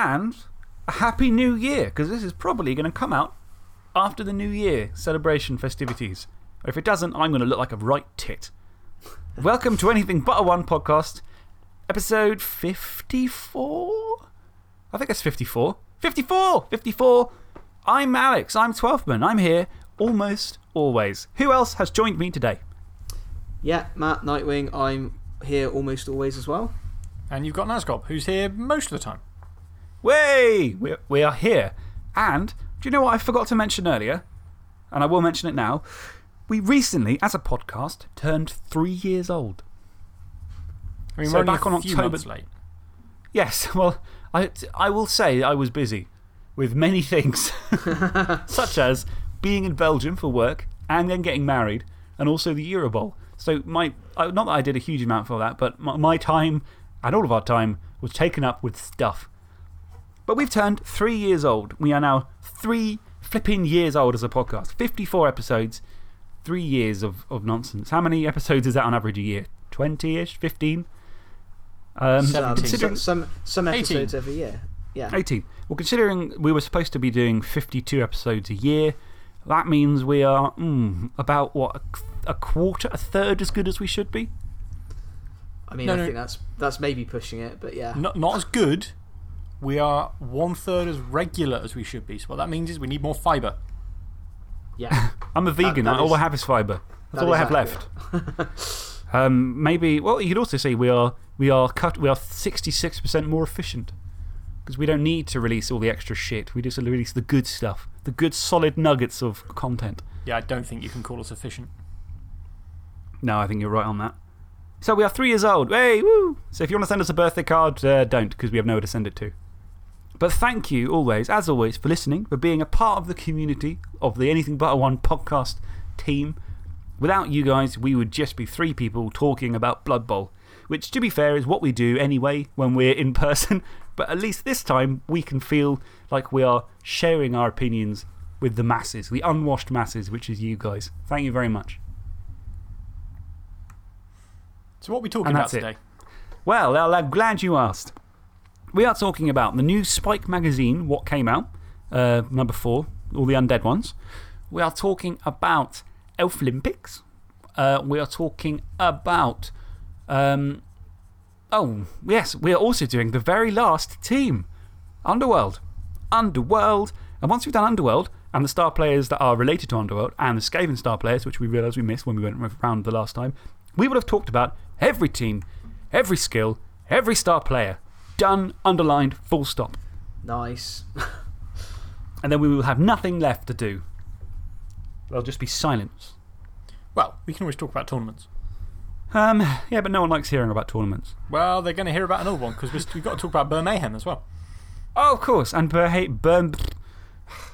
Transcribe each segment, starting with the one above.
and a Happy New Year, because this is probably going to come out after the New Year celebration festivities. Or if it doesn't, I'm going to look like a right tit. Welcome to Anything But a One podcast, episode 54? I think it's 54. 54! 54! I'm Alex. I'm Twelfthman. I'm here almost always. Who else has joined me today? Yeah, Matt Nightwing. I'm here almost always as well. And you've got Nazgob, who's here most of the time. Way! We, we are here. And do you know what I forgot to mention earlier? And I will mention it now. We recently, as a podcast, turned three years old. I mean, So back on October- late. Yes, well, I, I will say I was busy with many things, such as being in Belgium for work and then getting married, and also the Eurobowl. So, my, not that I did a huge amount for that, but my, my time and all of our time was taken up with stuff. But we've turned three years old. We are now three flipping years old as a podcast. 54 episodes, three years of, of nonsense. How many episodes is that on average a year? 20 ish? 15? Um, Some, considering, some, some 18. episodes every year. Yeah. 18. Well, considering we were supposed to be doing 52 episodes a year, that means we are mm, about what, a, a quarter, a third as good as we should be? I mean, No, I no. think that's, that's maybe pushing it, but yeah. Not, not as good. We are one third as regular as we should be. So, what that means is we need more fibre. Yeah. I'm a vegan. that all is- I have is fibre. That's that all I is have left. um, maybe, well, you could also say we are, we are, cut, we are 66% more efficient. Because we don't need to release all the extra shit. We just release the good stuff, the good solid nuggets of content. Yeah, I don't think you can call us efficient. No, I think you're right on that. So we are three years old. Hey, woo! So if you want to send us a birthday card, uh, don't, because we have nowhere to send it to. But thank you always, as always, for listening, for being a part of the community of the Anything But a One podcast team. Without you guys, we would just be three people talking about Blood Bowl, which, to be fair, is what we do anyway when we're in person. But at least this time, we can feel like we are sharing our opinions with the masses, the unwashed masses, which is you guys. Thank you very much. So, what are we talking about it. today? Well, well, I'm glad you asked. We are talking about the new Spike magazine, what came out, uh, number four, all the undead ones. We are talking about Elf Olympics. Uh, we are talking about. Um, oh, yes, we are also doing the very last team Underworld. Underworld. And once we've done Underworld and the star players that are related to Underworld and the Skaven star players, which we realised we missed when we went around the last time, we would have talked about every team, every skill, every star player. Done, underlined, full stop. Nice. And then we will have nothing left to do. There'll just be silence. Well, we can always talk about tournaments. Um, yeah, but no one likes hearing about tournaments. Well, they're going to hear about another one because we've got to talk about Burr Mayhem as well. Oh, of course. And Bur, Bur,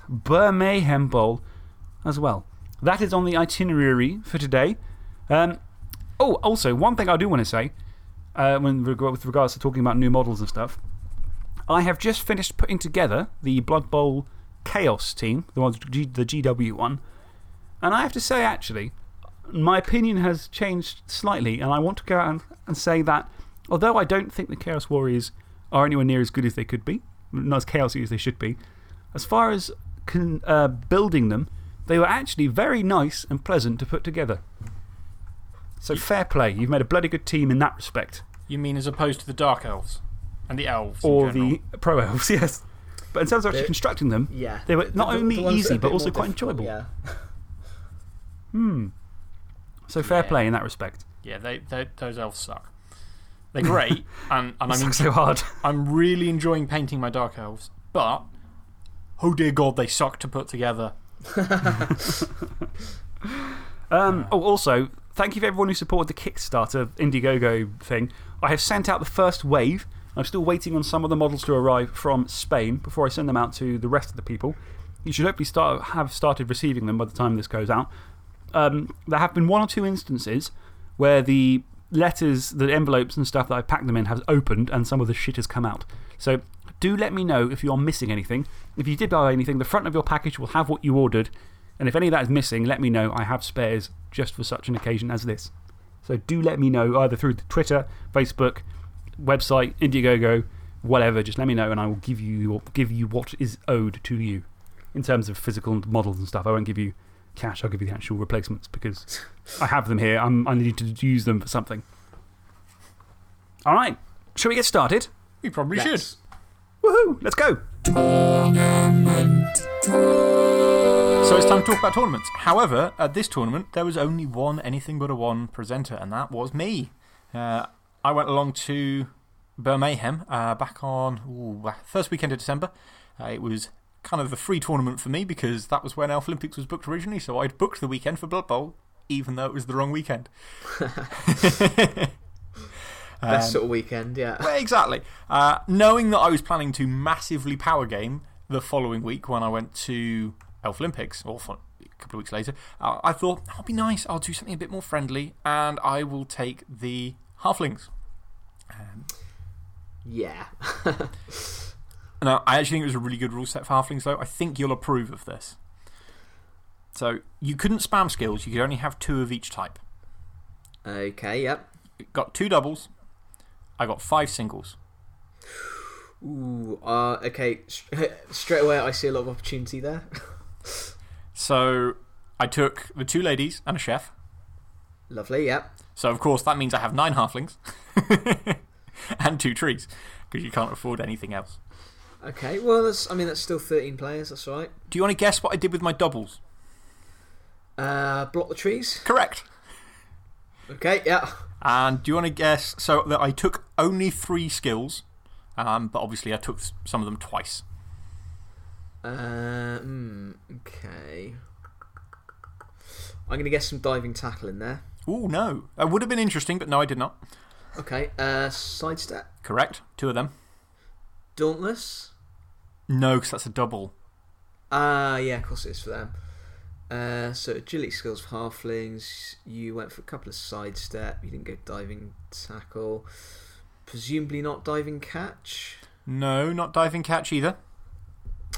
Bur Mayhem Bowl as well. That is on the itinerary for today. Um, oh, also, one thing I do want to say uh, when, with regards to talking about new models and stuff. I have just finished putting together the Blood Bowl Chaos team, the, one, the GW one. And I have to say, actually, my opinion has changed slightly. And I want to go out and, and say that although I don't think the Chaos Warriors are anywhere near as good as they could be, not as chaosy as they should be, as far as con, uh, building them, they were actually very nice and pleasant to put together. So fair play. You've made a bloody good team in that respect. You mean as opposed to the Dark Elves and the Elves? Or the Pro Elves, yes. But in terms of actually The- constructing them, Yeah. they were not The- the only ones that are easy, but also quite enjoyable. Yeah. Hmm. So fair Yeah. play in that respect. Yeah, they, they, those elves suck. They're great, and, and I mean, so hard. I'm really enjoying painting my Dark Elves, but oh dear God, they suck to put together. Um, oh, also, thank you for everyone who supported the Kickstarter Indiegogo thing. I have sent out the first wave. I'm still waiting on some of the models to arrive from Spain before I send them out to the rest of the people. You should hopefully start, have started receiving them by the time this goes out. Um, there have been one or two instances where the letters, the envelopes and stuff that I packed them in have opened and some of the shit has come out. So do let me know if you are missing anything. If you did buy anything, the front of your package will have what you ordered. And if any of that is missing, let me know. I have spares just for such an occasion as this. So do let me know either through Twitter, Facebook, website, Indiegogo, whatever, just let me know and I will give you, your, give you what is owed to you in terms of physical models and stuff. I won't give you cash, I'll give you the actual replacements because I have them here. I'm, I need to use them for something. All right, shall we get started? We probably should. Let's- Woohoo, let's go. So it's time to talk about tournaments. However, at this tournament, there was only one anything but a one presenter, and that was me. Uh, I went along to Birmingham uh, back on ooh, first weekend of December. Uh, it was kind of the free tournament for me because that was when Elf Olympics was booked originally, so I'd booked the weekend for Blood Bowl, even though it was the wrong weekend. Best sort of weekend, yeah. Well, exactly. Uh, knowing that I was planning to massively power game the following week when I went to Elf Olympics, or a couple of weeks later, uh, I thought, that'll be nice. I'll do something a bit more friendly, and I will take the Halflings. Yeah. No, I actually think it was a really good rule set for Halflings, though. I think you'll approve of this. So, you couldn't spam skills, you could only have two of each type. okay, yep. Got two doubles, I got five singles. Ooh, uh, okay. Straight away, I see a lot of opportunity there. So, I took the two ladies and a chef. Lovely, yep. So, of course, that means I have nine halflings and two trees because you can't afford anything else. Okay, well, that's, I mean, that's still 13 players, that's right. Do you want to guess what I did with my doubles? Uh, block the trees. Correct. Okay, yeah. And do you want to guess? So, that I took only three skills, um, but obviously I took some of them twice. Uh, hmm, okay. I'm going to guess some diving tackle in there. Oh, no. That would have been interesting, but no, I did not. Okay, uh, sidestep. Correct. Two of them. Dauntless. No, because that's a double. Ah, yeah, of course it is for them. Uh, so agility skills for halflings. You went for a couple of sidestep. You didn't go diving tackle. Presumably not diving catch. No, not diving catch either.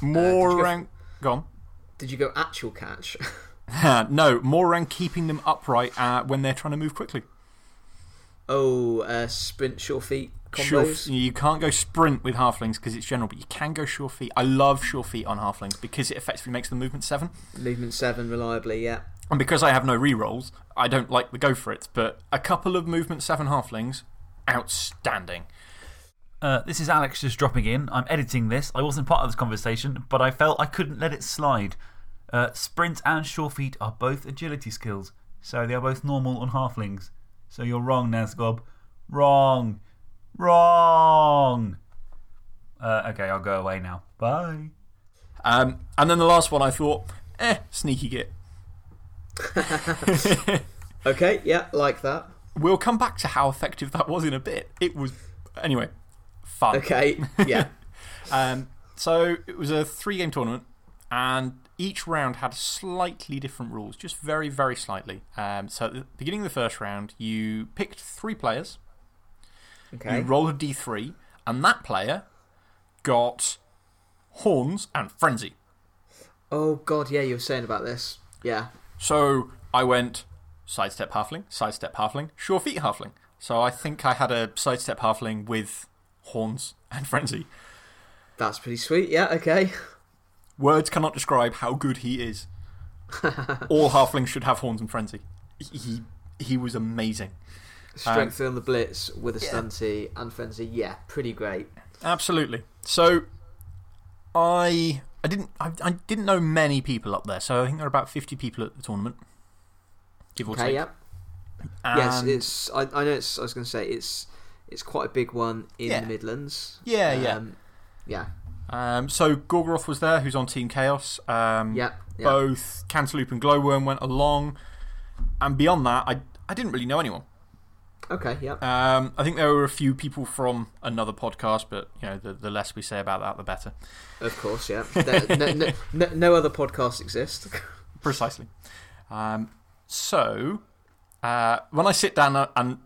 More Uh, did you go-. Gone. Did you go actual catch? no, more around keeping them upright uh, when they're trying to move quickly. oh, uh, sprint sure feet Sure, combos. you can't go sprint with halflings because it's general, but you can go sure feet. I love sure feet on halflings because it effectively makes the movement seven. Movement seven reliably. Yeah. And because I have no rerolls, I don't like the go for it. But a couple of movement seven halflings, outstanding. Uh, this is Alex just dropping in. I'm editing this. I wasn't part of this conversation, but I felt I couldn't let it slide. Uh, sprint and sure feet are both agility skills, so they are both normal on halflings. So you're wrong, Nazgob. Wrong. Wrong. Uh, okay, I'll go away now. Bye. Um, and then the last one I thought, eh, sneaky git. Okay. Yeah, like that. We'll come back to how effective that was in a bit. It was, anyway, fun. Okay. Yeah. Um, so it was a three game tournament, and each round had slightly different rules, just very, very slightly. Um, so at the beginning of the first round, you picked three players, Okay. you rolled a d3, and that player got horns and frenzy. Oh God, yeah, you were saying about this. Yeah. So I went sidestep halfling, sidestep halfling, sure feet halfling. So I think I had a sidestep halfling with horns and frenzy. That's pretty sweet. Yeah. Okay. Words cannot describe how good he is. All halflings should have horns and frenzy. He, he was amazing. Strength um, on the blitz with a stunty and frenzy. Yeah, pretty great. Absolutely. So I, I, didn't, I, I didn't know many people up there. So I think there are about 50 people at the tournament. Give or Okay. take. Yeah. yes, it's. I, I know. It's. I was going to say it's. It's quite a big one in Yeah. the Midlands. Yeah, yeah. Um, yeah. Um, so Gorgoroth was there, who's on Team Chaos. Um, Yeah. Yeah. Both Cantaloupe and Glowworm went along. And beyond that, I, I didn't really know anyone. Okay. Yeah. Um, I think there were a few people from another podcast, but you know, the, the less we say about that, the better. Of course. Yeah. There- no, no, no, no other podcasts exist. Precisely. Um, so, uh, when I sit down and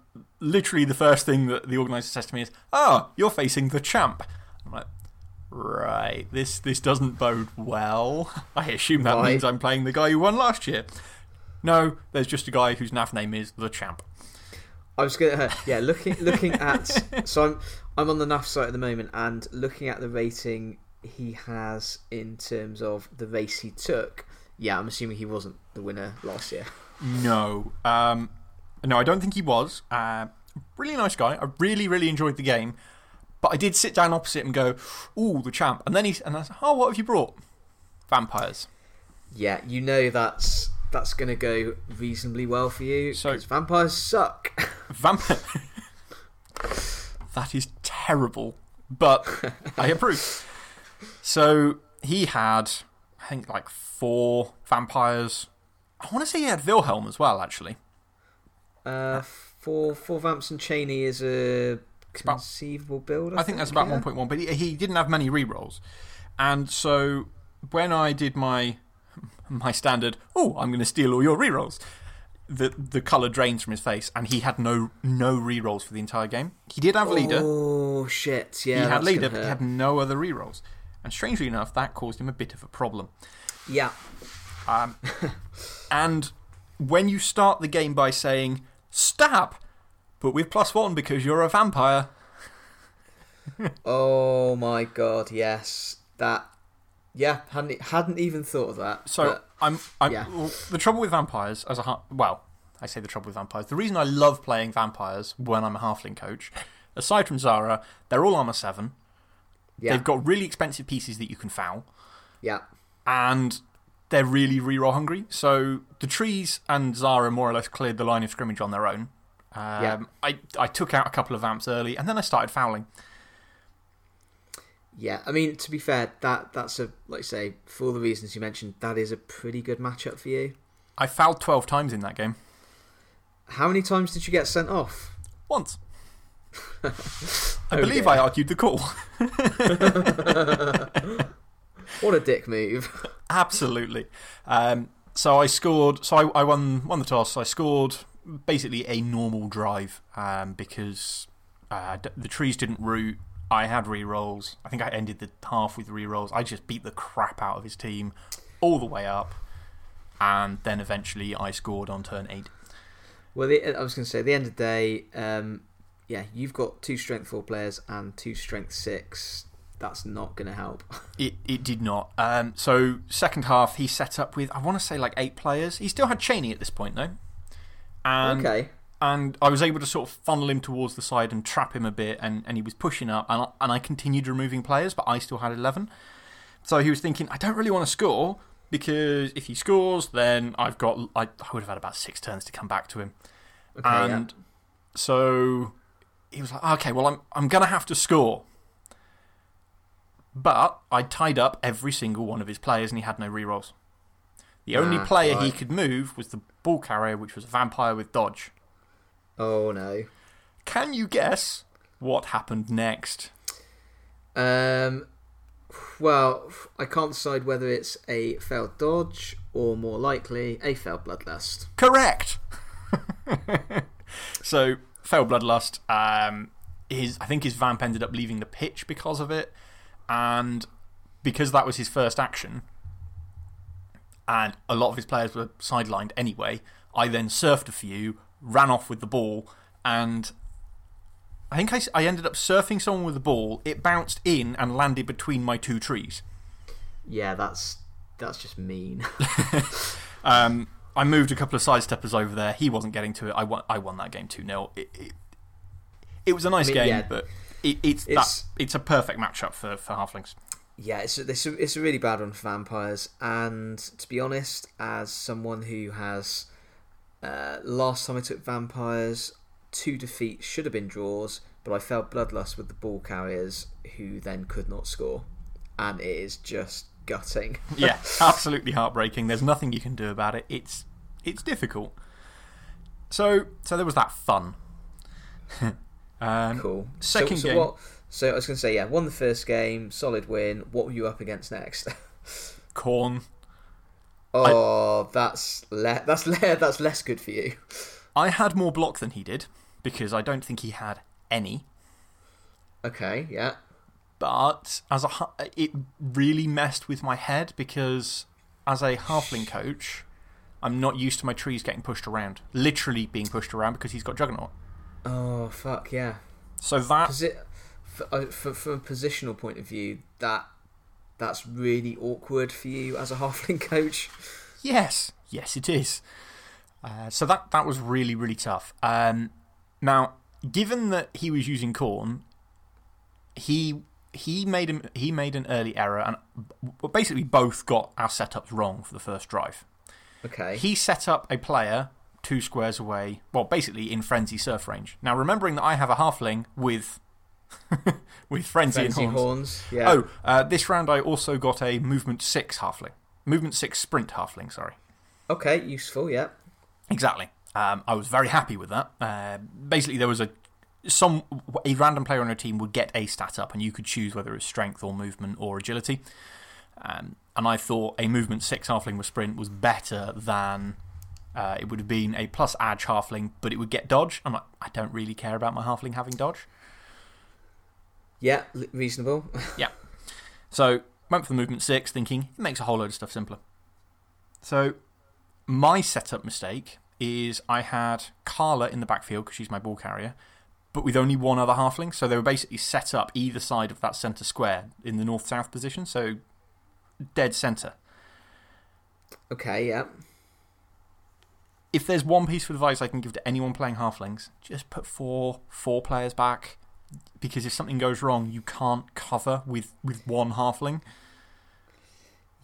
literally the first thing that the organizer says to me is, Oh, you're facing the champ. I'm like, Right, this, this doesn't bode well. I assume that Right. means I'm playing the guy who won last year. No, there's just a guy whose NAF name is the champ. I was gonna, yeah, looking looking at. So I'm I'm on the NAF site at the moment, and looking at the rating he has in terms of the race he took. Yeah, I'm assuming he wasn't the winner last year. No. Um, no, I don't think he was. Uh, really nice guy. I really, really enjoyed the game. But I did sit down opposite and go, Ooh, the champ. And then he and I said, Oh, what have you brought? Vampires. Yeah, you know that's that's gonna go reasonably well for you. So- vampires suck. Vampire. that is terrible. But I approve. So he had, I think, like four vampires. I want to say he had Wilhelm as well, actually. Uh, for for vamps and Chaney is a about- conceivable build. I, I think that's about yeah. 1.1, but he, he didn't have many rerolls. And so when I did my, my standard, oh, I'm going to steal all your rerolls, the, the colour drains from his face, and he had no, no rerolls for the entire game. He did have leader. Oh shit! Yeah, he had leader, but he had no other rerolls. And strangely enough, that caused him a bit of a problem. Yeah, Um, and when you start the game by saying, stab, but with plus one because you're a vampire, Oh my god, yes. That yeah, hadn't hadn't even thought of that. So but I'm, I'm yeah. well, the trouble with vampires as a well, I say the trouble with vampires. The reason I love playing vampires when I'm a halfling coach, aside from Zara, they're all armor seven. yeah, They've got really expensive pieces that you can foul, yeah, and they're really reroll hungry. So the trees and Zara more or less cleared the line of scrimmage on their own. Um, Yeah. I, I took out a couple of vamps early, and then I started fouling. yeah. I mean, to be fair, that that's a like I say for all the reasons you mentioned, that is a pretty good matchup for you. I fouled 12 times in that game. How many times did you get sent off? Once. I Oh, believe dear. I argued the call. What a dick move. Absolutely. Um, so I scored. So I, I won, won the toss. I scored basically a normal drive um, because uh, the trees didn't root. I had re rolls. I think I ended the half with re rolls. I just beat the crap out of his team all the way up. And then eventually I scored on turn eight. Well, the, I was going to say, at the end of the day, um, yeah, you've got two strength four players and two strength six. That's not going to help. It, it did not. Um, so, second half, he set up with, I want to say, like eight players. He still had Chaney at this point, though. And okay. and I was able to sort of funnel him towards the side and trap him a bit, and, and he was pushing up, and I, and I continued removing players, but I still had 11. So he was thinking, I don't really want to score, because if he scores, then I've got, I, I would have had about six turns to come back to him. Okay. yeah. and so he was like, okay, well, I'm, I'm going to have to score. But I tied up every single one of his players, and he had no rerolls. The only Ah, player he could move was the ball carrier, which was a vampire with dodge. Oh no. Can you guess what happened next? Um, well, I can't decide whether it's a failed dodge or more likely a failed bloodlust. Correct! so, failed bloodlust. Um, his, I think his vamp ended up leaving the pitch because of it. And because that was his first action, and a lot of his players were sidelined anyway, I then surfed a few, ran off with the ball, and I think I ended up surfing someone with the ball. It bounced in and landed between my two trees. Yeah, that's that's just mean. Um, I moved a couple of sidesteppers over there. He wasn't getting to it. I won, I won that game 2 0. It, it, it was a nice mean, game, yeah, but it, it's, it's- that, it's a perfect matchup for, for Halflings. yeah, it's a, it's, a, it's a really bad one for vampires. And to be honest, as someone who has. Uh, last time I took vampires, two defeats should have been draws, but I felt bloodlust with the ball carriers who then could not score. And it is just gutting. Yeah, absolutely heartbreaking. There's nothing you can do about it. It's, it's difficult. So, so there was that fun. um, Cool. Second so, so game. What, so I was going to say, yeah, won the first game, solid win. What were you up against next? Khorne. oh, that's le- that's le- that's less good for you. I had more block than he did because I don't think he had any. Okay, yeah. but as a it really messed with my head because as a halfling coach, I'm not used to my trees getting pushed around, literally being pushed around because he's got juggernaut. Oh, fuck, yeah. So that. Posi- for, uh, f- from a positional point of view, that that's really awkward for you as a halfling coach. Yes, yes, it is. Uh, so that, that was really, really tough. Um, now, given that he was using Khorne, he, he, made him, he made an early error, and basically both got our setups wrong for the first drive. Okay. He set up a player two squares away, well, basically in Frenzy surf range. Now, remembering that I have a halfling with, with Frenzy, Fancy and horns. horns. Yeah. Oh, uh, this round I also got a movement six halfling. Movement six sprint halfling, sorry. Okay, useful, yeah. Exactly. Um, I was very happy with that. Uh, basically, there was a some a random player on your team would get a stat up, and you could choose whether it was strength or movement or agility. Um, and I thought a movement six halfling with sprint was better than uh, it would have been a plus edge halfling, but it would get dodge. I'm like, I don't really care about my halfling having dodge. Yeah, reasonable. Yeah. So, went for the movement six, thinking it makes a whole load of stuff simpler. So, my setup mistake is I had Karla in the backfield because she's my ball carrier, but with only one other halfling. So, they were basically set up either side of that centre square in the north south position. So, dead centre. okay, yeah. If there's one piece of advice I can give to anyone playing halflings, just put four, four players back. Because if something goes wrong, you can't cover with, with one halfling.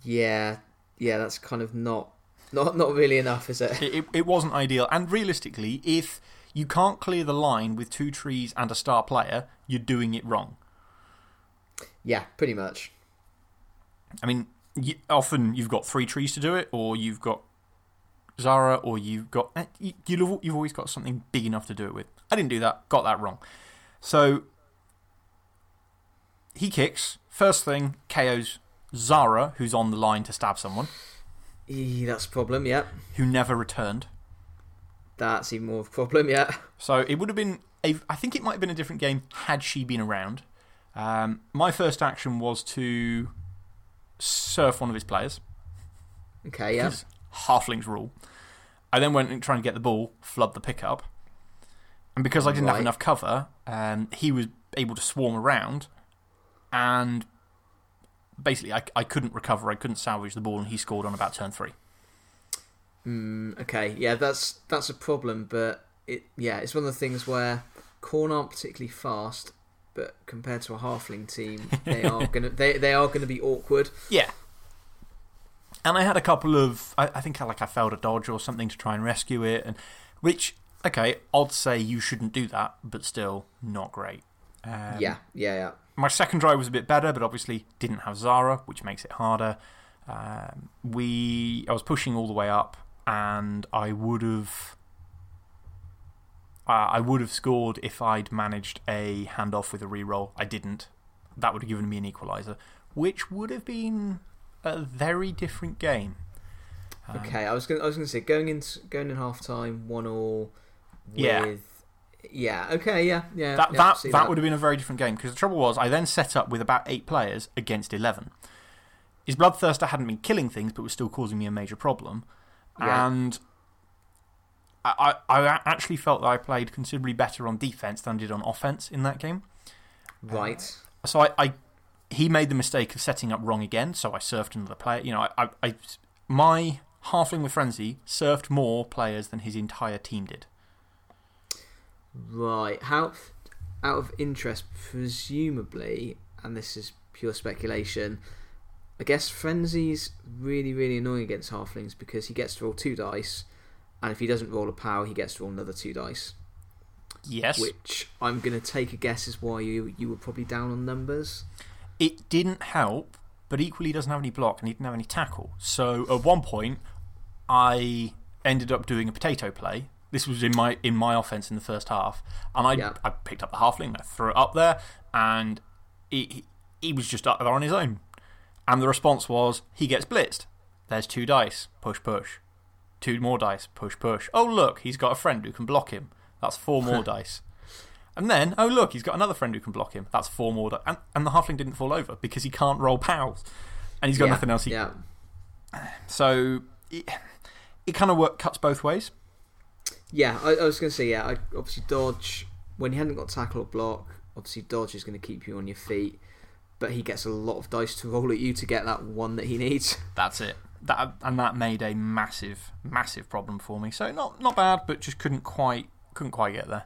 Yeah, yeah, that's kind of not not not really enough, is it? it, it, it wasn't ideal. And realistically, if you can't clear the line with two trees and a star player, you're doing it wrong. Yeah, pretty much. I mean, you, often you've got three trees to do it, or you've got Zara, or you've got. eh, You, you've you've always got something big enough to do it with. I didn't do that, got that wrong. So he kicks. First thing, KO's Zara, who's on the line to stab someone, that's a problem, yeah. who never returned. That's even more of a problem, yeah. So it would have been, a, I think it might have been a different game had she been around. Um, my first action was to surf one of his players. Okay, yeah. Halflings rule. I then went and tried to get the ball, flood the pickup. And because I didn't have enough cover, um, he was able to swarm around. And basically, I, I couldn't recover. I couldn't salvage the ball, and he scored on about turn three. Mm, okay, yeah, that's that's a problem, but it yeah, it's one of the things where Khorne aren't particularly fast, but compared to a halfling team, they are gonna they, they are gonna be awkward. Yeah. And I had a couple of, I, I think I, like I failed a dodge or something to try and rescue it, and which, okay, I'd say you shouldn't do that, but still not great. Um, yeah, yeah, yeah. My second drive was a bit better, but obviously didn't have Zara, which makes it harder. Um, we, I was pushing all the way up, and I would have. Uh, I would have scored if I'd managed a handoff with a reroll. I didn't. That would have given me an equaliser, which would have been a very different game. Um, Okay, I was gonna I was gonna say going in going in half time, one all with Yeah. yeah, okay, yeah, yeah. That, yeah, that, see that would have been a very different game because the trouble was, I then set up with about eight players against 11. His Bloodthirster hadn't been killing things but was still causing me a major problem. Yeah. And I, I, I actually felt that I played considerably better on defense than I did on offense in that game. right. So I, I, he made the mistake of setting up wrong again, so I surfed another player. You know, I, I, I, my Halfling with Frenzy surfed more players than his entire team did. Right. How, out of interest, presumably, and this is pure speculation, I guess Frenzy's really, really annoying against Halflings because he gets to roll two dice, and if he doesn't roll a power, he gets to roll another two dice. Yes. Which I'm going to take a guess is why you, you were probably down on numbers. It didn't help, but equally he doesn't have any block and he didn't have any tackle. So at one point, I ended up doing a potato play. This was in my, in my offense in the first half. And I, Yeah. I picked up the halfling, I threw it up there, and he, he, he was just up there on his own. And the response was, he gets blitzed. There's two dice. Push, push. Two more dice. Push, push. Oh, look, he's got a friend who can block him. That's four more dice. And then, oh, look, he's got another friend who can block him. That's four more. Di- and, and the halfling didn't fall over because he can't roll pals. And he's got Yeah, nothing else he Yeah. So it, it kind of work, cuts both ways. Yeah, I, I was going to say, yeah, I, obviously dodge when he hadn't got tackle or block, obviously dodge is going to keep you on your feet, but he gets a lot of dice to roll at you to get that one that he needs. That's it. That, and that made a massive, massive problem for me. So, not, not bad, but just couldn't quite, couldn't quite get there.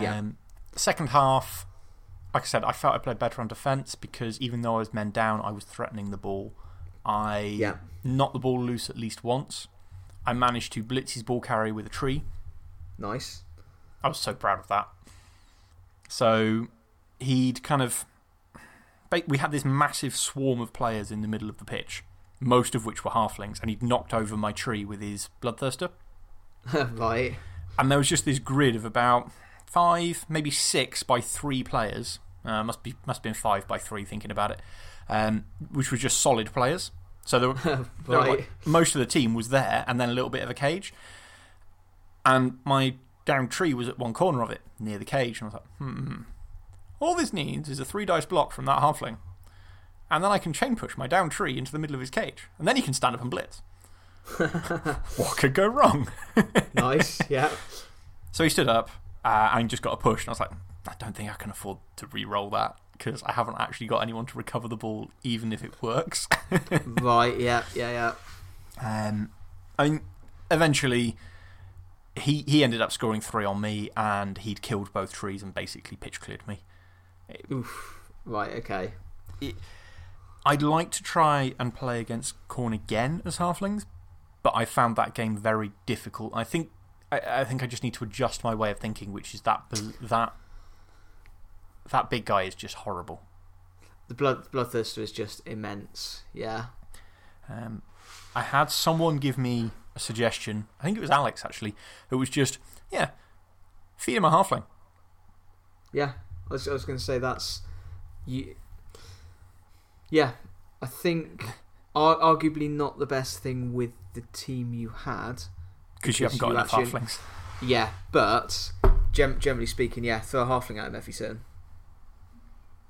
Yeah. Um, Second half, like I said, I felt I played better on defence because even though I was men down, I was threatening the ball. I Yeah. knocked the ball loose at least once. I managed to blitz his ball carry with a tree. Nice. I was so proud of that. So he'd kind of. We had this massive swarm of players in the middle of the pitch, most of which were halflings, and he'd knocked over my tree with his bloodthirster. right. And there was just this grid of about five, maybe six by three players. Uh, must, be, must have been five by three, thinking about it, um, which were just solid players. So there were, there were like- most of the team was there, and then a little bit of a cage. And my down tree was at one corner of it, near the cage. And I was like, hmm. All this needs is a three dice block from that halfling. And then I can chain push my down tree into the middle of his cage. And then he can stand up and blitz. what could go wrong? Nice. yeah. So he stood up uh, and just got a push. And I was like, I don't think I can afford to re roll that because I haven't actually got anyone to recover the ball, even if it works. Right. Yeah. Yeah. Yeah. Um, I mean, eventually, he, he ended up scoring three on me and he'd killed both trees and basically pitch cleared me. Oof. Right. Okay. I'd like to try and play against Khorne again as halflings, but I found that game very difficult. I think I, I think I just need to adjust my way of thinking, which is that that that big guy is just horrible. The blood bloodthirster is just immense. Yeah. Um, I had someone give me a suggestion. I think it was Alex actually. It was just yeah, feed him a halfling. Yeah. I was, I was going to say that's you. Yeah. I think arguably not the best thing with the team you had. Because you haven't got enough actually- halflings. Yeah, but gem- generally speaking, yeah, throw a halfling at him every turn.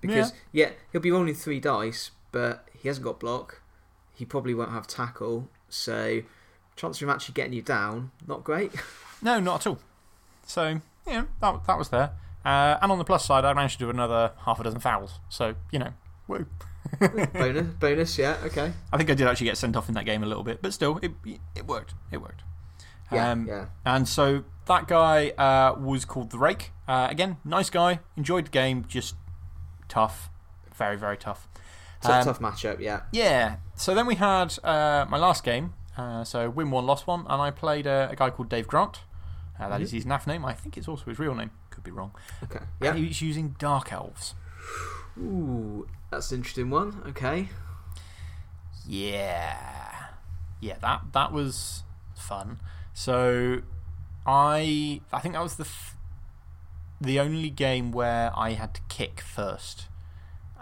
Because, yeah. he'll be rolling three dice, but he hasn't got block. He probably won't have tackle. So, chance of him actually getting you down, not great. No, not at all. So, yeah, that, that was there. Uh, and on the plus side, I managed to do another half a dozen fouls. So, you know, woo. bonus, bonus, yeah, okay. I think I did actually get sent off in that game a little bit, but still, it, it worked. It worked. Yeah, Um, yeah. And so that guy uh, was called The Rake. Uh, again, nice guy. Enjoyed the game, just tough. Very, very tough. So, Um, tough matchup, yeah. Yeah. So then we had uh, my last game. Uh, so win one, lost one. And I played a, a guy called Dave Grant. Uh, that is his NAF name. I think it's also his real name. Could be wrong. Okay, yeah. he was using Dark Elves. Ooh, that's an interesting one. Okay. Yeah. Yeah, that, that was fun. So I, I think that was the, the only game where I had to kick first.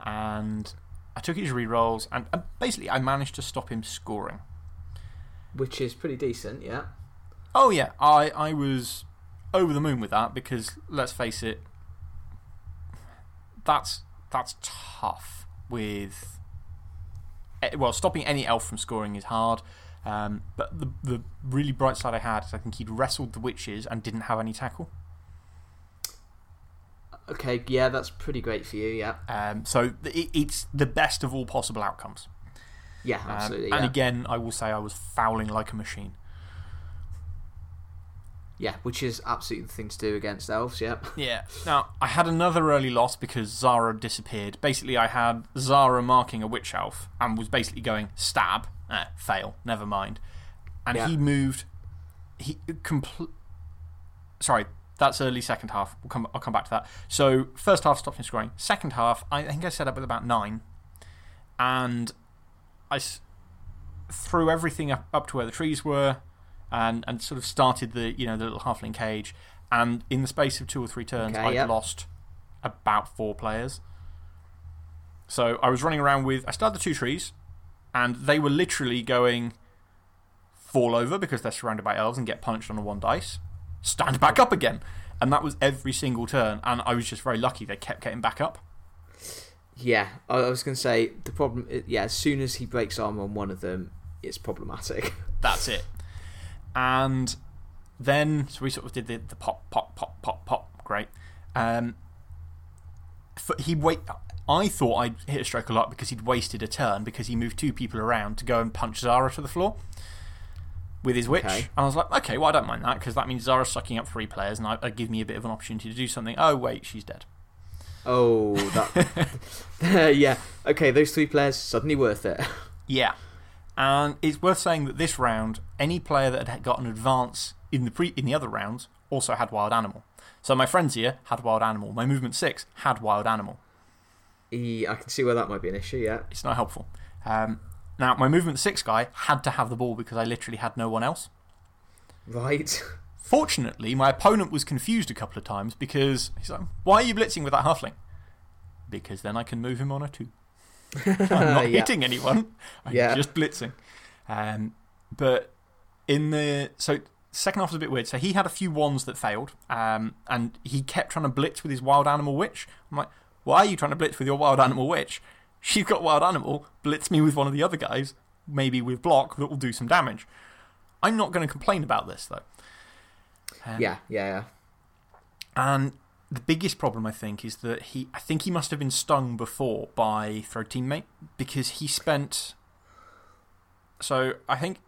And I took his rerolls, and, and basically I managed to stop him scoring. Which is pretty decent, yeah. Oh, yeah, I, I was over the moon with that because, let's face it, that's, that's tough with. eh, Well, stopping any elf from scoring is hard. Um, but the, the really bright side I had is I think he'd wrestled the witches and didn't have any tackle. Okay, yeah, that's pretty great for you, yeah. Um, so it, it's the best of all possible outcomes. Yeah, Um, absolutely. And yeah. again, I will say I was fouling like a machine. Yeah, which is absolutely the thing to do against elves, yep. Yeah. Now, I had another early loss because Zara disappeared. Basically, I had Zara marking a witch elf and was basically going stab, eh, fail, never mind. And Yeah. he moved. He compl- Sorry, that's early second half. We'll come, I'll come back to that. So, first half stopped him scoring. Second half, I think I set up with about nine. And I threw everything up, up to where the trees were and, and sort of started the, you know, the little halfling cage. And in the space of two or three turns, Okay, I'd yep. lost about four players. So I was running around with. I started the two trees, and they were literally going fall over because they're surrounded by elves and get punched on a one dice, stand back up again. And that was every single turn. And I was just very lucky they kept getting back up. Yeah, I I was going to say the problem. Yeah, as soon as he breaks armor on one of them, it's problematic. That's it. And then, so we sort of did the, the pop, pop, pop, pop, pop. Great. Um, for, he wait. I thought I'd hit a stroke a lot because he'd wasted a turn because he moved two people around to go and punch Zara to the floor with his witch. Okay. And I was like, okay, well, I don't mind that because that means Zara's sucking up three players and that give me a bit of an opportunity to do something. Oh, wait, she's dead. Oh, that. yeah. Okay, those three players suddenly worth it. Yeah. And it's worth saying that this round, any player that had got an advance in the, pre in the other rounds also had Wild Animal. So my friends here had Wild Animal. My Movement 6 had Wild Animal. I can see where that might be an issue, yeah. It's not helpful. Um, now, my Movement 6 guy had to have the ball because I literally had no one else. Right. Fortunately, my opponent was confused a couple of times because he's like, Why are you blitzing with that halfling? Because then I can move him on a 2. I'm not Yeah. hitting anyone. I'm Yeah. just blitzing. Um, but in the. So, second half was a bit weird. So, he had a few ones that failed, um, and he kept trying to blitz with his wild animal witch. I'm like, Why are you trying to blitz with your wild animal witch? She's got wild animal. Blitz me with one of the other guys, maybe with block, that will do some damage. I'm not going to complain about this, though. Um, Yeah, yeah, yeah. and the biggest problem, I think, is that he. I think he must have been stung before by throw teammate because he spent. So I think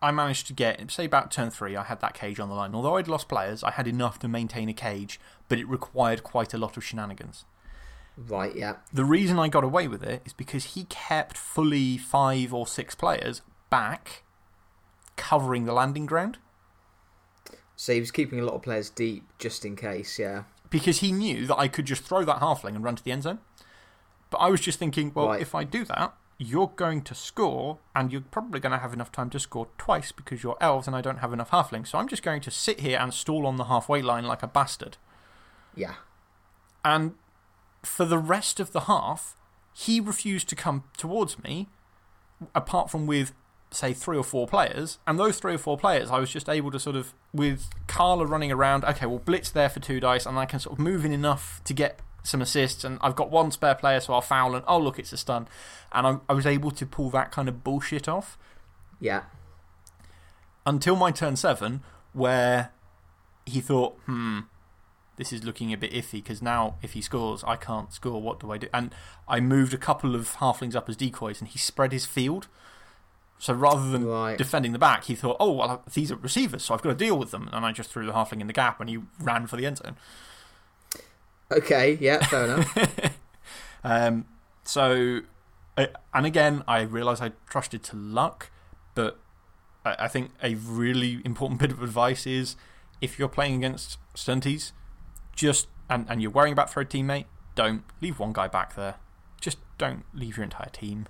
I managed to get, say, about turn three, I had that cage on the line. Although I'd lost players, I had enough to maintain a cage, but it required quite a lot of shenanigans. Right, yeah. The reason I got away with it is because he kept fully five or six players back, covering the landing ground. So he was keeping a lot of players deep just in case, yeah. Because he knew that I could just throw that halfling and run to the end zone. But I was just thinking, well, Right. if I do that, you're going to score, and you're probably going to have enough time to score twice because you're elves and I don't have enough halflings. So I'm just going to sit here and stall on the halfway line like a bastard. Yeah. And for the rest of the half, he refused to come towards me, apart from with, say, three or four players. And those three or four players, I was just able to sort of, with Karla running around, okay, well, blitz there for two dice, and I can sort of move in enough to get some assists. And I've got one spare player, so I'll foul, and oh, look, it's a stun. And I, I was able to pull that kind of bullshit off Yeah. until my turn seven, where he thought, hmm, this is looking a bit iffy because now if he scores, I can't score. What do I do? And I moved a couple of halflings up as decoys and he spread his field. So rather than Right. defending the back, he thought, oh, well, these are receivers, so I've got to deal with them. And I just threw the halfling in the gap and he ran for the end zone. Okay, yeah, fair enough. Um, so, and again, I realise I trusted to luck, but I, think a really important bit of advice is if you're playing against stunties, just, and, and you're worrying about throw a teammate, don't leave one guy back there. Just don't leave your entire team.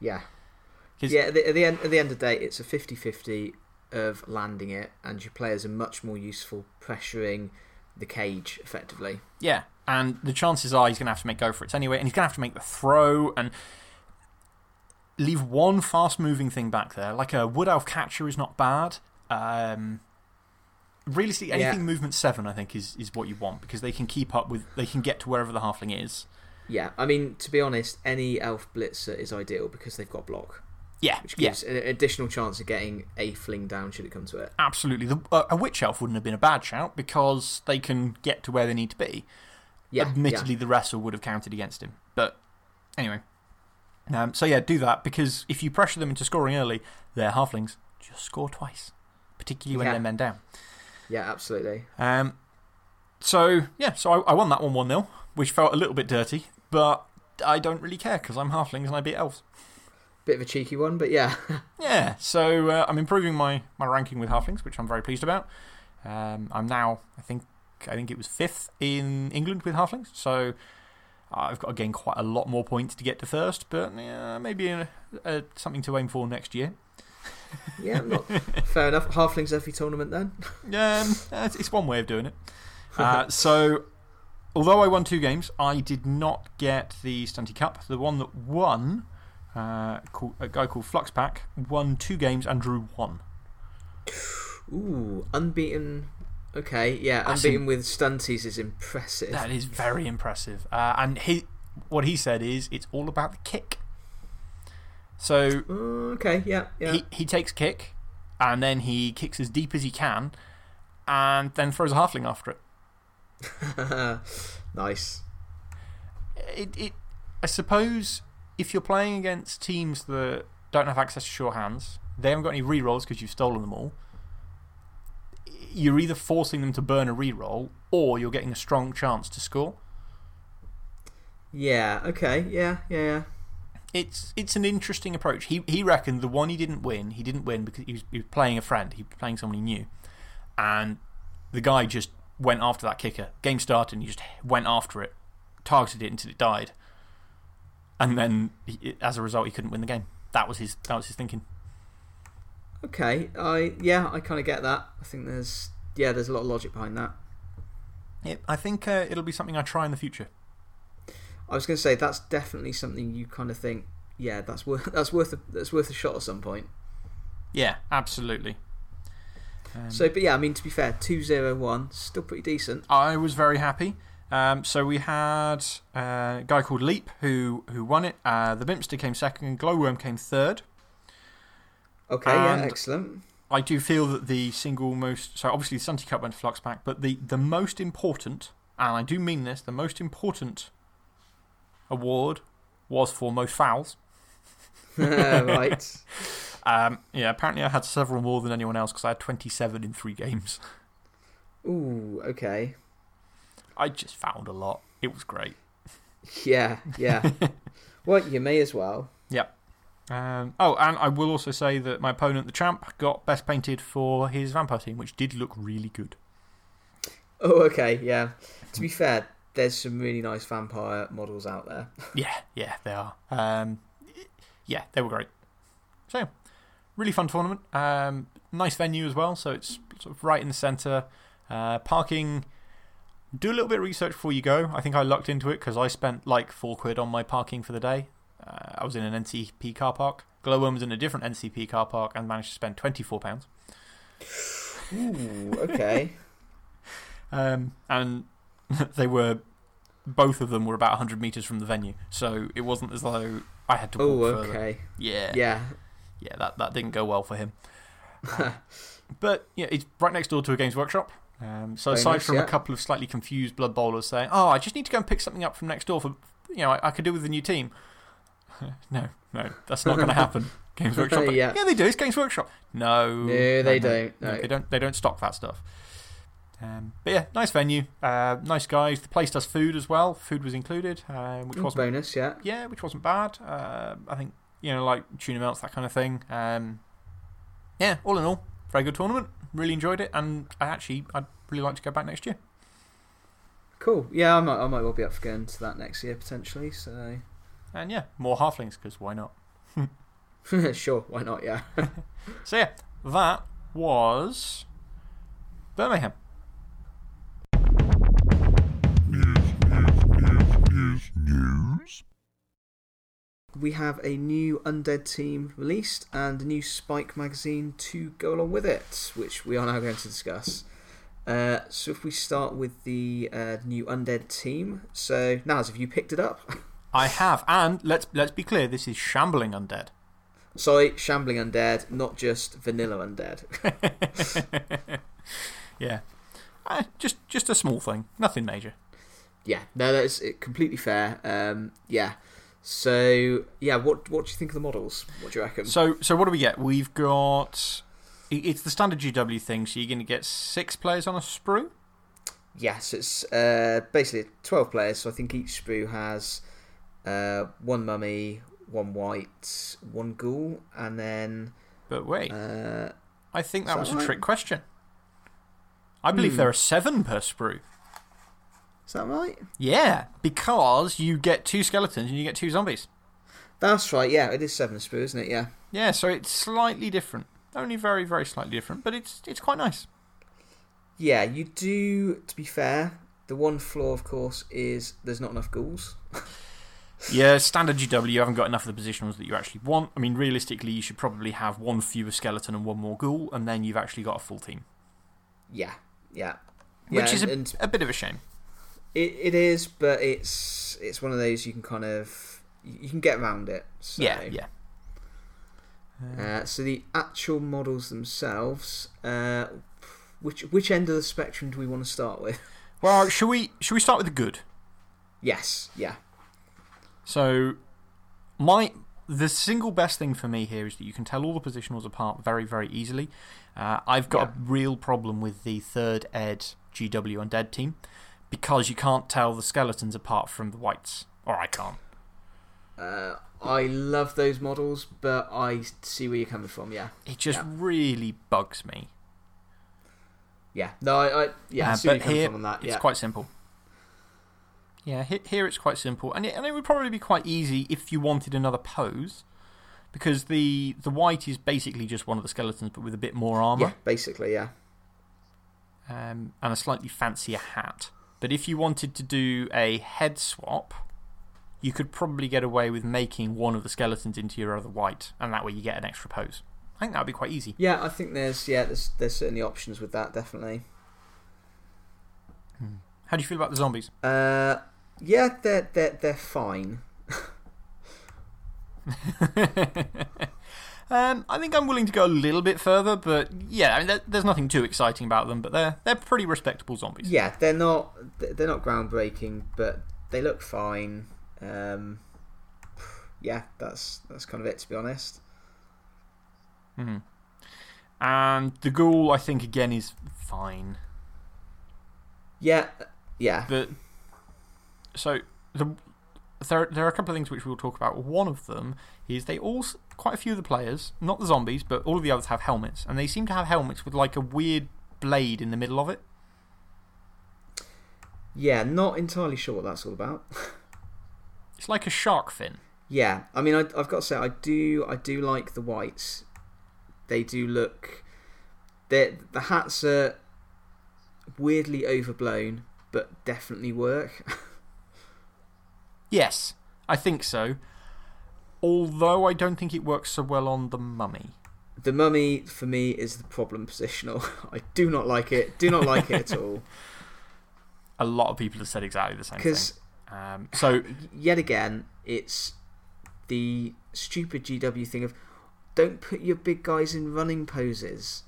Yeah. Yeah, at the, at, the end, at the end of the day, it's a 50 50 of landing it, and your players are much more useful pressuring the cage effectively. Yeah, and the chances are he's going to have to make go for it anyway, and he's going to have to make the throw and leave one fast moving thing back there. Like a Wood Elf catcher is not bad. Um, realistically, Yeah. anything movement seven, I think, is, is what you want because they can keep up with, they can get to wherever the halfling is. Yeah, I mean, to be honest, any elf blitzer is ideal because they've got block, Yeah, which yeah, gives an additional chance of getting a fling down should it come to it. absolutely. The, uh, a Witch Elf wouldn't have been a bad shout because they can get to where they need to be. Yeah, Admittedly, the wrestle would have counted against him. But anyway. Um, so, yeah, do that because if you pressure them into scoring early, their halflings just score twice, particularly when Yeah. they're men down. yeah, yeah, absolutely. Um, so, yeah, so I, I won that one 1 0, which felt a little bit dirty, but I don't really care because I'm halflings and I beat elves. Bit of a cheeky one, but yeah. Yeah, so uh, I'm improving my, my ranking with halflings, which I'm very pleased about. Um, I'm now, I think, I think it was fifth in England with halflings, so I've got to gain quite a lot more points to get to first, but yeah, maybe a, a, something to aim for next year. yeah, not, fair enough. Halflings every tournament then. Um, it's, it's one way of doing it. Uh, so, although I won two games, I did not get the Stunty Cup. The one that won, uh, called, a guy called Fluxpack, won two games and drew one. Ooh, unbeaten. Okay, yeah, That's unbeaten with stunties is impressive. That is very impressive. Uh, and he, what he said is it's all about the kick. So Oh, okay, yeah, yeah. he, he takes kick and then he kicks as deep as he can and then throws a halfling after it. nice. It, it, I suppose if you're playing against teams that don't have access to sure hands, they haven't got any rerolls because you've stolen them all, you're either forcing them to burn a reroll or you're getting a strong chance to score. Yeah, okay, yeah, yeah, yeah. It's, it's an interesting approach. He, he reckoned the one he didn't win, he didn't win because he was, he was playing a friend, he was playing someone he knew. And the guy just went after that kicker. Game started and he just went after it, targeted it until it died. And then, he, as a result, he couldn't win the game. That was his, that was his thinking. Okay, I yeah, I kind of get that. I think there's yeah, there's a lot of logic behind that. Yeah, I think uh, it'll be something I try in the future. I was going to say that's definitely something you kind of think, yeah, that's worth that's worth a, that's worth a shot at some point. Yeah, absolutely. Um, so, but yeah, I mean, to be fair, two zero one, still pretty decent. I was very happy. Um, so we had uh, a guy called Leap who, who won it. Uh, the Bimpster came second, Glowworm came third. Okay, yeah, excellent. I do feel that the single most. So obviously the Sunty Cup went to Fluxpack, but the, the most important, and I do mean this, the most important award was for most fouls. right. Um, yeah, apparently I had several more than anyone else because I had 27 in three games. Ooh, okay. I just found a lot. It was great. Yeah, yeah. well, you may as well. Yep. Um, oh, and I will also say that my opponent, the champ, got best painted for his vampire team, which did look really good. Oh, okay, yeah. To be fair, there's some really nice vampire models out there. Yeah, yeah, they are. Um, yeah, they were great. So, really fun tournament. Um, nice venue as well, so it's sort of right in the centre. Uh, parking, do a little bit of research before you go. I think I lucked into it because I spent like four quid on my parking for the day. Uh, I was in an NCP car park. Glowworm was in a different NCP car park and managed to spend £24. Ooh, okay. Um, and they were, both of them were about 100 metres from the venue. So it wasn't as though I had to walk oh, further. okay. Yeah. Yeah. yeah, that, that didn't go well for him. but yeah, it's right next door to a Games Workshop. Um, so Very aside nice, from yeah. a couple of slightly confused Blood Bowlers saying, oh, I just need to go and pick something up from next door for, you know, I, I could do with a new team. no, no, that's not going to happen. Games Workshop. Yeah. yeah, they do. It's Games Workshop. No. No, they don't, no. They, don't they don't stock that stuff. Um, but yeah, nice venue. Uh, nice guys. The place does food as well. Food was included, um, which wasn't bonus, yeah. yeah, which wasn't bad. Uh, I think, you know, like tuna melts, that kind of thing. Um, yeah, all in all, very good tournament. Really enjoyed it. And I actually, I'd really like to go back next year. Cool. Yeah, I might, I might well be up for going to that next year potentially. So, And yeah, more halflings, because why not? sure, why not? Yeah. So yeah, that was Birmingham. We have a new Undead team released and a new Spike magazine to go along with it, which we are now going to discuss. Uh, so, if we start with the uh, new Undead team, so Naz, have you picked it up? I have, and let's let's be clear, this is shambling undead. Sorry, Shambling Undead, not just Vanilla Undead. yeah, uh, just just a small thing, nothing major. yeah, no, that's uh, completely fair. Um, yeah. So, yeah, what, what do you think of the models? What do you reckon? So so what do we get? We've got it's the standard GW thing, so you're going to get six players on a sprue. Yes, it's uh, basically 12 players, so I think each sprue has uh, one mummy, one wight, one ghoul, and then. But wait, Uh, I think that was that a right? trick question. I believe Hmm. there are seven per sprue. Is that right? Yeah, because you get two skeletons and you get two zombies. That's right, yeah, it is seven sprue, isn't it? Yeah. Yeah, so it's slightly different. Only very, very slightly different, but it's, it's quite nice. Yeah, you do, to be fair, the one flaw, of course, is there's not enough ghouls. Yeah, standard GW, you haven't got enough of the positionals that you actually want. I mean, realistically, you should probably have one fewer skeleton and one more ghoul, and then you've actually got a full team. Yeah, yeah. Which yeah, is a, a bit of a shame. It, it is, but it's it's one of those you can kind of you can get around it. So. Yeah, yeah. Uh, so the actual models themselves, uh, which which end of the spectrum do we want to start with? Well, should we, should we start with the good? Yes, yeah. So, my the single best thing for me here is that you can tell all the positionals apart very, very easily. Uh, I've got a real problem with the third Ed GW Undead team because you can't tell the skeletons apart from the wights. Or I can't. Uh, I love those models, but I see where you're coming from, yeah. It just Yeah. really bugs me. Yeah, no, I, I yeah, Uh, but here, that. it's quite simple. Yeah, he- here it's quite simple. And it, and it would probably be quite easy if you wanted another pose. Because the, the wight is basically just one of the skeletons, but with a bit more armour. yeah, basically, yeah. um, and a slightly fancier hat. But if you wanted to do a head swap, you could probably get away with making one of the skeletons into your other wight, and that way you get an extra pose. I think that would be quite easy. Yeah, I think there's, yeah, there's, there's certainly options with that, definitely. How do you feel about the zombies? Uh, yeah, they're, they're, they're fine. um, I think I'm willing to go a little bit further, but yeah, I mean, there, there's nothing too exciting about them, but they're, they're pretty respectable zombies. Yeah, they're not, they're not groundbreaking, but they look fine. Um, yeah, that's, that's kind of it, to be honest. Mhm. And the ghoul, I think, again, is fine. Yeah, yeah. The, so, the, there, there are a couple of things which we'll talk about. One of them is they all, quite a few of the players, not the zombies, but all of the others have helmets. And they seem to have helmets with like a weird blade in the middle of it. Yeah, not entirely sure what that's all about. It's like a shark fin. Yeah, I mean, I, I've got to say, I do, I do like the wights. They do look. The the hats are weirdly overblown, but definitely work. Yes, I think so. Although I don't think it works so well on the mummy. the mummy for me is the problem positional. I do not like it. Do not like it at all. A lot of people have said exactly the same thing. Um, so, yet again, it's the stupid GW thing of don't put your big guys in running poses.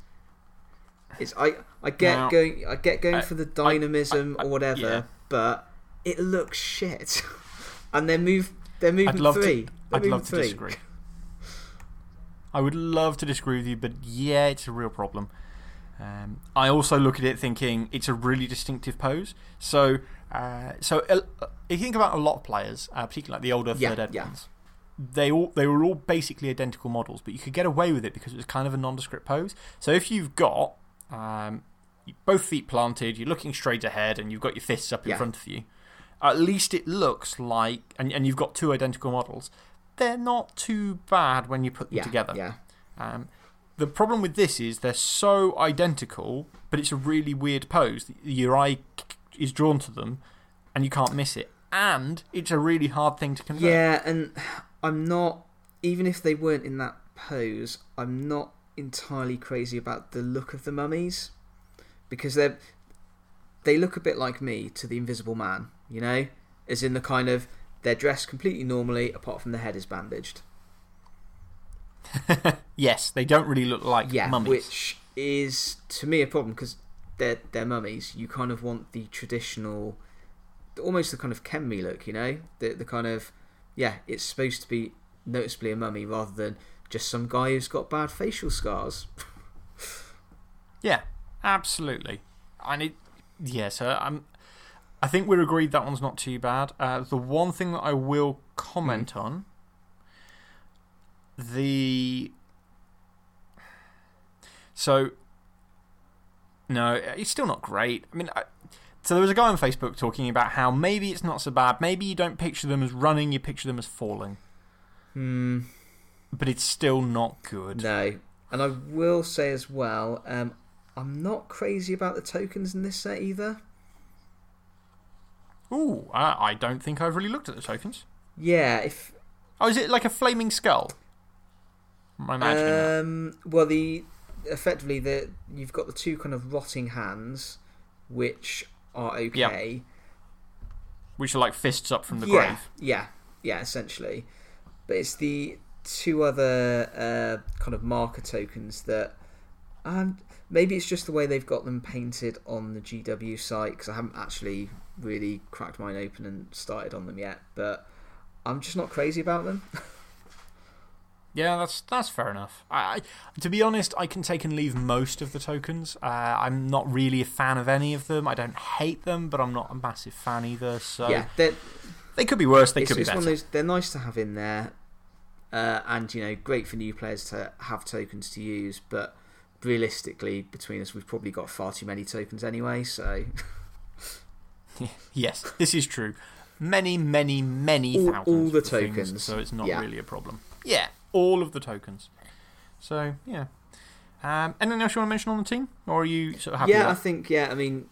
It's I I get Now, going I get going I- for the dynamism I- or whatever, yeah. but it looks shit. and they're move they're moving I'd love three. to. I'd love to disagree. I would love to disagree with you, but yeah, it's a real problem. Um, I also look at it thinking it's a really distinctive pose. So, uh, so uh, if you think about a lot of players, uh, particularly like the older Yeah, third ed yeah. ones, they, all, they were all basically identical models, but you could get away with it because it was kind of a nondescript pose. So if you've got um, both feet planted, you're looking straight ahead, and you've got your fists up in Yeah. front of you, at least it looks like, and, and you've got two identical models, they're not too bad when you put them Yeah, together. yeah. Um, the problem with this is they're so identical, but it's a really weird pose. Your eye is drawn to them and you can't miss it. And it's a really hard thing to convert. Yeah, and I'm not even if they weren't in that pose, I'm not entirely crazy about the look of the mummies because they're they look a bit like me to the Invisible Man, you know, as in the kind of they're dressed completely normally apart from the head is bandaged. yes, they don't really look like Yeah, mummies. which is to me a problem because they're they're mummies. You kind of want the traditional, almost the kind of Khemri look, you know, the the kind of yeah, it's supposed to be noticeably a mummy rather than just some guy who's got bad facial scars. Yeah, absolutely. And it, yeah, so I'm, I think we're agreed that one's not too bad. Uh, the one thing that I will comment on the. So, no, it's still not great. I mean, I, so there was a guy on Facebook talking about how maybe it's not so bad. Maybe you don't picture them as running, you picture them as falling. Hmm. But it's still not good. No, and I will say as well, um, I'm not crazy about the tokens in this set either. Ooh, I, I don't think I've really looked at the tokens. Yeah, if Oh, is it like a flaming skull? Am I imagining that? Um, well, the effectively the you've got the two kind of rotting hands, which are okay. Which are like fists up from the yeah, grave. yeah, yeah, essentially. But it's the two other uh, kind of marker tokens that Um, maybe it's just the way they've got them painted on the GW site because I haven't actually really cracked mine open and started on them yet. But I'm just not crazy about them. Yeah, that's, that's fair enough. I, I, to be honest, I can take and leave most of the tokens. Uh, I'm not really a fan of any of them. I don't hate them, but I'm not a massive fan either. So yeah, they're, could be worse, they could be better. those, they're nice to have in there, uh, and you know, great for new players to have tokens to use. But realistically, between us, we've probably got far too many tokens anyway. So yes, this is true. Many, many, many All- thousands. all the of things, tokens. so it's not Yeah. really a problem. Yeah, all of the tokens. So, yeah. Um, anything else you want to mention on the team? Or are you sort of happy yeah, I think yeah, I mean,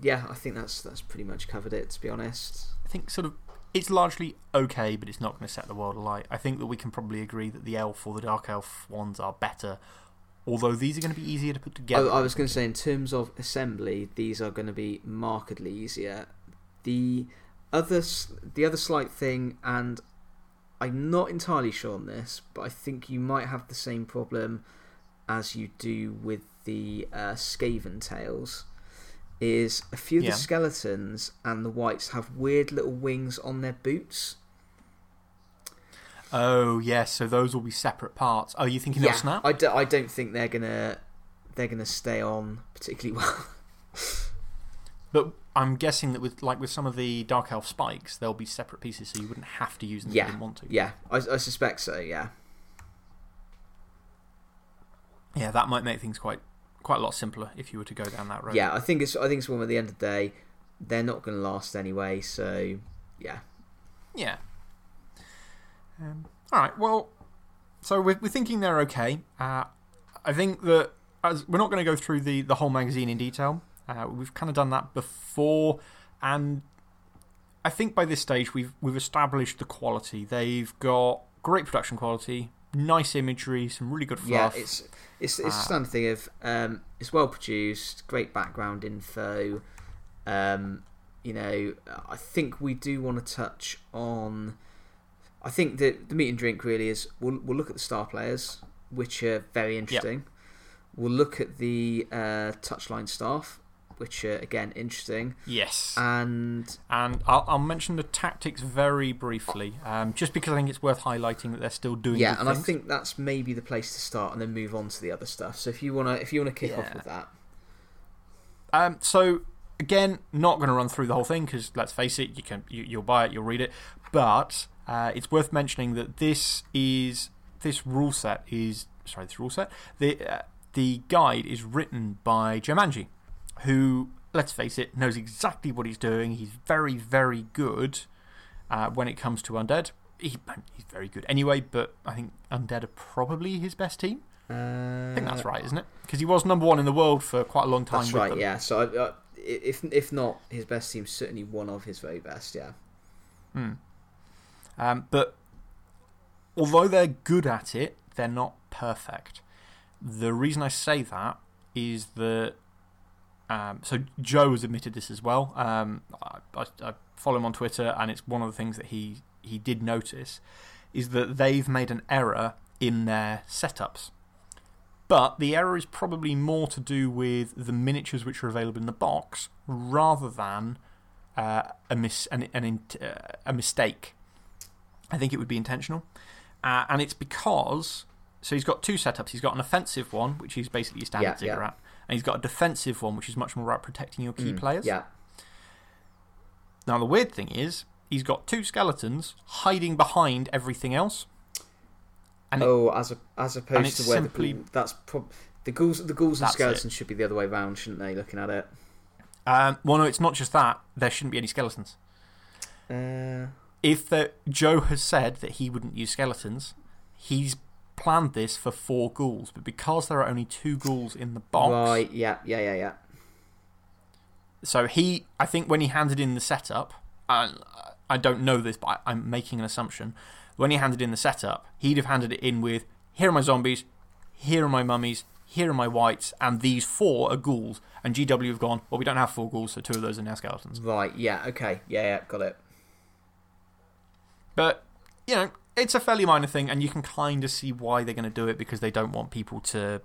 yeah, I think that's that's pretty much covered it. To be honest, I think sort of it's largely okay, but it's not going to set the world alight. I think that we can probably agree that the elf or the dark elf ones are better, although these are going to be easier to put together. I was going to say in terms of assembly, these are going to be markedly easier. The other the other slight thing, and I'm not entirely sure on this, but I think you might have the same problem as you do with the uh, Skaven tails. Is a few of Yeah. the skeletons and the wights have weird little wings on their boots. Oh, yes, so those will be separate parts. Oh, you thinking they'll snap? I, do, I don't think they're gonna they're gonna stay on particularly well. But I'm guessing that with, like, with some of the dark elf spikes, they'll be separate pieces, so you wouldn't have to use them if you didn't want to. yeah, I, I suspect so. Yeah. Yeah, that might make things quite, quite a lot simpler if you were to go down that road. Yeah, I think it's I think it's one at the end of the day, they're not going to last anyway. So yeah, Yeah. Um, all right. Well, so we're, we're thinking they're okay. Uh, I think that as, we're not going to go through the, the whole magazine in detail. Uh, we've kind of done that before. And I think by this stage, we've, we've established the quality. They've got great production quality, nice imagery, some really good yeah, fluff. it's it's it's Ah. a standard thing of um, it's well produced, great background info. Um, you know, I think we do want to touch on. I think the the meat and drink really is we'll we'll look at the star players, which are very interesting. We'll look at the uh, touchline staff, which are again interesting, yes. and And I'll, I'll mention the tactics very briefly, um, just because I think it's worth highlighting that they're still doing yeah, and I think that's maybe the place to start, and then move on to the other stuff. So if you wanna if you wanna kick off with that, Um, so, again, not going to run through the whole thing because let's face it, you can, you, you'll buy it, you'll read it. But uh, it's worth mentioning that this is this rule set is sorry, this rule set the uh, the guide is written by Joemanji, who let's face it knows exactly what he's doing. He's very very good uh, when it comes to undead. He, he's very good anyway, but I think undead are probably his best team. uh, I think that's right, isn't it? Because he was number one in the world for quite a long time. That's right. them. Yeah. So I, uh, if if not his best team, certainly one of his very best. Yeah. Hmm. Um, but although they're good at it, they're not perfect. The reason I say that is that. Um, so, Joe has admitted this as well. Um, I, I, I follow him on Twitter, and it's one of the things that he, he did notice is that they've made an error in their setups. But the error is probably more to do with the miniatures which are available in the box rather than uh, a, mis an, an uh, a mistake. I think it would be intentional. Uh, and it's because. So he's got two setups. He's got an offensive one, which is basically your standard Yeah, and he's got a defensive one, which is much more about protecting your key Mm, players. Yeah. Now, the weird thing is, he's got two skeletons hiding behind everything else. And it- oh, as a, as opposed to where simply- the ghoul, that's prob- the ghouls the ghouls and it. skeletons should be the other way round, shouldn't they? Looking at it. Um, well, no, it's not just that. There shouldn't be any skeletons. Uh, If the, Joe has said that he wouldn't use skeletons, he's planned this for four ghouls. But because there are only two ghouls in the box. right. Yeah. Yeah. Yeah. Yeah. So he, I think when he handed in the setup, uh, I don't know this, but I, I'm making an assumption. When he handed in the setup, he'd have handed it in with here are my zombies, here are my mummies, here are my wights, and these four are ghouls. And GW have gone, well, we don't have four ghouls, so two of those are now skeletons. Right. Yeah. Okay. Yeah. Yeah. Got it. But, you know, it's a fairly minor thing, and you can kind of see why they're going to do it because they don't want people to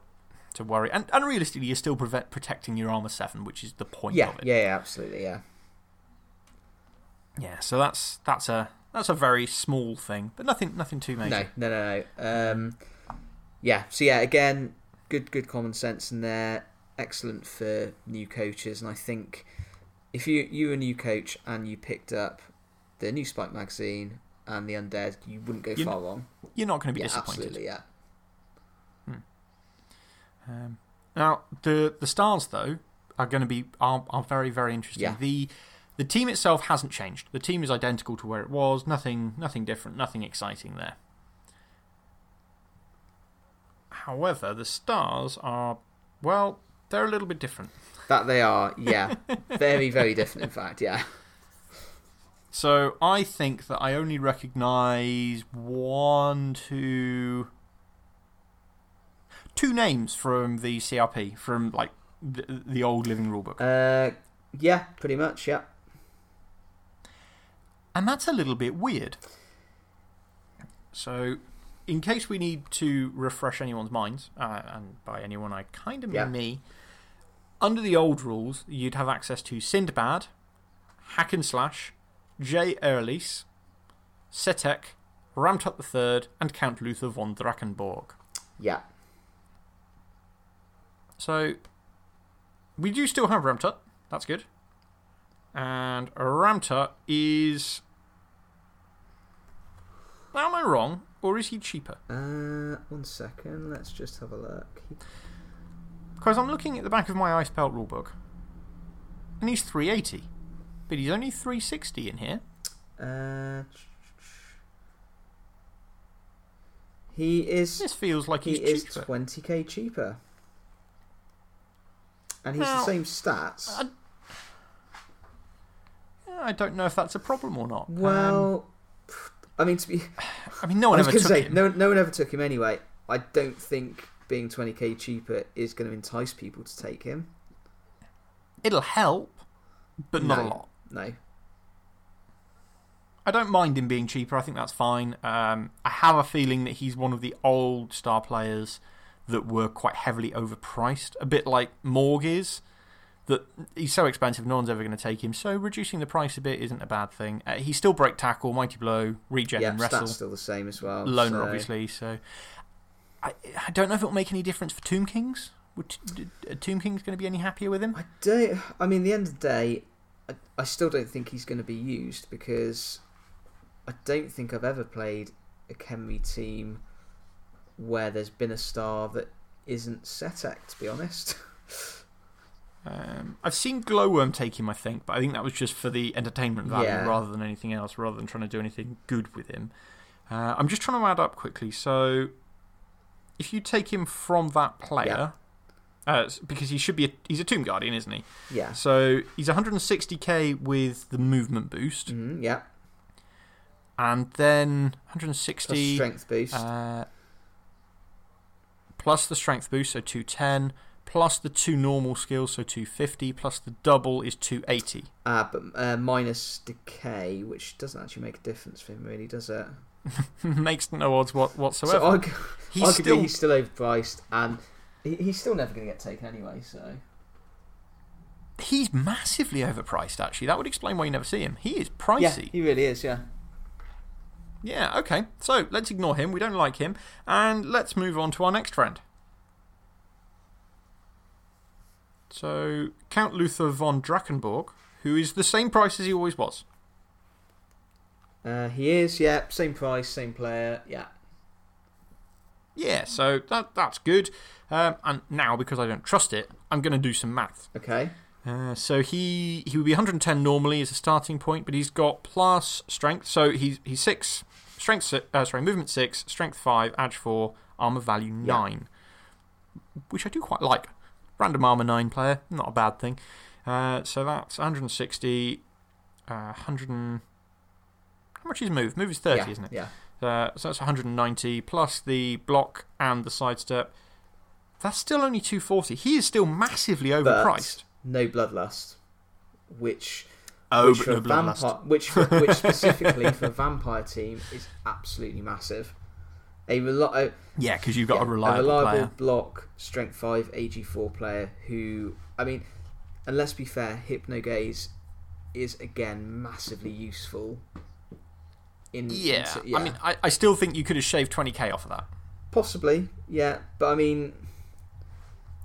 to worry. And, and realistically, you're still prevent, protecting your armor 7, which is the point Yeah, of it. yeah, yeah, absolutely, yeah. Yeah, so that's, that's, a, that's a very small thing, but nothing, nothing too major. No, no, no, no. Um, yeah, so yeah, again, good, good common sense in there. Excellent for new coaches, and I think if you you were a new coach and you picked up the new Spike magazine and the Undead, you wouldn't go You- far wrong. You're not going to be Yeah, disappointed. absolutely, yeah. Um, now, the, the stars, though, are going to be are, are very, very interesting. Yeah. The, the team itself hasn't changed. The team is identical to where it was. Nothing, nothing different, nothing exciting there. However, the stars are, well, they're a little bit different. That they are, yeah, very, very different. In fact, yeah. So I think that I only recognise one, two, two names from the CRP, from like the, the old living rulebook. Uh, yeah, pretty much, yeah. And that's a little bit weird. So, in case we need to refresh anyone's minds, uh, and by anyone I kind of mean Yeah. me, under the old rules, you'd have access to Sinnedbad, Hack Enslash, J. Erlis, Setekh, Ramtut III, and Count Luthor von Drakenborg. Yeah. So, we do still have Ramtut. That's good. And Ramtut is. Am I wrong? Or is he cheaper? Uh, one second. Let's just have a look. Because I'm looking at the back of my Ice Belt rulebook. And he's 380. But he's only 360 in here. Uh, he is. This feels like He he's is cheaper. twenty k cheaper, and he's Now, the same stats. I- I don't know if that's a problem or not. Um, well, I mean, to be, I mean, no one ever took say him. no, no one ever took him anyway. I don't think being twenty k cheaper is going to entice people to take him. It'll help, but not a lot. No, I don't mind him being cheaper. I think that's fine. Um, I have a feeling that he's one of the old star players that were quite heavily overpriced, a bit like Morg is. That he's so expensive, no one's ever going to take him. So reducing the price a bit isn't a bad thing. Uh, he's still break tackle, mighty blow, regen, yeah, and wrestle. stats still the same as well. Loner, so- obviously. So I, I don't know if it'll make any difference for Tomb Kings. Would d- Tomb Kings going to be any happier with him? I don't. I mean, the end of the day, I, I still don't think he's going to be used because I don't think I've ever played a Khemri team where there's been a star that isn't Setekh. To be honest, Um, I've seen Glowworm take him, I think, but I think that was just for the entertainment value Yeah. rather than anything else, rather than trying to do anything good with him. Uh, I'm just trying to add up quickly. So, if you take him from that player, uh, because he should be a, he's a Tomb Guardian, isn't he? yeah, So, he's 160k with the movement boost, mm, yeah, and then plus 160 strength boost. uh, plus the strength boost, so 210, plus the two normal skills, so 250, plus the double is 280. Ah, but uh, minus decay, which doesn't actually make a difference for him, really, does it? Makes no odds what, whatsoever. So he's still he's still overpriced, and he, he's still never going to get taken anyway. So he's massively overpriced. Actually, that would explain why you never see him. He is pricey. yeah, he really is. Yeah. Yeah. Okay. So let's ignore him. We don't like him, and let's move on to our next friend. So Count Luthor von Drakenborg, who is the same price as he always was. Uh, he is, yeah. Same price, same player, yeah. Yeah. So that that's good. Um, and now because I don't trust it, I'm going to do some math. Okay. Uh, so he he would be 110 normally as a starting point, but he's got plus strength. So he's he's six strength. si- Uh, sorry, movement six, strength five, edge four, armor value Yeah. nine, which I do quite like. Random armor nine player, not a bad thing. Uh, so that's 160, uh, 100. Much is move? Move is 30, yeah, isn't it? Yeah. Uh, so that's 190 plus the block and the sidestep. That's still only 240. He is still massively overpriced. No bloodlust, which Oh, which for no vampire, which for, which specifically for a vampire team is absolutely massive. A, reli- Yeah, because you've got yeah, a reliable, reliable player. block, strength 5, AG4 player who, I mean, and let's be fair, Hypnogaze is again massively useful. In, Yeah. in- I mean, I, I still think you could have shaved 20k off of that. possibly, yeah, but I mean,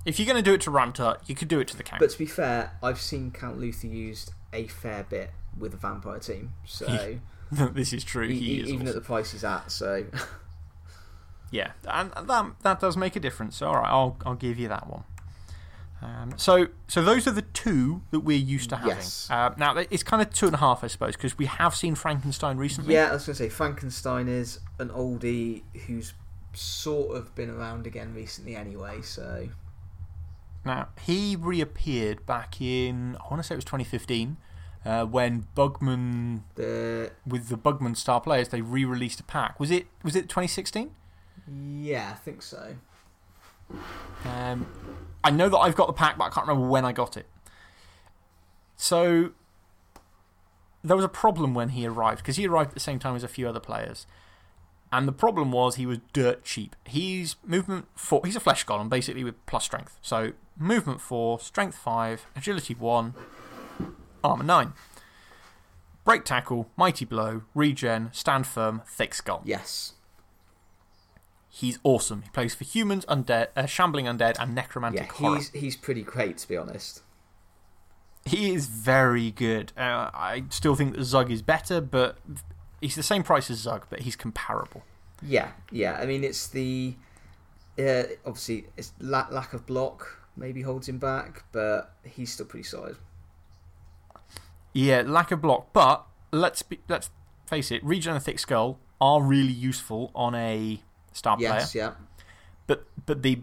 If you're going to do it to Ramtut, you could do it to the Count. but to be fair, I've seen Count Luthor used a fair bit with a vampire team, so this is true. He e- is even awesome. at the price he's at, so Yeah, and that that does make a difference. All right, I'll I'll give you that one. Um, so so those are the two that we're used to having. Yes. Uh, now it's kind of two and a half, I suppose, because we have seen Frankenstein recently. yeah, I was gonna say Frankenstein is an oldie who's sort of been around again recently, anyway. So Now he reappeared back in I want to say it was 2015, uh, when Bugman the with the Bugman star players they re-released a pack. Was it was it 2016? yeah, I think so. Um, I know that I've got the pack, but I can't remember when I got it. So there was a problem when he arrived because he arrived at the same time as a few other players. And the problem was he was dirt cheap. He's movement four, he's a flesh golem basically with plus strength. So movement four, strength five, agility one, armor nine. Break tackle, mighty blow, regen, stand firm, thick skull. Yes. He's awesome. He plays for humans, undead, uh, shambling undead, and necromantic Yeah, horror. he's he's pretty great to be honest. He is very good. Uh, I still think that Zug is better, but he's the same price as Zug, but he's comparable. Yeah, yeah. I mean, it's the uh, obviously it's la- lack of block maybe holds him back, but he's still pretty solid. Yeah, lack of block, but let's be, let's face it, Regen and Thick Skull are really useful on a star yes, player. yeah, But, but the,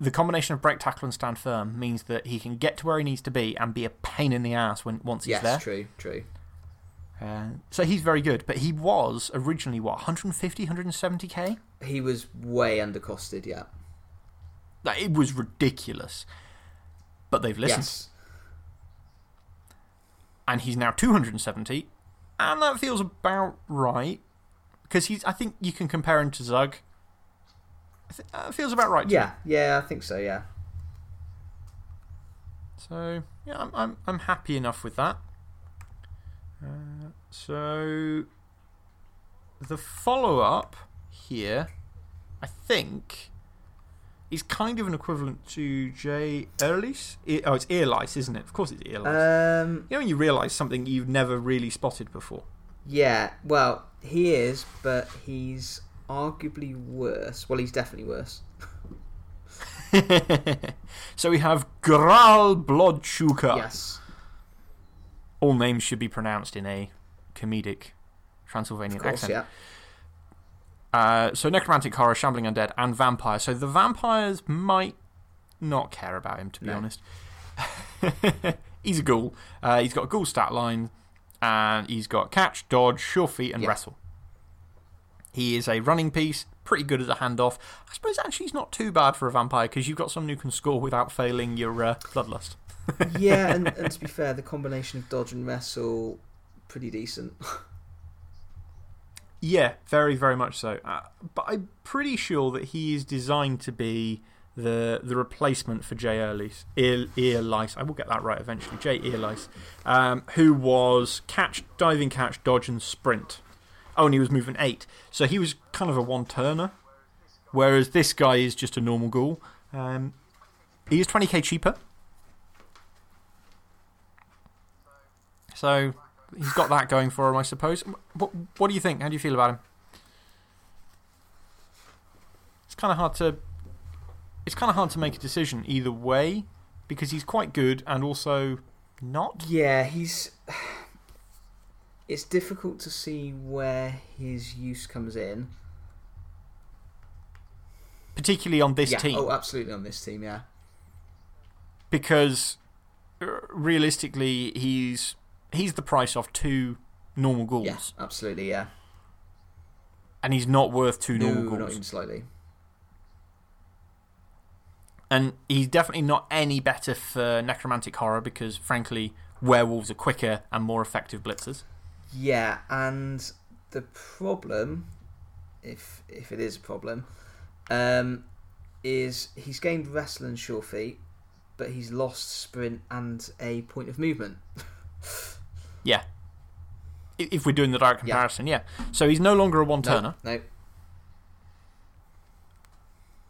the combination of Break Tackle and Stand Firm means that he can get to where he needs to be and be a pain in the ass when, once he's yes, there. true, true. Uh, so he's very good, but he was originally, what, 150, 170k? He was way undercosted. Yeah. Like, It was ridiculous. But they've listened. Yes. and he's now 270, and that feels about right. Because he's, I think you can compare him to Zug. That feels about right. to Yeah, yeah, I think so. Yeah. So, yeah, I'm, I'm, I'm happy enough with that. Uh, so, the follow up here, I think, is kind of an equivalent to J. Earlies. E- Oh, it's Earlice, isn't it? Of course, it's Earlice. Um. you know, when you realise something you've never really spotted before. Yeah. Well, he is, but he's arguably worse. Well, he's definitely worse. so we have Graal Bloodsugar. Yes. All names should be pronounced in a comedic Transylvanian course. accent. Yeah. Uh, so necromantic horror, shambling undead, and vampire. So the vampires might not care about him, to be No. honest. he's a ghoul. Uh, he's got a ghoul stat line, and he's got catch, dodge, sure feet, and Yeah. wrestle. He is a running piece, pretty good as a handoff. I suppose actually he's not too bad for a vampire because you've got someone who can score without failing your uh, bloodlust. yeah, and, and to be fair, the combination of dodge and wrestle, pretty decent. Yeah, very, very much so. Uh, but I'm pretty sure that he is designed to be the the replacement for Jay Earlice. Ear, Earlice. I will get that right eventually. Jay Earlice. Um, who was catch, diving catch, dodge, and sprint. Oh, and he was moving eight. So he was kind of a one turner. Whereas this guy is just a normal ghoul. Um, he is 20k cheaper. So he's got that going for him, I suppose. What, what do you think? How do you feel about him? It's kind of hard to. It's kind of hard to make a decision either way because he's quite good and also not. Yeah, he's. It's difficult to see where his use comes in. Particularly on this yeah. team. Oh, absolutely on this team, yeah. because uh, realistically, he's, he's the price of two normal ghouls. Yeah, absolutely, yeah. And he's not worth two No, normal not even slightly. And he's definitely not any better for necromantic horror because, frankly, werewolves are quicker and more effective blitzers. Yeah, and the problem if if it is a problem, um, is he's gained wrestling sure feet, but he's lost sprint and a point of movement. Yeah. If we're doing the direct comparison, yeah. So he's no longer a one turner. no,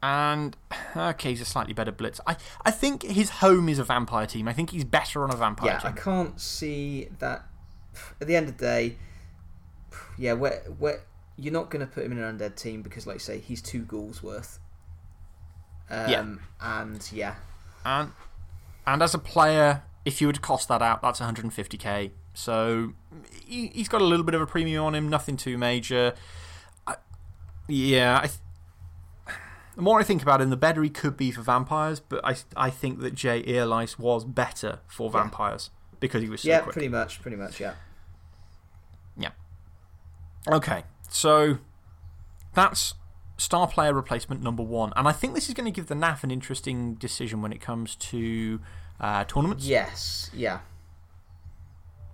And, okay, he's a slightly better blitz. I, I think his home is a vampire team. I think he's better on a vampire yeah, I can't see that. At the end of the day, yeah, where where you're not going to put him in an undead team because, like you say, he's two ghouls worth. Um, Yeah. and yeah, And, and as a player, if you would cost that out, that's 150k. So he, he's got a little bit of a premium on him, nothing too major. I, yeah, I, th- the more I think about him, the better he could be for vampires, but I, I think that Jay Earlice was better for Yeah. Because he was so yeah, quick. pretty much, pretty much, yeah. yeah. Okay, so that's star player replacement number one. And I think this is going to give the NAF an interesting decision when it comes to uh, tournaments. Yes, yeah,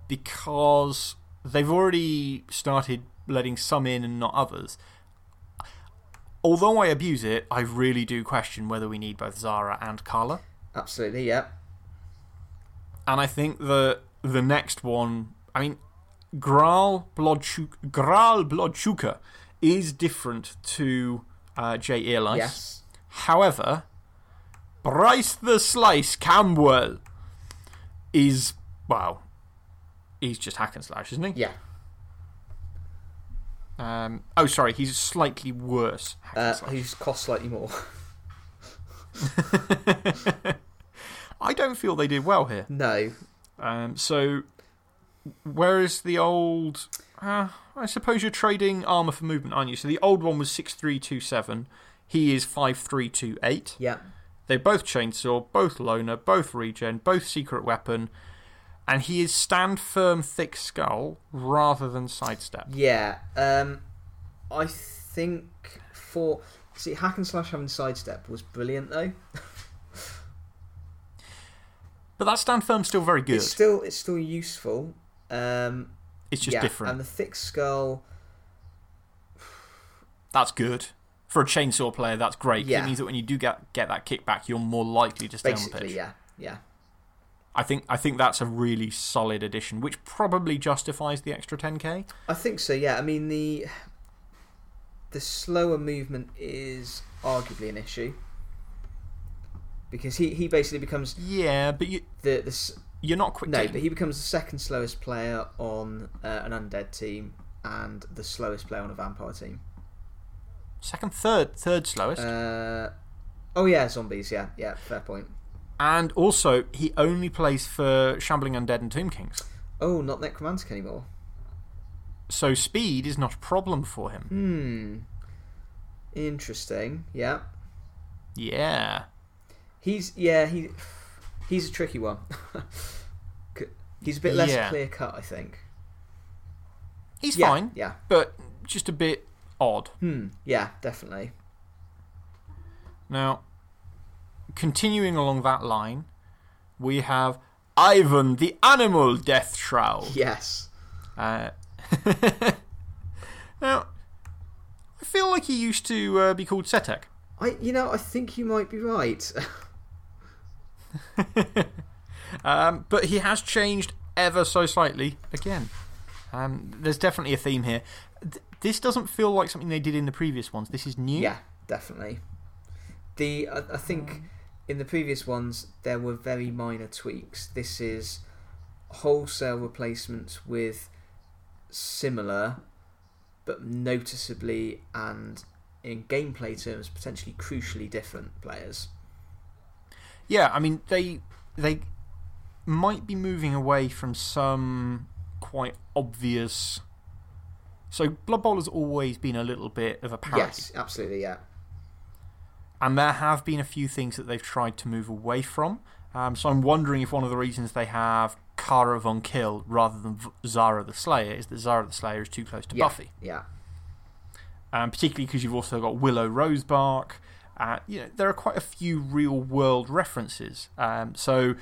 because they've already started letting some in and not others. Although I abuse it, I really do question whether we need both Zara and Karla. absolutely, yeah. And I think that the next one, I mean, Graal Blodchuk, Graal Blodchuka is different to uh, Jay Earlice. Yes, However, Bryce the Slice Cambuel is, well, he's just hack and slash, isn't he? yeah. Um, oh, sorry, he's slightly worse. Uh, who's cost slightly more? I don't feel they did well here. no, Um, so, where is the old. Uh, I suppose you're trading armour for movement, aren't you? So, the old one was 6327. He is 5328. yeah, They're both chainsaw, both loner, both regen, both secret weapon. And he is stand firm, thick skull rather than sidestep. yeah. Um, I think for see hack and slash having sidestep was brilliant though. But that stand firm's still very good. It's still it's still useful. Um, It's just yeah, different. And the thick skull, That's good. For a chainsaw player, that's great. Yeah. It means that when you do get, get that kickback, you're more likely to stay on the pitch. yeah, yeah. I think, I think that's a really solid addition, which probably justifies the extra 10k. I think so. Yeah, I mean the the slower movement is arguably an issue because he, he basically becomes Yeah, but you the, the you're not quick. no, but he becomes the second slowest player on uh, an undead team and the slowest player on a vampire team. Second, third, third slowest. Uh, oh yeah, zombies. Yeah, yeah. Fair point. and also, he only plays for Shambling Undead and Tomb Kings. Oh, not necromantic anymore. So speed is not a problem for him. Hmm. Interesting. Yeah. Yeah. He's yeah he he's a tricky one. He's a bit less Yeah. clear cut, I think. He's yeah, fine, Yeah. but just a bit odd. Hmm. Yeah. Definitely. Now, continuing along that line, we have Ivan the Animal Deathshroud. Yes. Uh, now, I feel like he used to uh, be called Setekh. I you know I think you might be right. Um, but he has changed ever so slightly again. Um, there's definitely a theme here. Th- this doesn't feel like something they did in the previous ones. This is new. yeah. Definitely. The I, I think in the previous ones there were very minor tweaks. This is wholesale replacements with similar, but noticeably and in gameplay terms potentially crucially different players. Yeah, I mean, they, they might be moving away from some quite obvious. So, Blood Bowl has always been a little bit of a parody. Yes, absolutely, yeah. And there have been a few things that they've tried to move away from. Um, so I'm wondering if one of the reasons they have Karla Von Kill rather than Zara the Slayer is that Zara the Slayer is too close to yeah, Buffy. Yeah. Um, particularly because you've also got Willow Rosebark uh, you know, there are quite a few real world references. Um, so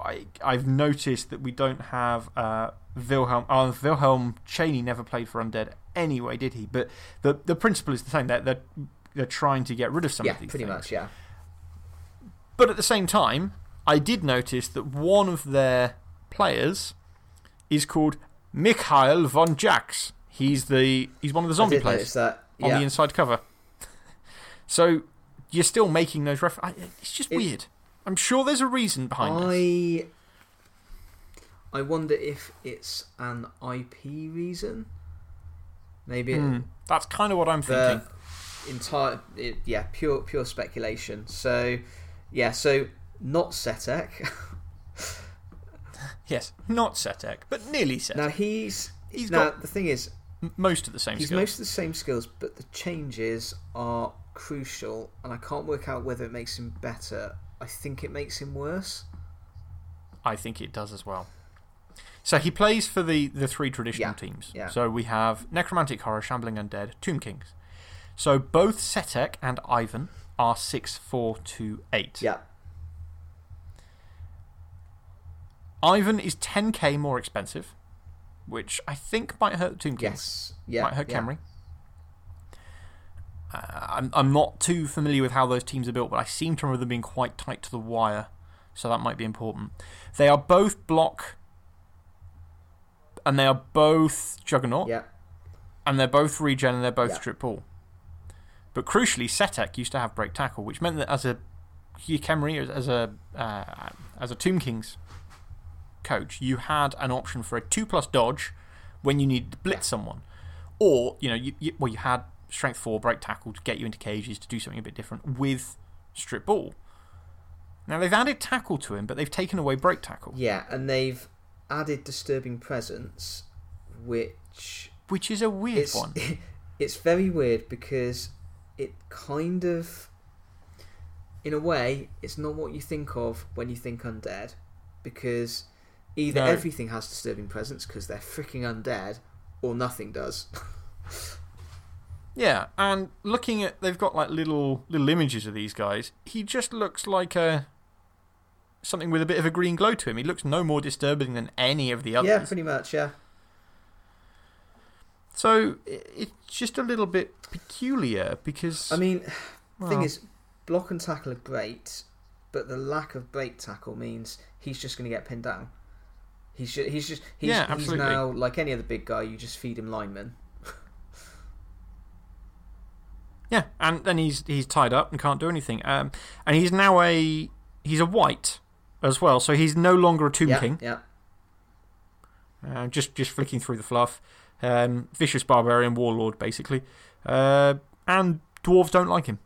I, I've noticed that we don't have uh, Wilhelm. Oh, Wilhelm Chaney never played for Undead anyway, did he? But the, the principle is the same. They're, they're, they're trying to get rid of some yeah, of these pretty things. much, yeah. But at the same time, I did notice that one of their players is called Mikhail von Jax. He's, the, he's one of the zombie players that. on the inside cover. So you're still making those references. It's just It- weird. I'm sure there's a reason behind this. I I wonder if it's an IP reason. Maybe it- Hmm, that's kind of what I'm thinking. entire it, yeah pure pure speculation. So yeah, so not Setekh. Yes, not Setekh, but nearly Setekh. now he's He's now got- the thing is most of the same he's skills. most of the same skills, but the changes are crucial, and I can't work out whether it makes him better. I think it makes him worse. I think it does as well. So he plays for the, the three traditional Yeah, teams. yeah. So we have Necromantic Horror, Shambling Undead, Tomb Kings. So both Setekh and Ivan are 6, 4, 2, 8. Yeah, Ivan is 10k more expensive, which I think might hurt Tomb Kings. yes, yeah, might hurt yeah. Khemri. Uh, I'm, I'm not too familiar with how those teams are built, but I seem to remember them being quite tight to the wire, so that might be important. They are both block, and they are both Juggernaut, Yeah, and they're both regen, and they're both Yeah. strip ball. But crucially, Setekh used to have break tackle, which meant that as a Khemri, as, as a uh, as a Tomb Kings coach, you had an option for a two plus dodge when you needed to blitz someone, or you know, you, you, well, you had strength four break tackle to get you into cages to do something a bit different with strip ball. Now they've added tackle to him, but they've taken away break tackle, yeah, and they've added disturbing presence, which which is a weird it's one. it's very weird because it kind of in a way it's not what you think of when you think undead because either No. everything has disturbing presence because they're freaking undead or nothing does Yeah, and looking at they've got like little little images of these guys. He just looks like a something with a bit of a green glow to him. He looks no more disturbing than any of the others. yeah pretty much yeah So it's just a little bit peculiar because i mean the thing is block and tackle are great but the lack of break tackle means he's just going to get pinned down he's just, he's just he's, Yeah, he's now like any other big guy you just feed him linemen yeah, and then he's he's tied up and can't do anything. Um, and he's now a he's a wight as well, so he's no longer a Tomb yeah King. yeah Uh, just just flicking through the fluff. Um, vicious barbarian warlord basically, uh, and dwarves don't like him.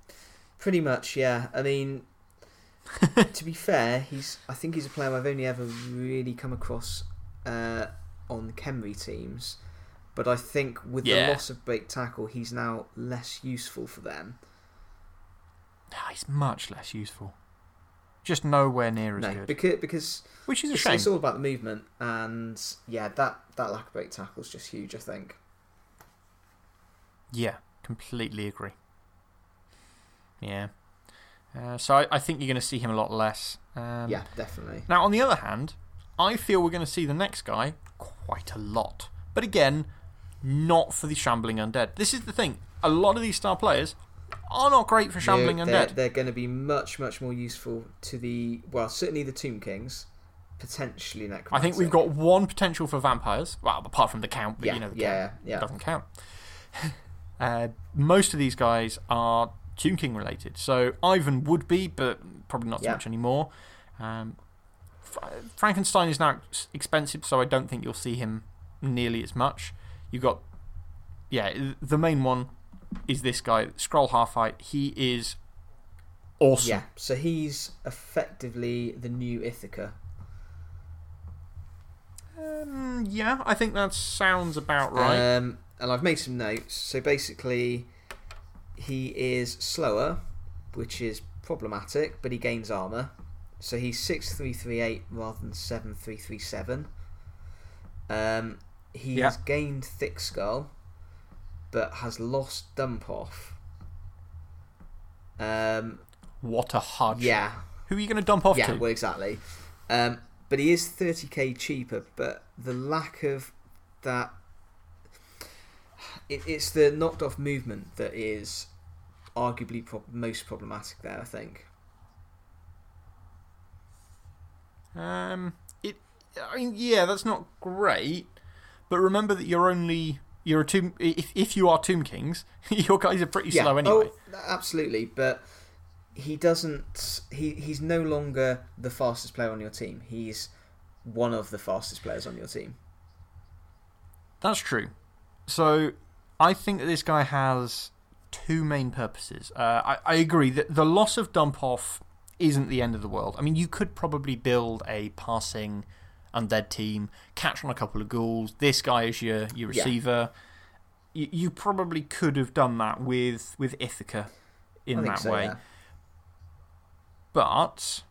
Pretty much, yeah. I mean, to be fair, he's. I think he's a player I've only ever really come across uh, on Khemri teams. But I think with Yeah. the loss of break tackle, he's now less useful for them. He's much less useful. Just nowhere near as no, good. because because Which is a it's, shame. it's all about the movement, and yeah, that that lack of break tackle is just huge. I think. Yeah, completely agree. Yeah. Uh, so I, I think you're going to see him a lot less. Um, yeah, definitely. Now, on the other hand, I feel we're going to see the next guy quite a lot. But again, not for the Shambling Undead. This is the thing. A lot of these star players are not great for Shambling they're, Undead. They're, they're going to be much much more useful to the well, certainly the Tomb Kings, potentially Necromantic. I think we've got one potential for vampires. Well, apart from the Count, but Yeah, you know, the yeah, Count yeah. doesn't count. uh, most of these guys are Tomb King related. So Ivan would be, but probably not so Yeah. much anymore. Um, Frankenstein is now expensive, so I don't think you'll see him nearly as much. You've got, yeah, the main one is this guy, Skrull Halfheight. He is awesome. Yeah, so he's effectively the new Ithaca. Um, yeah, I think that sounds about right. Um, and I've made some notes. So basically, he is slower, which is problematic, but he gains armor. So he's 6338 rather than 7337. Um, he Yeah. has gained Thick Skull, but has lost Dump Off. Um, What a hodge. yeah, Who are you going to dump off yeah, to? well, exactly. Um, but he is 30k cheaper, but the lack of that. It, it's the knocked off movement that is arguably prob- most problematic there, I think. Um, it. I mean, yeah, that's not great. But remember that you're only. You're a tomb. If, if you are Tomb Kings, your guys are pretty slow anyway. Oh, absolutely, but he doesn't. He he's no longer the fastest player on your team. He's one of the fastest players on your team. That's true. So, I think that this guy has two main purposes. Uh, I, I agree that the loss of dump off isn't the end of the world. I mean, you could probably build a passing undead team, catch on a couple of ghouls. This guy is your, your Yeah. receiver. You, you probably could have done that with, with Ithaca in that so, way. yeah. But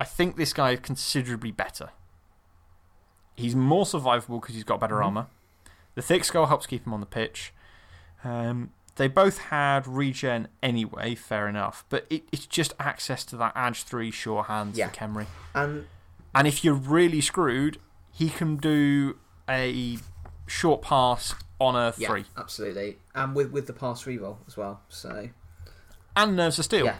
I think this guy is considerably better. He's more survivable because he's got better Mhm. armour. The thick skull helps keep him on the pitch. Um, they both had regen anyway, fair enough. But it, it's just access to that Edge 3 sure hands Yeah. for Khemri. And And if you're really screwed, he can do a short pass on a yeah, 3. absolutely, and with with the pass reroll as well. So And Nerves of Steel. yeah.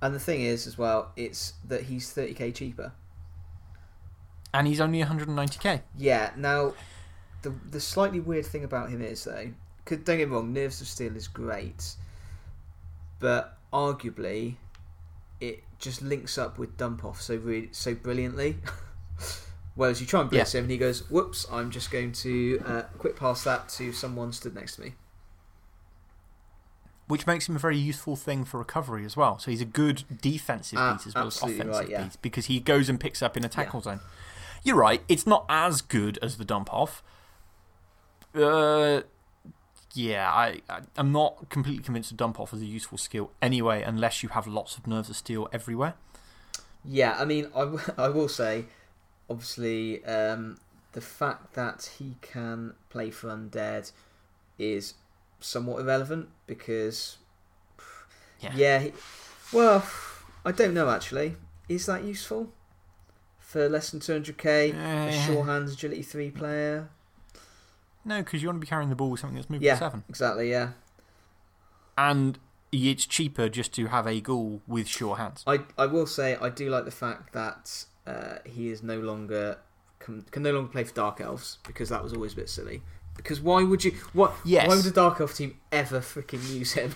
And the thing is, as well, it's that he's 30k cheaper. And he's only 190k. Yeah. Now, the the slightly weird thing about him is though, 'cause don't get me wrong, Nerves of Steel is great, but arguably, just links up with Dump Off so re- so brilliantly. Whereas you try and blitz him, and he goes, "Whoops! I'm just going to uh, quick pass that to someone stood next to me." which makes him a very useful thing for recovery as well. So he's a good defensive Ah, piece as well as offensive right, yeah. piece because he goes and picks up in a tackle zone. You're right, it's not as good as the dump off. Uh, yeah, I, I, I'm not completely convinced the dump off is a useful skill anyway, unless you have lots of nerves of steel everywhere. Yeah, I mean, I, w- I will say, obviously, um, the fact that he can play for Undead is somewhat irrelevant because, Yeah. yeah, he, well, I don't know actually. Is that useful for less than 200k? A Eh, sure hands agility 3 player? No, because you want to be carrying the ball with something that's moving Yeah. seven. Exactly, yeah. And it's cheaper just to have a ghoul with sure hands. I, I will say, I do like the fact that uh, he is no longer. Can, can no longer play for Dark Elves because that was always a bit silly. Because why would you. What, Yes. Why would a Dark Elf team ever freaking use him?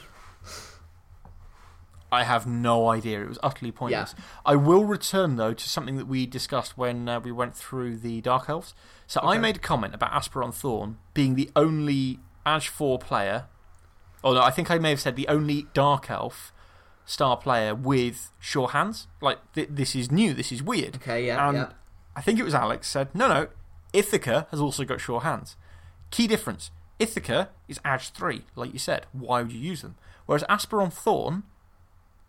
I have no idea. It was utterly pointless. I will return, though, to something that we discussed when uh, we went through the Dark Elves. So I made a comment about Asperon Thorn being the only Ash 4 player. Oh, no, I think I may have said the only Dark Elf star player with sure hands. Like, th this is new, this is weird. Okay, yeah, And yeah. I think it was Alex said, no, no, Ithaca has also got sure hands. Key difference Ithaca is Edge 3, like you said. Why would you use them? Whereas Asperon Thorn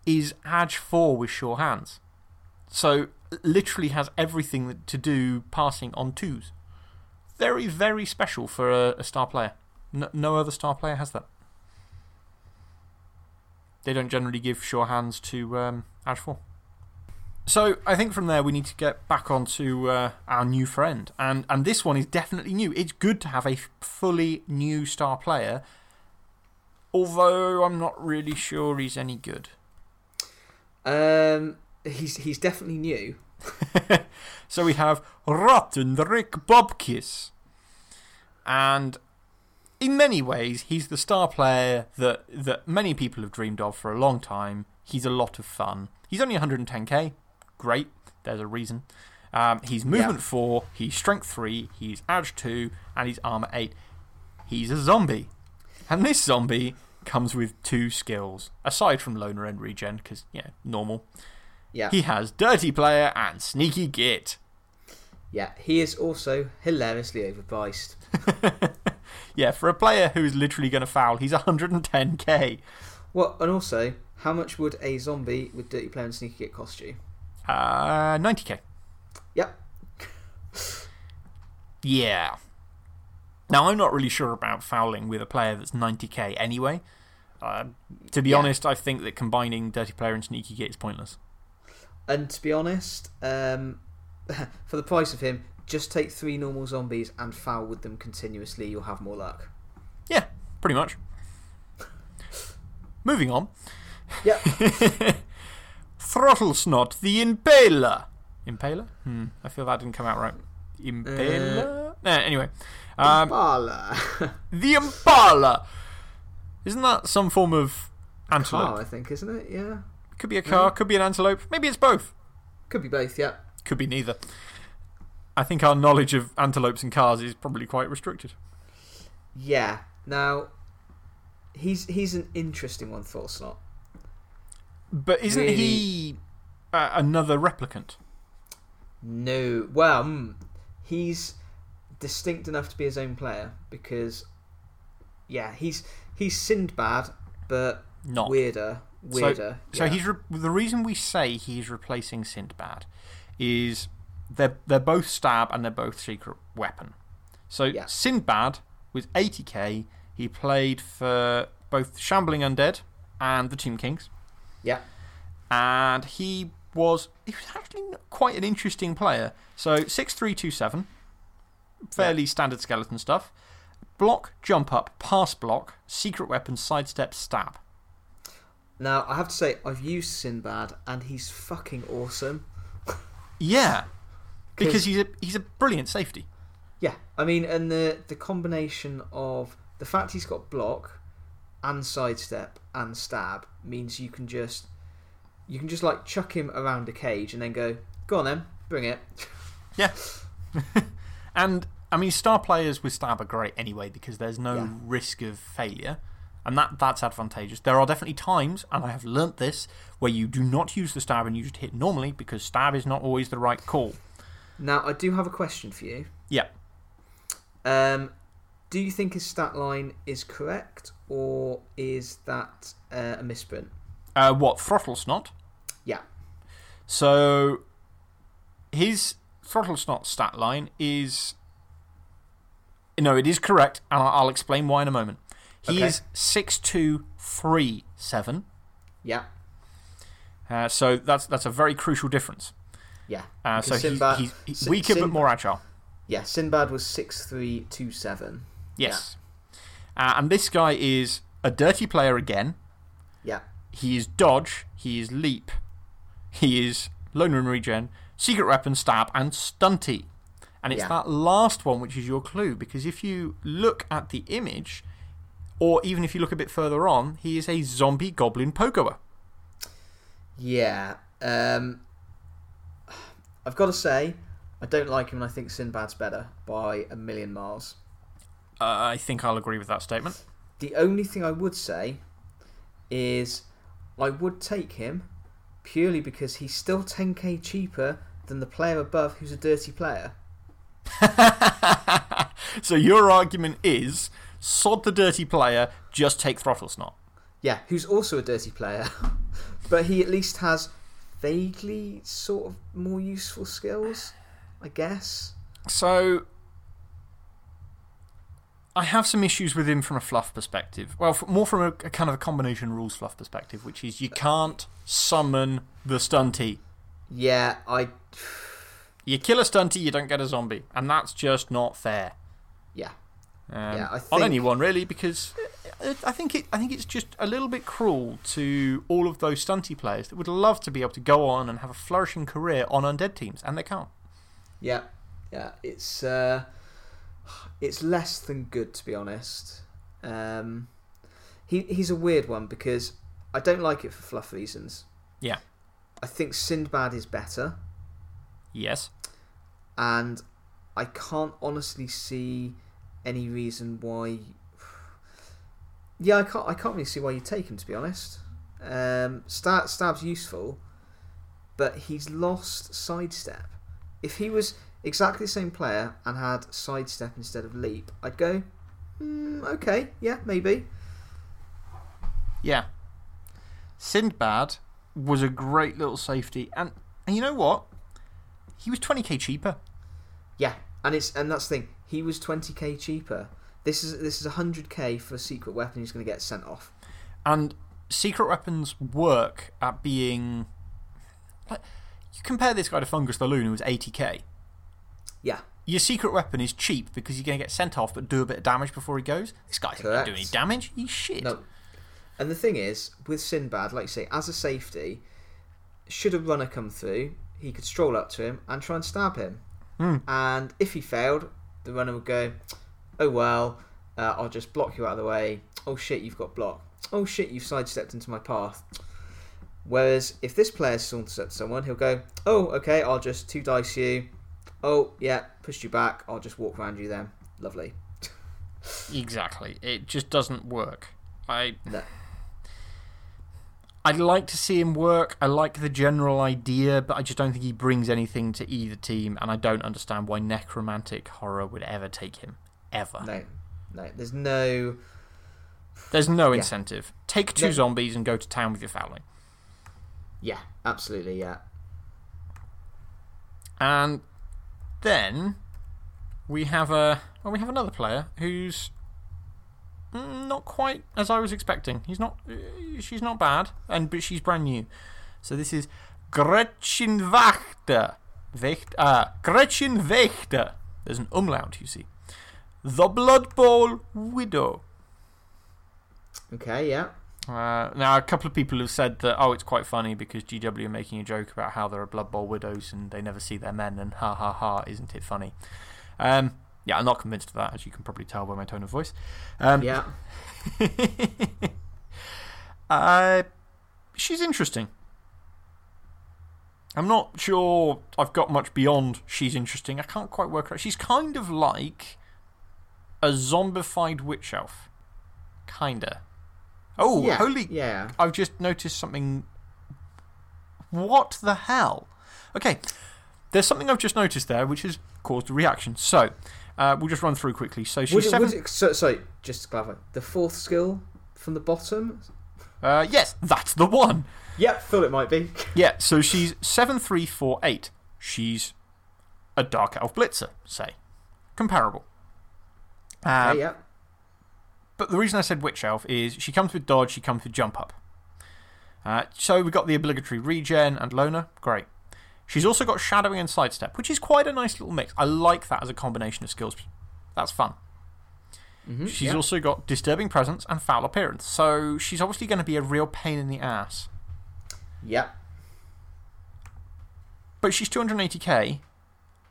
is Edge 4 with sure hands. So, literally has everything to do passing on twos. Very, very special for a, a star player. No, no other star player has that. They don't generally give sure hands to um, Edge 4. So I think from there we need to get back onto uh, our new friend. And, and this one is definitely new. It's good to have a fully new star player, although I'm not really sure he's any good. Um, he's, he's definitely new. so we have Rottenrick Bobkiss. And in many ways, he's the star player that, that many people have dreamed of for a long time. He's a lot of fun. He's only 110k. Great. There's a reason. Um, he's movement 4, he's strength 3, he's edge 2, and he's armor 8. He's a zombie. And this zombie comes with two skills, aside from loner and regen, because, yeah, normal. Yeah. He has Dirty Player and Sneaky Git. Yeah, he is also hilariously overpriced. Yeah, for a player who is literally going to foul, he's 110k. Well, and also, how much would a zombie with Dirty Player and Sneaky Git cost you? Uh, 90k. Yep. Yeah. Now, I'm not really sure about fouling with a player that's 90k anyway. Uh, to be Yeah. honest, I think that combining Dirty Player and Sneaky Git is pointless. And to be honest, um, for the price of him, just take three normal zombies and foul with them continuously. You'll have more luck. Yeah, pretty much. Moving on. Yep. Throttlesnot, the Impaler. Impaler? Hmm, I feel that didn't come out right. Impaler? Nah, anyway. Um, Bala. the Impala. Isn't that some form of antelope? Car, I think, isn't it? Yeah. Could be a car, could be an antelope. Maybe it's both. Could be both, yeah. Could be neither. I think our knowledge of antelopes and cars is probably quite restricted. Yeah. Now, he's he's an interesting one, Throttlesnot. But isn't Really? he uh, another replicant? No. Well, mm, he's distinct enough to be his own player because, yeah, he's he's Sinnedbad, but Not. weirder. Weirder. So yeah. he's re- the reason we say he's replacing Sinnedbad is they're, they're both stab and they're both secret weapon. So Yeah. Sinnedbad was 80k. He played for both Shambling Undead and the Tomb Kings. Yeah. And he was, he was actually quite an interesting player. So 6327, fairly standard skeleton stuff. Block, jump up, pass block, secret weapon, sidestep, stab. Now, I have to say, I've used Sinnedbad and he's fucking awesome. Yeah. Because he's a, he's a brilliant safety. Yeah, I mean, and the the combination of the fact he's got block and sidestep and stab means you can just you can just like chuck him around a cage and then go, go on then, bring it. Yeah. and, I mean, star players with stab are great anyway because there's no Yeah. risk of failure. And that, that's advantageous. There are definitely times, and I have learnt this, where you do not use the stab and you just hit normally because stab is not always the right call. Now, I do have a question for you. Yeah. Um, do you think his stat line is correct or is that uh, a misprint? Uh, what? Throttlesnot? Yeah. So, his Throttlesnot stat line is. No, it is correct, and I'll, explain why in a moment. He Okay. is 6237. Yeah. Uh, so that's, that's a very crucial difference. Yeah. Uh, so he's, Sinnedbad- he's, he's Sin- weaker but more agile. Yeah, Sinnedbad was 6327. Yes. Uh, and this guy is a dirty player again. Yeah. He is dodge, he is leap, he is lone rune regen, secret weapon, stab, and stunty. And it's Yeah. that last one which is your clue because if you look at the image, or even if you look a bit further on, he is a zombie goblin pogoer. Yeah. Um, I've got to say, I don't like him and I think Sinnedbad's better by a million miles. Uh, I think I'll agree with that statement. The only thing I would say is I would take him purely because he's still 10k cheaper than the player above who's a dirty player. so your argument is sod the dirty player, just take Throttlesnot. Yeah, who's also a dirty player, but he at least has vaguely sort of more useful skills, I guess. So, I have some issues with him from a fluff perspective. Well, more from a, a kind of a combination rules fluff perspective, which is you can't summon the stunty. Yeah, I. You kill a stunty, you don't get a zombie. And that's just not fair. Yeah. Um, Yeah, I On anyone, really, because uh, I think, it, I think it's just a little bit cruel to all of those stunty players that would love to be able to go on and have a flourishing career on undead teams, and they can't. Yeah, yeah, it's uh, it's less than good to be honest. Um, he he's a weird one because I don't like it for fluff reasons. Yeah. I think Sinnedbad is better, Yes. and I can't honestly see any reason why. Yeah, I can't. I can't really see why you take him to be honest. Um, Stab, Stab's useful, but he's lost sidestep. If he was exactly the same player and had sidestep instead of leap, I'd go, mm, okay, yeah, maybe. Yeah. Sinnedbad was a great little safety. And, and you know what? He was 20k cheaper. Yeah, and it's and that's the thing. He was twenty k cheaper. This is this is hundred k for a secret weapon. He's going to get sent off. And secret weapons work at being. Like, you compare this guy to Fungus the Loon, who was 80k. Yeah. Your secret weapon is cheap because you're going to get sent off but do a bit of damage before he goes. This guy's not going to do any damage. He's shit. No. And the thing is, with Sinnedbad, like you say, as a safety, should a runner come through, he could stroll up to him and try and stab him. Hmm. And if he failed, the runner would go, "Oh well, uh, I'll just block you out of the way. Oh shit, you've got blocked. Oh shit, you've sidestepped into my path." Whereas if this player saunters up to someone, he'll go, "Oh, okay, I'll just two dice you. Oh yeah, pushed you back. I'll just walk around you then. Lovely." Exactly. It just doesn't work. I. No. I'd like to see him work. I like the general idea, but I just don't think he brings anything to either team, and I don't understand why necromantic horror would ever take him. Ever. No, no. There's no. There's no Yeah. incentive. Take two No. zombies and go to town with your family. Yeah, absolutely. Yeah. And then we have a well, we have another player who's not quite as I was expecting. He's not. She's not bad, and but she's brand new. So this is Gretchen Wachter. Vecht, uh, Gretchen Wächter. There's an umlaut, you see. The Blood Bowl Widow. Okay. Yeah. Uh, now, a couple of people have said that, oh, it's quite funny because GW are making a joke about how there are Blood Bowl widows and they never see their men, and ha ha ha, isn't it funny? Um, yeah, I'm not convinced of that, as you can probably tell by my tone of voice. Um, Yeah. uh, she's interesting. I'm not sure I've got much beyond she's interesting. I can't quite work out. She's kind of like a zombified witch elf. Kinda. Oh, yeah. holy Yeah. I've just noticed something. What the hell? Okay, there's something I've just noticed there which has caused a reaction. So, uh, we'll just run through quickly. So, she's Would it, seven. would it, so, sorry, just to clarify, the fourth skill from the bottom. uh, yes, that's the one. Yep, thought it might be. Yeah, so she's 7348. She's a Dark Elf Blitzer, say. Comparable. Um, okay, yep. But the reason I said Witch Elf is she comes with dodge, she comes with jump up. Uh, so we've got the obligatory regen and loner. Great. She's also got shadowing and sidestep, which is quite a nice little mix. I like that as a combination of skills. That's fun. Mhm, She's yeah. also got disturbing presence and foul appearance. So she's obviously going to be a real pain in the ass. Yep. But she's 280k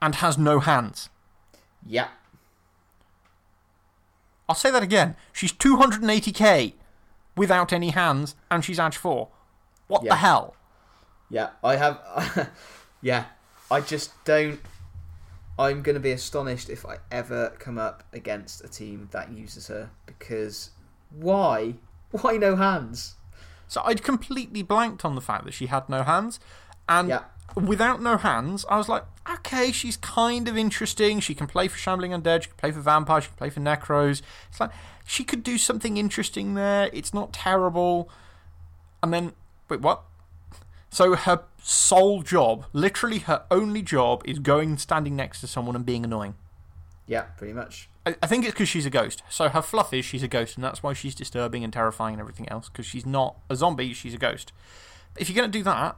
and has no hands. Yep. I'll say that again. She's 280k without any hands and she's Edge 4. What the hell? Yeah. I have. yeah. I just don't. I'm going to be astonished if I ever come up against a team that uses her because why? Why no hands? So I'd completely blanked on the fact that she had no hands. And Yeah. without no hands, I was like, okay, she's kind of interesting. She can play for Shambling Undead, she can play for Vampires, she can play for Necros. It's like, she could do something interesting there. It's not terrible. And then, wait, what? So her sole job, literally her only job, is going and standing next to someone and being annoying. Yeah, pretty much. I, I think it's because she's a ghost. So her fluff is she's a ghost, and that's why she's disturbing and terrifying and everything else, because she's not a zombie, she's a ghost. If you're going to do that,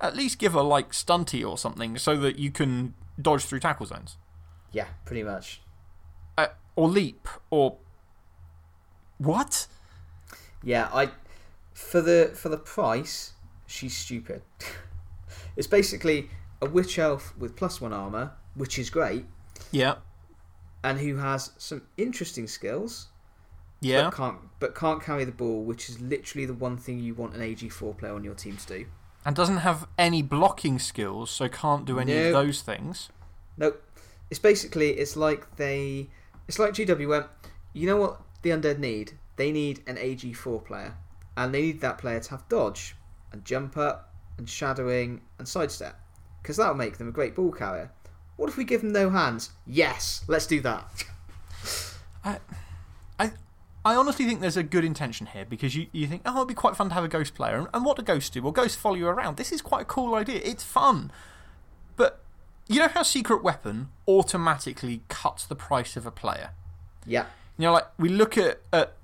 at least give her, like, stunty or something so that you can dodge through tackle zones. Yeah, pretty much. Uh, or leap, or. What? Yeah, I for the for the price, she's stupid. it's basically a witch elf with plus one armor, which is great, Yeah. And who has some interesting skills, Yeah. but can't but can't carry the ball, which is literally the one thing you want an AG four player on your team to do. And doesn't have any blocking skills, so can't do any of those things. Nope. It's basically it's like they it's like GW went. You know what the undead need? They need an AG four player, and they need that player to have dodge and jump up and shadowing and sidestep, because that'll make them a great ball carrier. What if we give them no hands? Yes, let's do that. I, I, I honestly think there's a good intention here because you, you think, oh, it'd be quite fun to have a ghost player. And, and what do ghosts do? Well, ghosts follow you around. This is quite a cool idea. It's fun. But you know how Secret Weapon automatically cuts the price of a player? Yeah, You know, like we look at, at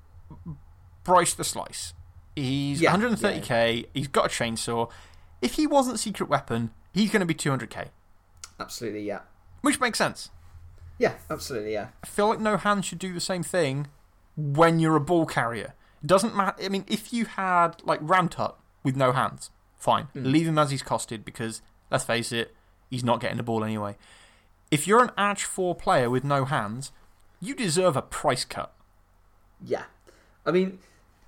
Bryce the Slice. He's Yeah, 130k. He's got a chainsaw. If he wasn't secret weapon, he's going to be 200k, Absolutely, yeah. which makes sense. Yeah, absolutely, yeah. I feel like no hands should do the same thing when you're a ball carrier. It doesn't matter. I mean, if you had like Ramtut with no hands, fine. Mm. Leave him as he's costed because, let's face it, he's not getting the ball anyway. If you're an Arch 4 player with no hands, you deserve a price cut. Yeah. I mean,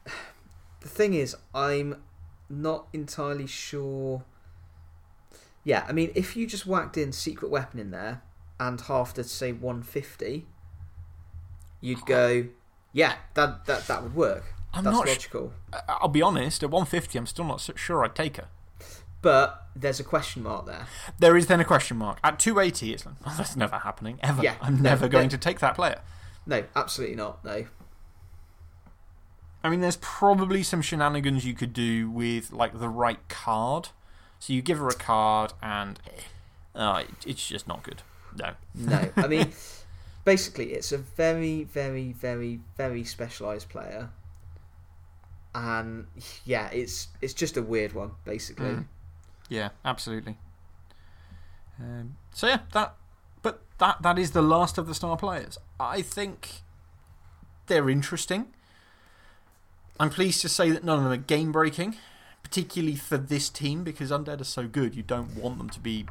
the thing is, I'm not entirely sure. Yeah, I mean, if you just whacked in secret weapon in there and halved it to say 150, you'd go, yeah, that, that, that would work. I'm That's not logical. I'll be honest, at 150, I'm still not so sure I'd take her. But there's a question mark there. There is then a question mark. At 280, it's like, oh, that's never happening, ever. Yeah, I'm no, never going no. to take that player. No, absolutely not. No. I mean, there's probably some shenanigans you could do with like the right card. So you give her a card and uh, it's just not good. No. No. I mean, basically, it's a very, very, very, very specialised player. And yeah, it's it's just a weird one, basically. Mm. Yeah, absolutely. Um, so yeah, that. But that that is the last of the star players. I think they're interesting. I'm pleased to say that none of them are game breaking, particularly for this team because Undead are so good. You don't want them to be.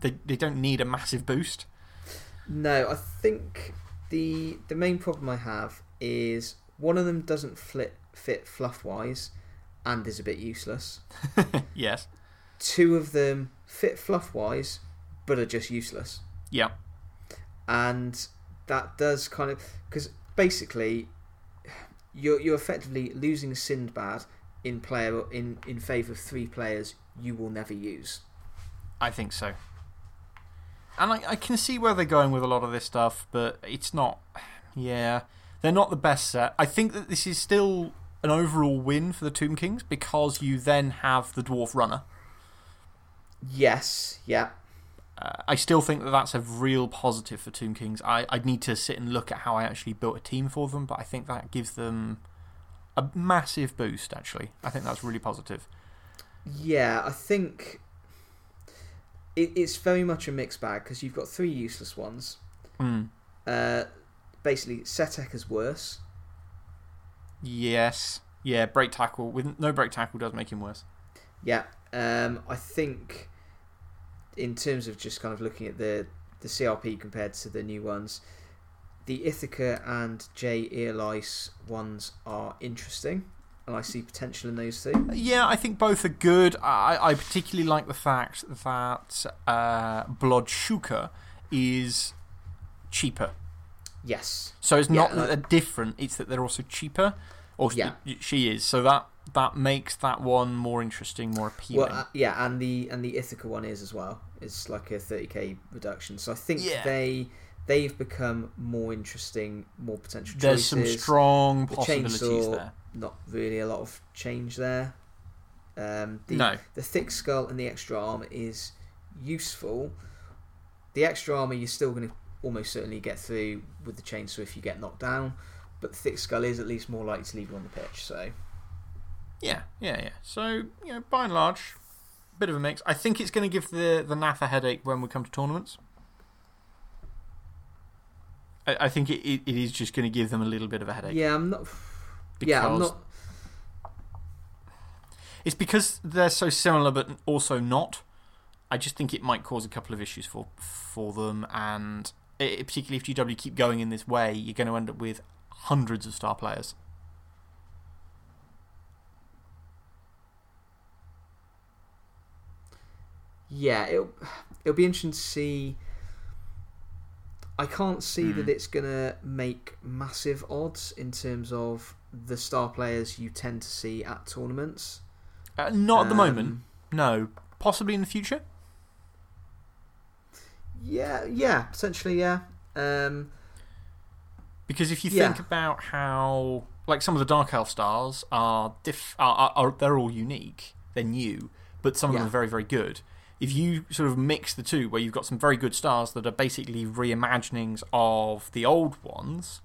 They they don't need a massive boost. No, I think the the main problem I have is one of them doesn't fit fit fluff wise, and is a bit useless. yes. Two of them fit fluff wise, but are just useless. Yeah. and that does kind of because basically you're you're effectively losing Sinnedbad in player in in favour of three players you will never use. I think so. And I, I can see where they're going with a lot of this stuff, but it's not. Yeah. They're not the best set. I think that this is still an overall win for the Tomb Kings because you then have the Dwarf Runner. Yes, yeah, Uh, I still think that that's a real positive for Tomb Kings. I, I'd need to sit and look at how I actually built a team for them, but I think that gives them a massive boost, actually. I think that's really positive. yeah. I think it, it's very much a mixed bag because you've got three useless ones. Mm. Uh, basically, Setekh is worse. Yes. Yeah, break tackle. With no break tackle does make him worse. Yeah, um, I think in terms of just kind of looking at the the CRP compared to the new ones, the Ithaca and J Earlice ones are interesting, and I see potential in those two. Yeah, I think both are good. I, I particularly like the fact that uh, Blood Shuka is cheaper. Yes, So it's Yeah, not that they're different, it's that they're also cheaper. Or Yeah. she, she is. So that, that makes that one more interesting, more appealing. well, uh, yeah, and the and the Ithaca one is as well. It's like a thirty k reduction, so I think Yeah. they they've become more interesting, more potential There's choices. some strong the possibilities chainsaw, there. not really a lot of change there. Um, the, No. the thick skull and the extra armor is useful. The extra armor you're still going to almost certainly get through with the chainsaw if you get knocked down, but the thick skull is at least more likely to leave you on the pitch. So Yeah, yeah, yeah. So, you know, by and large, a bit of a mix. I think it's going to give the, the NAF a headache when we come to tournaments. I, I think it, it, it is just going to give them a little bit of a headache. yeah, I'm not. Yeah, I'm not. It's because they're so similar, but also not. I just think it might cause a couple of issues for, for them, and it, particularly if GW keep going in this way, you're going to end up with hundreds of star players. Yeah, it'll it'll be interesting to see. I can't see that Hmm. it's gonna make massive odds in terms of the star players you tend to see at tournaments. Uh, not at the moment, Um, no. Possibly in the future. Yeah, yeah, potentially, yeah. Um, Because if you Yeah. think about how, like, some of the Dark Elf stars are, diff are, are, are they're all unique, they're new, but some of them are very, very good. If you sort of mix the two, where you've got some very good stars that are basically reimaginings of the old ones,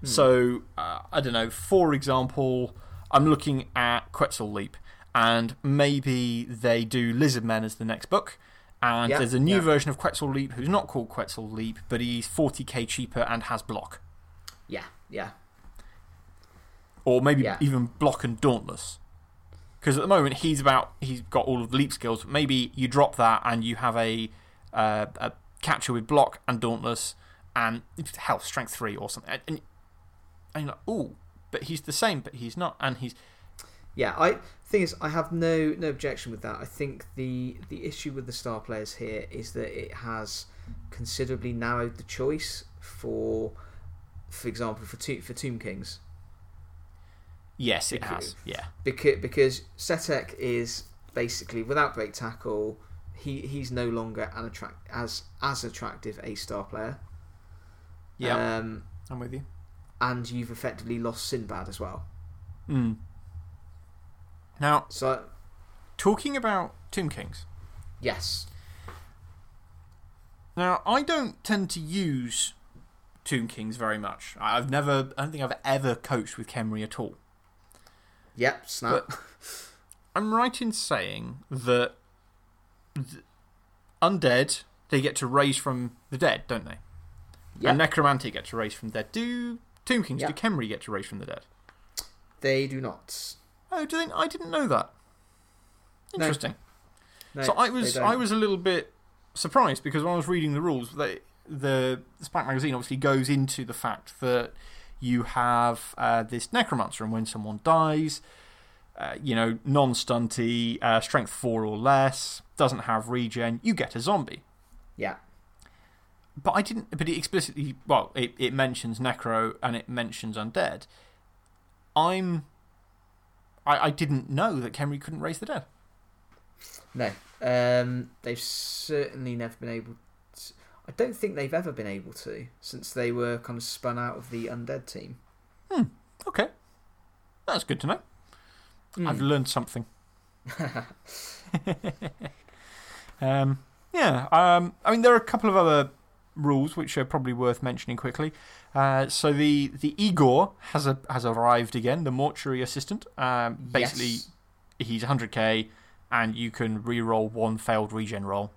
Hmm. so uh, I don't know, for example, I'm looking at Quetzal Leap, and maybe they do Lizard Men as the next book. And Yeah, there's a new yeah. version of Quetzal Leap who's not called Quetzal Leap, but he's 40k cheaper and has block. Yeah, yeah. Or maybe Yeah. even block and dauntless. Because at the moment, he's about, he's got all of the leap skills. Maybe you drop that and you have a, uh, a catcher with block and dauntless and health, strength 3 or something. And, and you're like, ooh, but he's the same, but he's not. And he's. Yeah, I thing is, I have no no objection with that. I think the the issue with the star players here is that it has considerably narrowed the choice for, for example, for to, for Tomb Kings. Yes, it Because- has. Yeah. because because Setekh is basically without break tackle. He he's no longer an attract as as attractive a star player. Yeah. Um, I'm with you. and you've effectively lost Sinnedbad as well. Mm. Now, So talking about Tomb Kings. yes, Now, I don't tend to use Tomb Kings very much. I- I've never, I don't think I've ever coached with Khemri at all. Yep, snap. I'm right in saying that th- undead, they get to raise from the dead, don't they? Yep. And necromancy get to raise from the dead. Do Tomb Kings, Yep. do Khemri get to raise from the dead? they do not. Oh, do they? I didn't know that. Interesting. No, so I was. I was a little bit surprised because when I was reading the rules, they, the Spike magazine obviously goes into the fact that you have uh, this necromancer, and when someone dies, uh, you know, non stunty, uh, strength four or less, doesn't have regen, you get a zombie. Yeah, But I didn't. But it explicitly, well, it, it mentions necro and it mentions undead. I'm. I, I didn't know that Khemri couldn't raise the dead. no. Um, they've certainly never been able. I don't think they've ever been able to since they were kind of spun out of the undead team. Okay. That's good to know. Hmm. I've learned something. um, yeah. Um, I mean, there are a couple of other rules which are probably worth mentioning quickly. Uh, so the, the Igor has, a, has arrived again, the mortuary assistant. Um, basically, Yes. he's 100k and you can re roll one failed regen roll.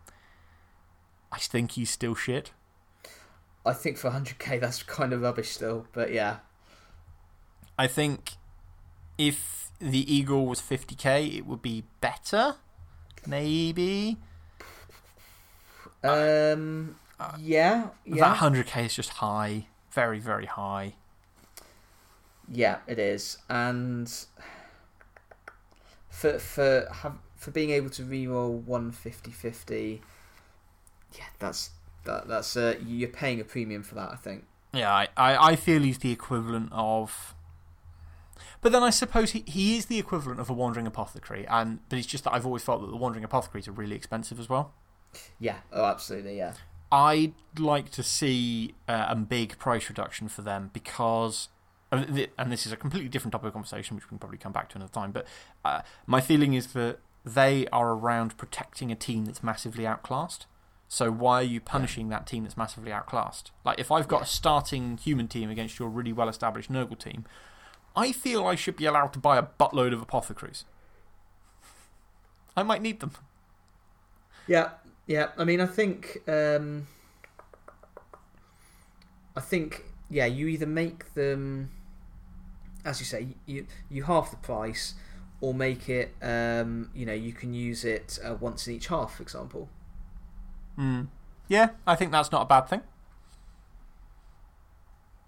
I think he's still shit. I think for 100k that's kind of rubbish still, but yeah. I think if the Igor was 50k, it would be better. Maybe. Um, yeah, yeah, That 100k is just high. Very, very high. yeah, it is, and for for have, for being able to reroll one 50-50, yeah, that's that that's uh, you're paying a premium for that. I think. Yeah, I, I, I feel he's the equivalent of. But then I suppose he, he is the equivalent of a wandering apothecary, and but it's just that I've always felt that the wandering apothecaries are really expensive as well. Yeah. Oh, absolutely. Yeah. I'd like to see uh, a big price reduction for them because, and and this is a completely different topic of conversation, which we can probably come back to another time. But uh, my feeling is that they are around protecting a team that's massively outclassed. So why are you punishing that team that's massively outclassed? Like, if I've got a starting human team against your really well established Nurgle team, I feel I should be allowed to buy a buttload of apothecaries. I might need them. Yeah, yeah. I mean, I think, um, I think, yeah. You either make them, as you say, you you half the price, or make it, um, you know, you can use it uh, once in each half, for example. Mm. Yeah, I think that's not a bad thing.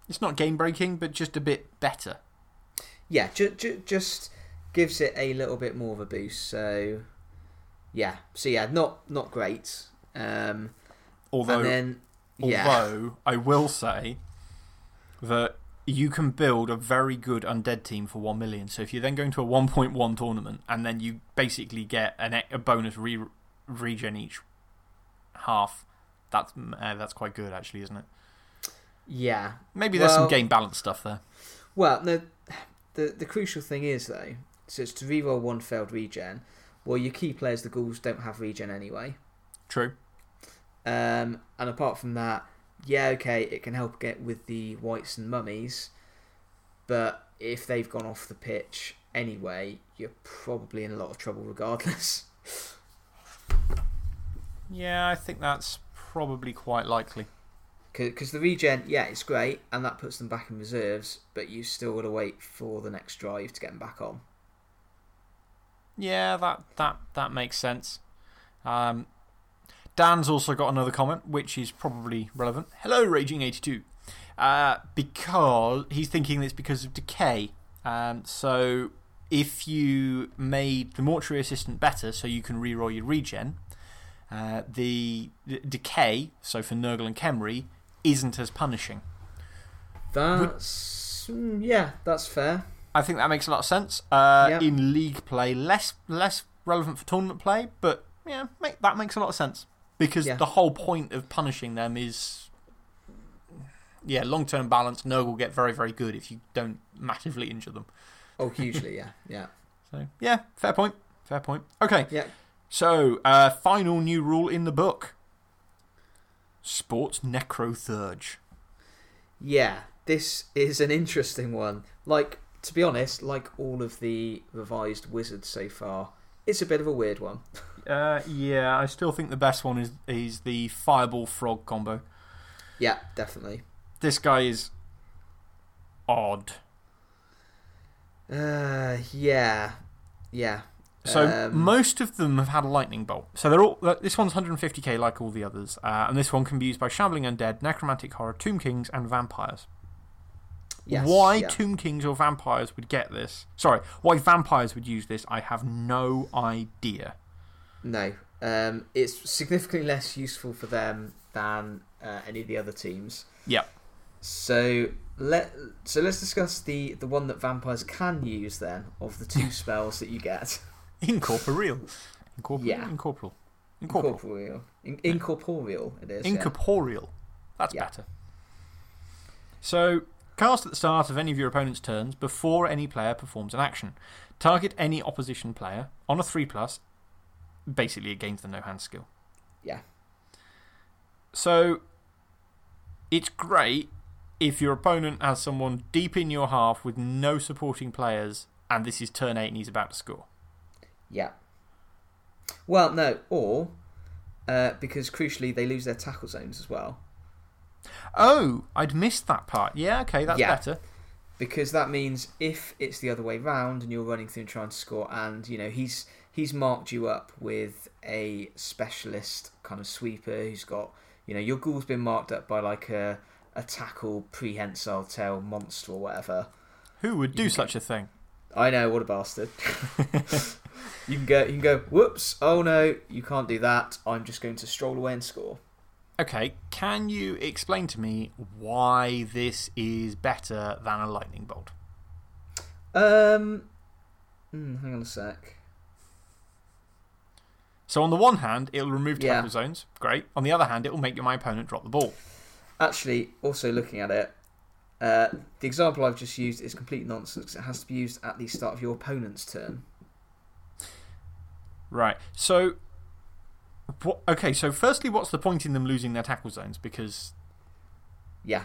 It's not game breaking, but just a bit better. Yeah, ju- ju- just gives it a little bit more of a boost. So, yeah. So yeah, not not great. Um, Although, then yeah, although I will say that you can build a very good undead team for 1 million. So if you're then going to a 1.1 tournament and then you basically get an, a bonus re regen each half, that's, uh, that's quite good, actually, isn't it? yeah. Maybe there's some game balance stuff there. Well, no, the the crucial thing is though, so it's to reroll one failed regen. Well, your key players, the ghouls, don't have regen anyway. True. Um, and apart from that, yeah, okay, it can help get with the wights and mummies, but if they've gone off the pitch anyway, you're probably in a lot of trouble regardless. Yeah, I think that's probably quite likely. Because the regen, yeah, it's great, and that puts them back in reserves, but you still got to wait for the next drive to get them back on. Yeah, that, that, that makes sense. Um, Dan's also got another comment, which is probably relevant. Hello, Raging82. Uh, because he's thinking it's because of decay. Um, so if you made the mortuary assistant better so you can reroll your regen, uh, the, the decay, so for Nurgle and Khemri, isn't as punishing. That's. mm, yeah, that's fair. I think that makes a lot of sense. Uh, Yeah. In league play, less, less relevant for tournament play, but yeah, make, that makes a lot of sense. Because Yeah. the whole point of punishing them is. Yeah, long term balance. Nurgle will get very, very good if you don't massively injure them. Oh, hugely, yeah. Yeah. So, yeah, fair point. Fair point. Okay, Yeah. So uh, final new rule in the book Sports Necrotheurge. Yeah, this is an interesting one. Like, to be honest, like all of the revised wizards so far, it's a bit of a weird one. Uh, yeah, I still think the best one is, is the Fireball Frog combo. Yeah, definitely. This guy is odd. Uh, yeah. Yeah. So Um, most of them have had a lightning bolt. So they're all. This one's 150k like all the others, uh, and this one can be used by shambling undead, necromantic horror, tomb kings, and vampires. Yes, why yeah. tomb kings or vampires would get this? Sorry, why vampires would use this? I have no idea. No. Um, it's significantly less useful for them than uh, any of the other teams. Yep. So let so let's discuss the the one that vampires can use then of the two spells that you get. Incorporeal. Incorporeal. Yeah. Incorporeal. Incorporeal. Incorporeal. In, incorporeal it is. yeah. Incorporeal. That's Yeah. better. So, cast at the start of any of your opponent's turns before any player performs an action. Target any opposition player on a 3 plus. Basically, it gains the no hand skill. Yeah. So, it's great if your opponent has someone deep in your half with no supporting players and this is turn 8 and he's about to score. Yeah. Well, no, or uh, because crucially they lose their tackle zones as well. Oh, I'd missed that part. Yeah, okay, that's Yeah. better. because that means if it's the other way round and you're running through and trying to score and you know he's he's marked you up with a specialist kind of sweeper who's got you know your ghoul's been marked up by like a a tackle prehensile tail monster or whatever Who would do such a thing? i know what a bastard you can go you can go whoops oh no you can't do that i'm just going to stroll away and score Okay, can you explain to me why this is better than a lightning bolt? um hmm, hang on a sec So, on the one hand, it'll remove Yeah. zones. Great. On the other hand, it'll make my opponent drop the ball. Actually, also looking at it, uh, the example I've just used is complete nonsense. It has to be used at the start of your opponent's turn. Right. So, what, okay, so firstly, what's the point in them losing their tackle zones? Because, Yeah,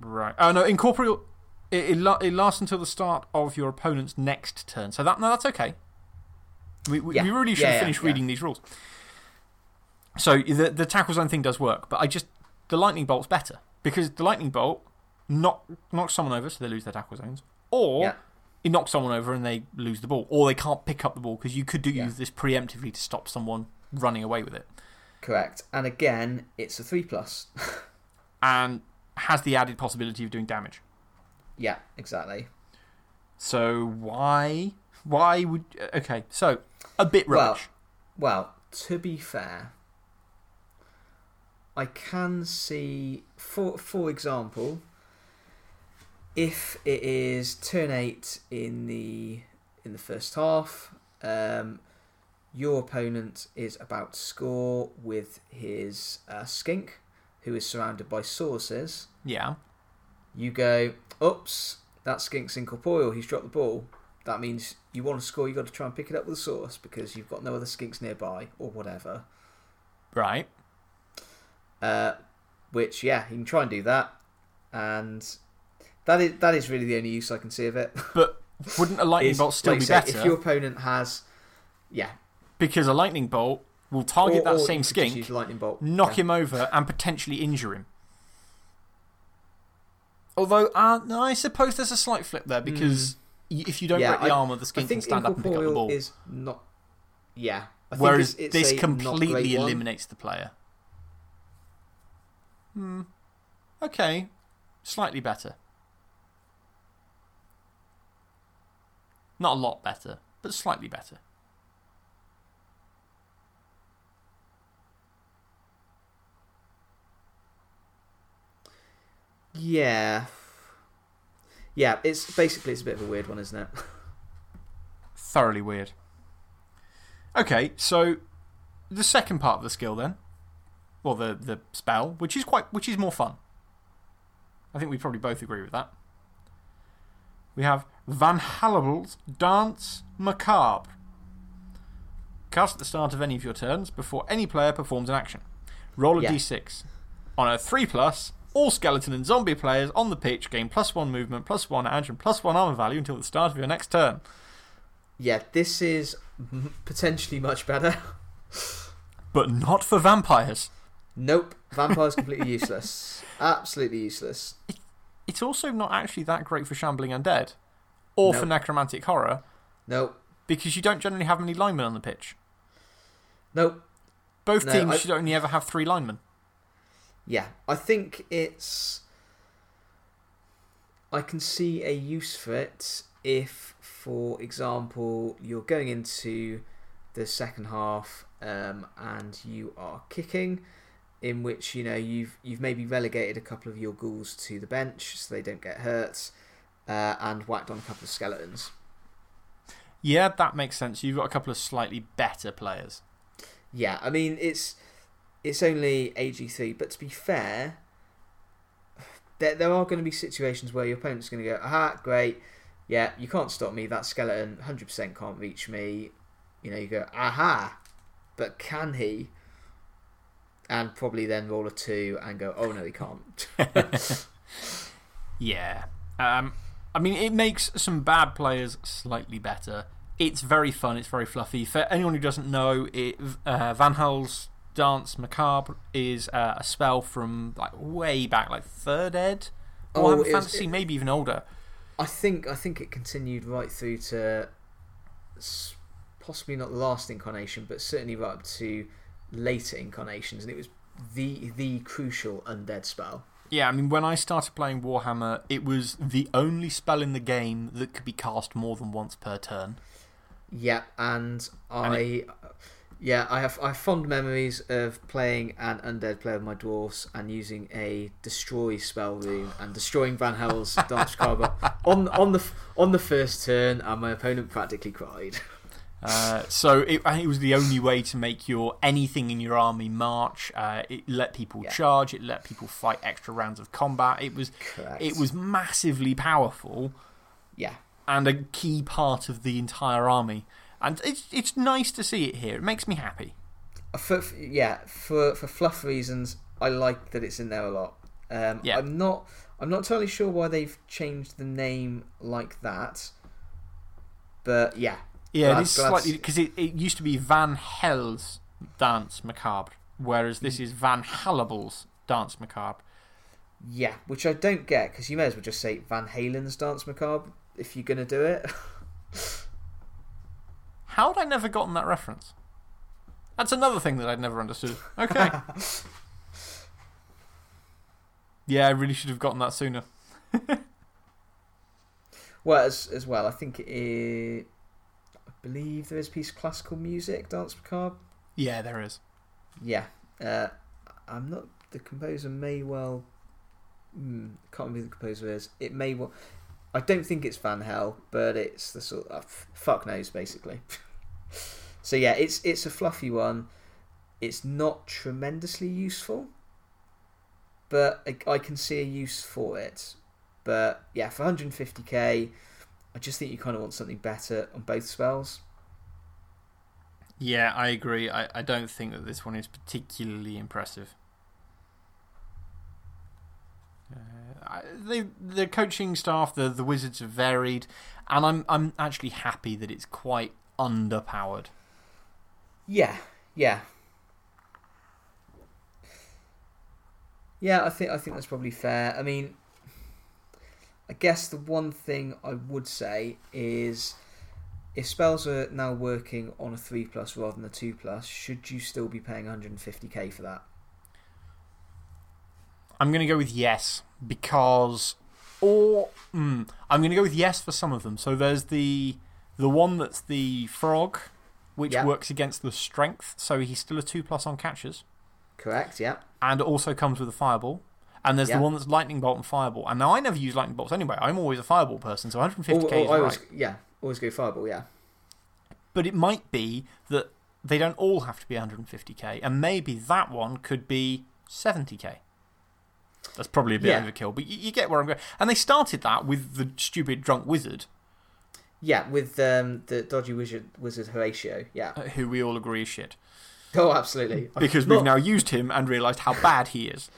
right. Oh, no, incorporeal. It, it, it lasts until the start of your opponent's next turn. So, that, no, that's okay. We, we, Yeah. we really should Yeah, finished yeah. reading these rules. So, the, the tackle zone thing does work, but I just. The lightning bolt's better. Because the lightning bolt knock, knocks someone over so they lose their tackle zones, or It knocks someone over and they lose the ball, or they can't pick up the ball because you could do Yeah. this preemptively to stop someone running away with it. correct. And again, it's a 3 plus. And has the added possibility of doing damage. yeah, exactly. So, why? Why would. Okay, so a bit Well- rubbish. Well, to be fair, I can see, for, for example, if it is turn 8 in the, in the first half, um, your opponent is about to score with his uh, skink, who is surrounded by sauruses. yeah. You go, oops, that skink's incorporeal, he's dropped the ball. That means you want to score, you've got to try and pick it up with a saurus because you've got no other skinks nearby or whatever. Right. Uh, which, yeah, you can try and do that. And that is, that is really the only use I can see of it. But Wouldn't a lightning is, bolt still like be say, better? If your opponent has. Yeah. Because a lightning bolt will target or, that or same you skink, lightning bolt. knock yeah. him over, and potentially injure him. Although, uh, no, I suppose there's a slight flip there because y if you don't. Yeah, break the I- armor, the I skink can stand up and pick up the ball. is not. Yeah. I think Whereas it's, it's this completely great one. eliminates the player. Hmm. Okay. Slightly better. Not a lot better, but slightly better. Yeah. Yeah, it's basically it's a bit of a weird one, isn't it? Thoroughly weird. Okay, so the second part of the skill then, or the, the spell, which is, quite, which is more fun. I think we probably both agree with that. We have Van Hallabel's Dance Macabre. Cast at the start of any of your turns before any player performs an action. Roll a Yeah. d6. On a 3 plus, all skeleton and zombie players on the pitch gain plus 1 movement, plus 1 edge, and plus 1 armor value until the start of your next turn. Yeah, this is potentially much better. But not for vampires. Nope, vampire's completely useless. Absolutely useless. It's also not actually that great for shambling undead or for necromantic horror Nope, because you don't generally have many linemen on the pitch. nope. Both No, teams I- should only ever have three linemen. Yeah, I think it's. I can see a use for it if, for example, you're going into the second half um, and you are kicking, in which you know you've you've maybe relegated a couple of your ghouls to the bench so they don't get hurt, uh, and whacked on a couple of skeletons. Yeah, that makes sense. You've got a couple of slightly better players. Yeah, I mean it's it's only AG three, but to be fair, there there are going to be situations where your opponent's going to go, aha, great, yeah, you can't stop me. That skeleton, hundred percent can't reach me. You know, you go, aha, but can he? And probably then roll a two and go, oh no, he can't. Yeah. Um, I mean, it makes some bad players slightly better. It's very fun, it's very fluffy. For anyone who doesn't know, it, uh, Van Hul's Dance Macabre is uh, a spell from like way back, like third ed? Oh, Warhammer was- Fantasy, it- maybe even older. I think I think it continued right through to possibly not the last incarnation, but certainly right up to later incarnations, and it was the the crucial undead spell. Yeah, I mean, when I started playing Warhammer, it was the only spell in the game that could be cast more than once per turn. Yeah, and And I, yeah, I have I have fond memories of playing an undead player with my dwarfs and using a destroy spell room and destroying Van Hell's Dance Macabre on on the on the first turn, and my opponent practically cried. Uh, so it, it was the only way to make your anything in your army march. Uh, it let people Yeah. charge. It let people fight extra rounds of combat. It was Correct. it was massively powerful yeah. and a key part of the entire army. And it's it's nice to see it here. It makes me happy. For, for- yeah, for for fluff reasons, I like that it's in there a lot. Um, Yeah. I'm not I'm not totally sure why they've changed the name like that, but yeah, Yeah, Glad- it is slightly because it, it used to be Van Hel's Dance Macabre, whereas Mm. this is Van Hallabel's Dance Macabre. yeah, which I don't get because you may as well just say Van Halen's Dance Macabre if you're gonna do it. How had I never gotten that reference? That's another thing that I'd never understood. Okay. yeah, I really should have gotten that sooner. well, as as well, I think it believe there is a piece of classical music, Dance Macabre. Yeah, there is. Yeah, uh, I'm not. The composer may well. Hmm, can't remember who the composer is. It may well. I don't think it's Van Hell, but it's the sort of fuck knows basically. so yeah, it's it's a fluffy one. It's not tremendously useful, but I, I can see a use for it. But yeah, for 150k, I just think you kind of want something better on both spells. Yeah, I agree. I, I don't think that this one is particularly impressive. Uh, I- They, the coaching staff, the, the Wizards have varied, and I'm, I'm actually happy that it's quite underpowered. Yeah, yeah. Yeah, I think I think that's probably fair. I mean, I guess the one thing I would say is if spells are now working on a 3 plus rather than a 2 plus, should you still be paying 150k for that? I'm going to go with yes because, or mm, I'm going to go with yes for some of them. So there's the, the one that's the frog, which works against the strength. So he's still a 2 plus on catches. Correct, yeah. and also comes with a fireball. And there's Yeah. the one that's lightning bolt and fireball. And now I never use lightning bolts anyway. I'm always a fireball person, so 150k Or- or is I always, right. yeah, always go fireball, yeah. But it might be that they don't all have to be 150k, and maybe that one could be 70k. That's probably a bit Yeah. overkill, but you, you get where I'm going. And they started that with the stupid drunk wizard, Yeah, with um, the dodgy wizard, wizard Horatio, yeah. uh, who we all agree is shit. Oh, absolutely. Because we've now used him and realised how bad he is.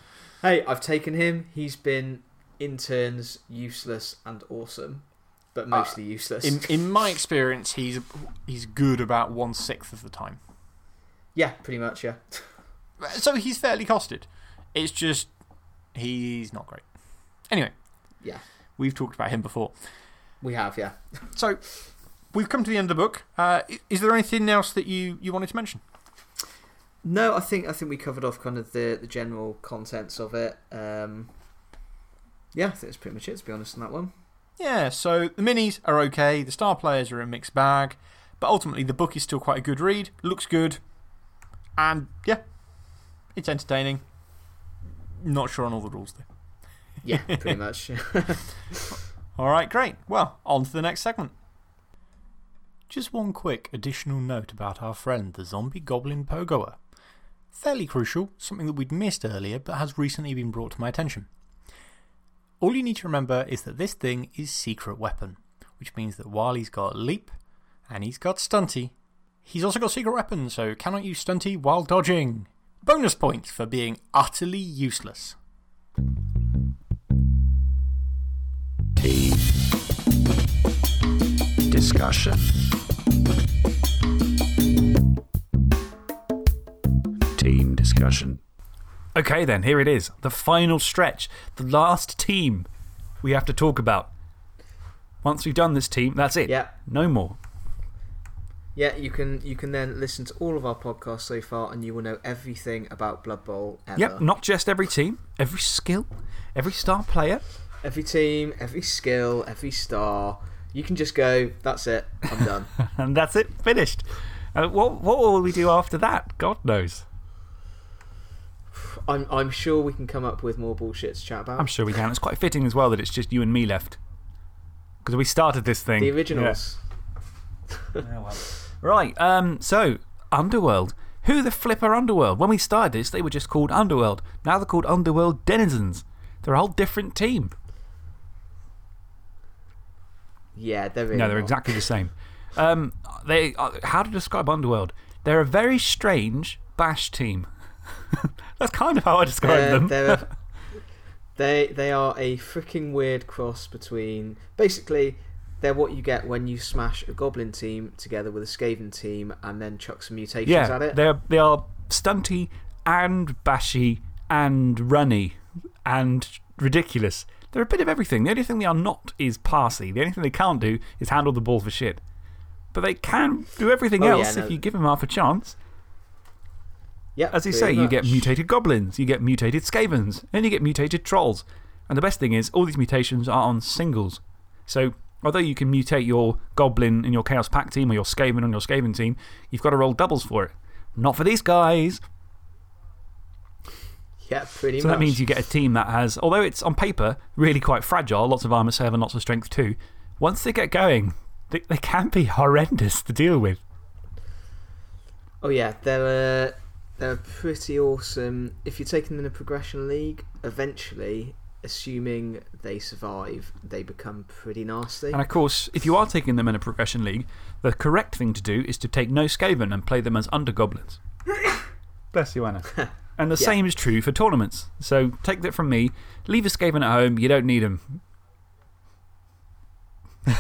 Hey, I've taken him. He's been, in turns, useless and awesome, but mostly useless. In, in my experience, he's, he's good about one sixth of the time. yeah, pretty much, yeah. So he's fairly costed. It's just he's not great. Anyway, Yeah, we've talked about him before. we have, yeah. So we've come to the end of the book. Uh, is there anything else that you, you wanted to mention? No, I think I think we covered off kind of the, the general contents of it. Um, yeah, I think that's pretty much it, to be honest, on that one. Yeah, so the minis are okay, the star players are a mixed bag, but ultimately the book is still quite a good read, looks good, and yeah, it's entertaining. Not sure on all the rules though. Yeah, pretty much. All right, great. Well, on to the next segment. Just one quick additional note about our friend, the zombie goblin pogoer. Fairly crucial, something that we'd missed earlier but has recently been brought to my attention. All you need to remember is that this thing is secret weapon, which means that while he's got leap and he's got stunty, he's also got secret weapon, so cannot use stunty while dodging. Bonus points for being utterly useless. Team discussion. Discussion. Okay, then, here it is. The final stretch. The last team we have to talk about. Once we've done this team, that's it. yeah, No more. yeah. You can you can then listen to all of our podcasts so far, and you will know everything about Blood Bowl ever. Yep, not just every team, every skill, every star player. Every team, every skill, every star. You can just go. That's it. I'm done. And that's it, finished. Uh, what, what will we do after that? God knows. I'm I'm sure we can come up with more bullshit to chat about. I'm sure we can. It's quite fitting as well that it's just you and me left. Because we started this thing. the originals. Right, um, so, Underworld. Who the flipper Underworld? When we started this, they were just called Underworld. Now they're called Underworld Denizens. They're a whole different team. Yeah, they're really no, they're not. exactly the same. Um, they, uh, how to describe Underworld? They're a very strange bash team. That's kind of how I describe them. they're they they are a freaking weird cross between basically they're what you get when you smash a goblin team together with a Skaven team and then chuck some mutations yeah, at it. They're, they are stunty and bashy and runny and ridiculous. They're a bit of everything. The only thing they are not is parsy. The only thing they can't do is handle the ball for shit. But they can do everything Oh, yeah, else no. if you give them half a chance. Yeah, As you say, you get mutated goblins, you get mutated skavens, and you get mutated trolls. And the best thing is, all these mutations are on singles. So, although you can mutate your goblin in your Chaos Pact team or your skaven on your skaven team, you've got to roll doubles for it. Not for these guys. Yeah, pretty much. So much. that means you get a team that has, although it's on paper really quite fragile, lots of armor 7, lots of strength 2, once they get going, they, they can be horrendous to deal with. Oh yeah, they're uh, they're pretty awesome. If you're taking them in a progression league, eventually, assuming they survive, they become pretty nasty. And of course, if you are taking them in a progression league, the correct thing to do is to take no Skaven and play them as under goblins. Bless you, Anna. And the Yeah. same is true for tournaments. So take that from me. Leave a Skaven at home. You don't need them.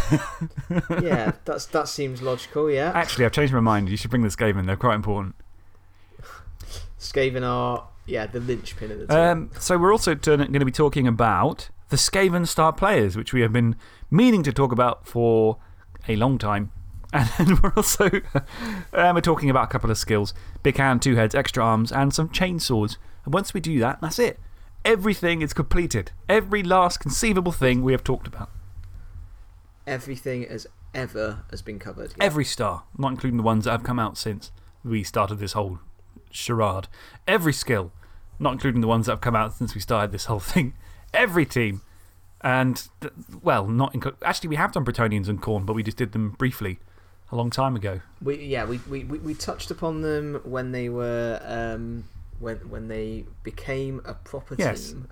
yeah, that's, that seems logical, yeah. Actually, I've changed my mind. You should bring the Skaven. They're quite important. Skaven are, yeah, the linchpin of the team. Um, so we're also going to be talking about the Skaven star players, which we have been meaning to talk about for a long time. And we're also um, we're talking about a couple of skills big hand, two heads, extra arms, and some chainsaws. And once we do that, that's it. Everything is completed. Every last conceivable thing we have talked about. Everything as ever has been covered. yeah. Every star, not including the ones that have come out since we started this whole charade. Every skill, not including the ones that have come out since we started this whole thing. Every team. And, well, not in, actually, we have done Bretonnians and Khorne, but we just did them briefly a long time ago. We, yeah, we, we, we, we touched upon them when they were um, when, when they became a proper Yes. team.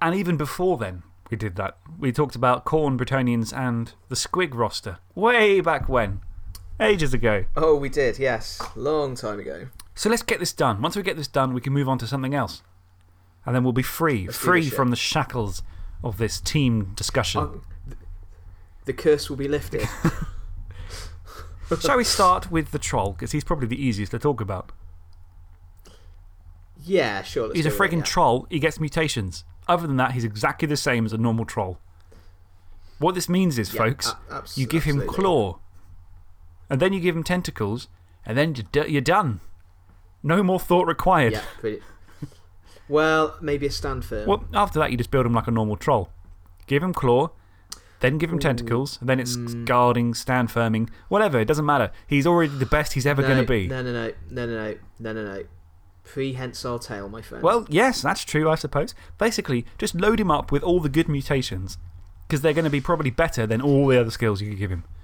And even before then, we did that. We talked about Khorne, Bretonnians, and the Squig roster way back when. Ages ago. Oh, we did, yes. Long time ago. So let's get this done. Once we get this done, we can move on to something else. And then we'll be free, let's free from the shackles of this team discussion. The curse will be lifted. Shall we start with the troll? Because he's probably the easiest to talk about. yeah, sure. He's a go with it, friggin' yeah. troll. He gets mutations. Other than that, he's exactly the same as a normal troll. What this means is, Yeah, folks, you give him claw, and then you give him tentacles, and then you're, you're done. No more thought required. Yeah, pretty. Well, maybe a stand firm. Well, after that, you just build him like a normal troll. Give him claw, then give him tentacles, then it's Mm. guarding, stand firming, whatever. It doesn't matter. He's already the best he's ever no, going to be. No, no, no, no, no, no, no, no, no. Prehensile tail, my friend. Well, yes, that's true, I suppose. Basically, just load him up with all the good mutations because they're going to be probably better than all the other skills you could give him.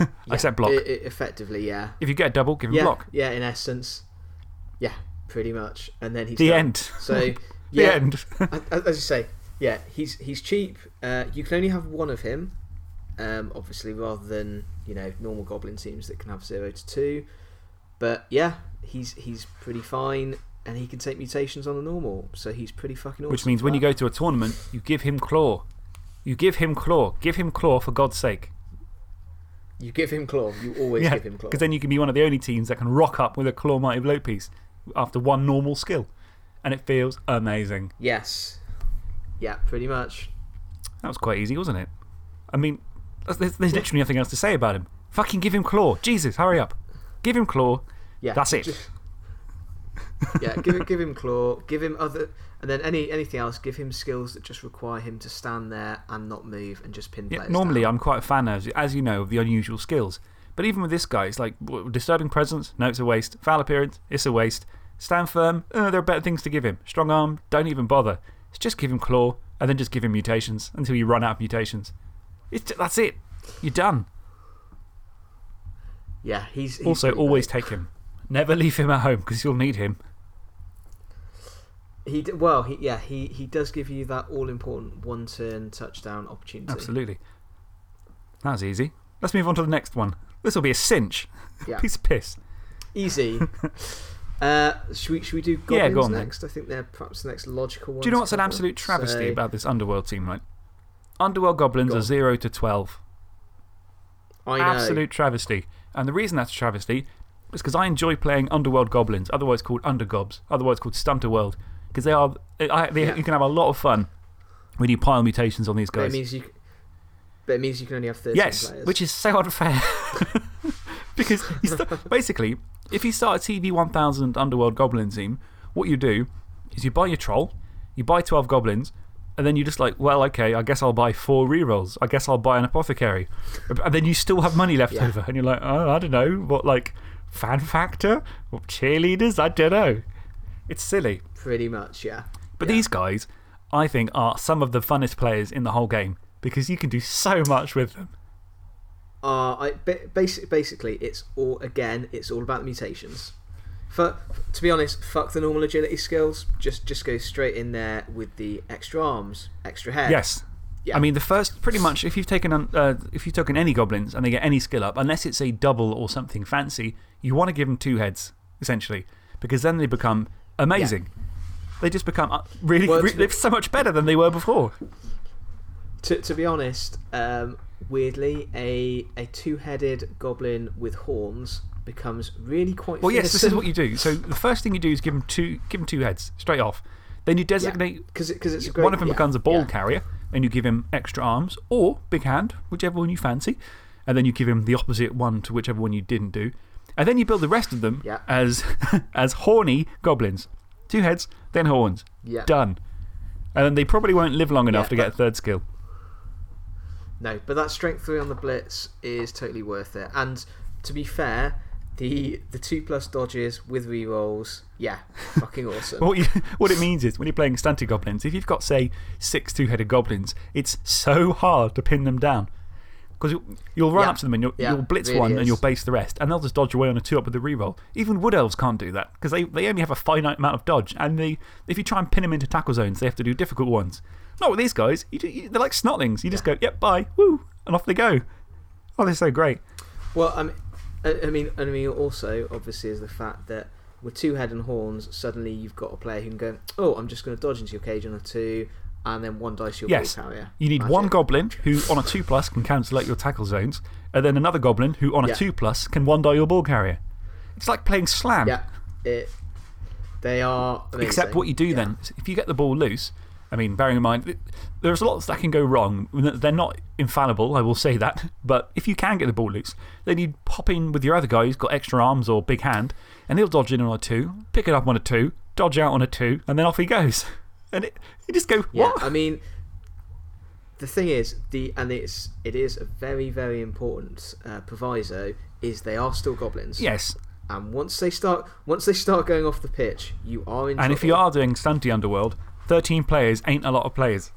Yeah, Except block. i- i- effectively, yeah. if you get a double, give him yeah, block. Yeah, in essence. Yeah, pretty much. And then he's The done. end. So, The yeah. end. a- a- as you say, yeah, he's, he's cheap. Uh, you can only have one of him, um, obviously, rather than, you know, normal goblin teams that can have 0 to 2. But yeah, he's, he's pretty fine. And he can take mutations on the normal. So he's pretty fucking awesome. Which means when you go to a tournament, you give him claw. You give him claw. Give him claw for God's sake. You give him claw. You always Yeah, give him claw. because then you can be one of the only teams that can rock up with a claw mighty blow piece after one normal skill. And it feels amazing. Yes. Yeah, pretty much. That was quite easy, wasn't it? I mean, there's, there's literally nothing else to say about him. Fucking give him claw. Jesus, hurry up. Give him claw. Yeah. That's it. Just- yeah, give, him- give him claw, give him other. And then any anything else, give him skills that just require him to stand there and not move and just pin Yeah, players. normally, down. I'm quite a fan, as, as you know, of the unusual skills. But even with this guy, it's like disturbing presence, no, it's a waste. Foul appearance, it's a waste. Stand firm, uh, there are better things to give him. Strong arm, don't even bother. It's just give him claw, and then just give him mutations until you run out of mutations. It's, ju- that's it. You're done. Yeah, he's. he's also, always take him. Never leave him at home because you'll need him. He well, he yeah he he does give you that all important one turn touchdown opportunity. Absolutely. That was easy. Let's move on to the next one. This will be a cinch. Yeah, Piece of piss. easy. uh, should we should we do goblins Yeah, go on then. next? I think they're perhaps the next logical one. Do you know what's an absolute travesty So- about this Underworld team, right? Underworld Goblins Go are 0 to 12. I know. Absolute travesty. And the reason that's a travesty is because I enjoy playing Underworld Goblins, otherwise called Undergobs, otherwise called Stunterworld, because they are, I, they, Yeah. you can have a lot of fun when you pile mutations on these guys. means you. But it means you can only have thirteen Yes, players. which is so unfair. because basically, if you start a TV 1000 Underworld Goblin team, what you do is you buy your troll, you buy 12 goblins, and then you're just like, well, okay, I guess I'll buy four rerolls. I guess I'll buy an apothecary. And then you still have money left Yeah. over. And you're like, oh, I don't know. What, like, fan factor? Or cheerleaders? I don't know. It's silly. Pretty much, yeah. But Yeah. these guys, I think, are some of the funnest players in the whole game because you can do so much with them. Uh, I ba- basic, basically it's all again it's all about the mutations. For, to be honest, fuck the normal agility skills. Just just go straight in there with the extra arms, extra head. Yes. Yeah. I mean, the first, pretty much, if you've, taken, uh, if you've taken any goblins and they get any skill up, unless it's a double or something fancy, you want to give them two heads, essentially, because then they become amazing. They just become uh, really, Well, re- to- they're so much better than they were before. To, to be honest, um, weirdly, a, a two headed goblin with horns becomes really quite Well, yes, this is what you do. So the first thing you do is give them two, give them two heads straight off. Then you designate Because it, 'cause it's great, one of them yeah, becomes a ball yeah. carrier, and you give him extra arms or big hand, whichever one you fancy. And then you give him the opposite one to whichever one you didn't do. And then you build the rest of them as, as horny goblins. Two heads, then horns. Done. And then they probably won't live long enough to get a third skill. No, but that strength three on the blitz is totally worth it. And to be fair, the the two plus dodges with rerolls, yeah, fucking awesome. What, you, what it means is when you're playing stunted goblins, if you've got, say, six two headed goblins, it's so hard to pin them down. Because you'll, run Yeah. up to them and you'll, Yeah, you'll blitz really one and you'll base the rest, and they'll just dodge away on a two up with a reroll. Even Wood Elves can't do that because they, they only have a finite amount of dodge. And they, if you try and pin them into tackle zones, they have to do difficult ones. Not with these guys. You, you, they're like snotlings. You just go, yep, bye, woo, and off they go. Oh, they're so great. Well, I mean, I, I mean, I mean, also obviously is the fact that with two head and horns, suddenly you've got a player who can go, oh, I'm just going to dodge into your cage on a two, and then one dice your Yes. ball carrier. You need Magic. one goblin who, on a 2 plus, can cancel out your tackle zones, and then another goblin who, on a Yeah. 2 plus, can one die your ball carrier. It's like playing slam. Yeah, it. They are. Amazing. Except what you do Yeah. then, if you get the ball loose, I mean, bearing in mind, th- there's lots that can go wrong. They're not infallible, I will say that. But if you can get the ball loose, then you pop in with your other guy who's got extra arms or big hand, and he'll dodge in on a 2, pick it up on a 2, dodge out on a 2, and then off he goes. And it, you just go, Yeah, what? I mean, the thing is, the and it's it is a very very important uh, proviso is they are still goblins. yes. And once they start once they start going off the pitch, you are in. And if you are doing Stunty Underworld, 13 players ain't a lot of players.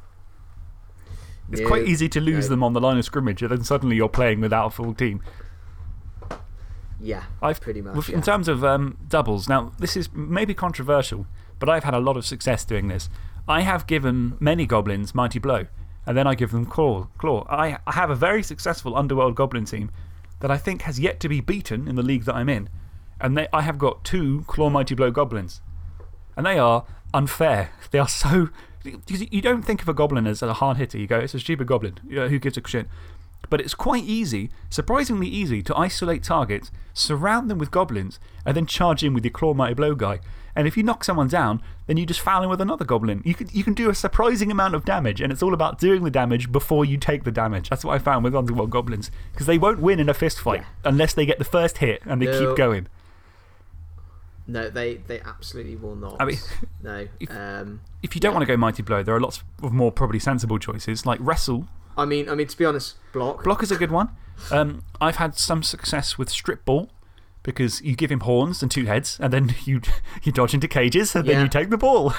It's quite easy to lose them on the line of scrimmage, and then suddenly you're playing without a full team. yeah, I've, pretty much. with- yeah. In terms of um, doubles, now this is maybe controversial, but I've had a lot of success doing this. I have given many goblins Mighty Blow, and then I give them Claw. Claw. I, I have a very successful Underworld goblin team that I think has yet to be beaten in the league that I'm in. And they, I have got two Claw Mighty Blow goblins. And they are unfair. They are so. Because you don't think of a goblin as a hard hitter. You go, it's a stupid goblin. You know, who gives a shit? But it's quite easy, surprisingly easy, to isolate targets, surround them with goblins, and then charge in with your Claw Mighty Blow guy. And if you knock someone down, then you just foul in with another goblin. You can, you can do a surprising amount of damage, and it's all about doing the damage before you take the damage. That's what I found with Underworld Goblins. Because they won't win in a fist fight Yeah. unless they get the first hit and they No. keep going. No, they they absolutely will not. I mean, no. if- um, If you don't Yeah. want to go Mighty Blow, there are lots of more probably sensible choices, like Wrestle. I mean, I mean to be honest, block. Block is a good one. Um, I've had some success with Strip Ball because you give him horns and two heads, and then you, you dodge into cages, and then you take the ball.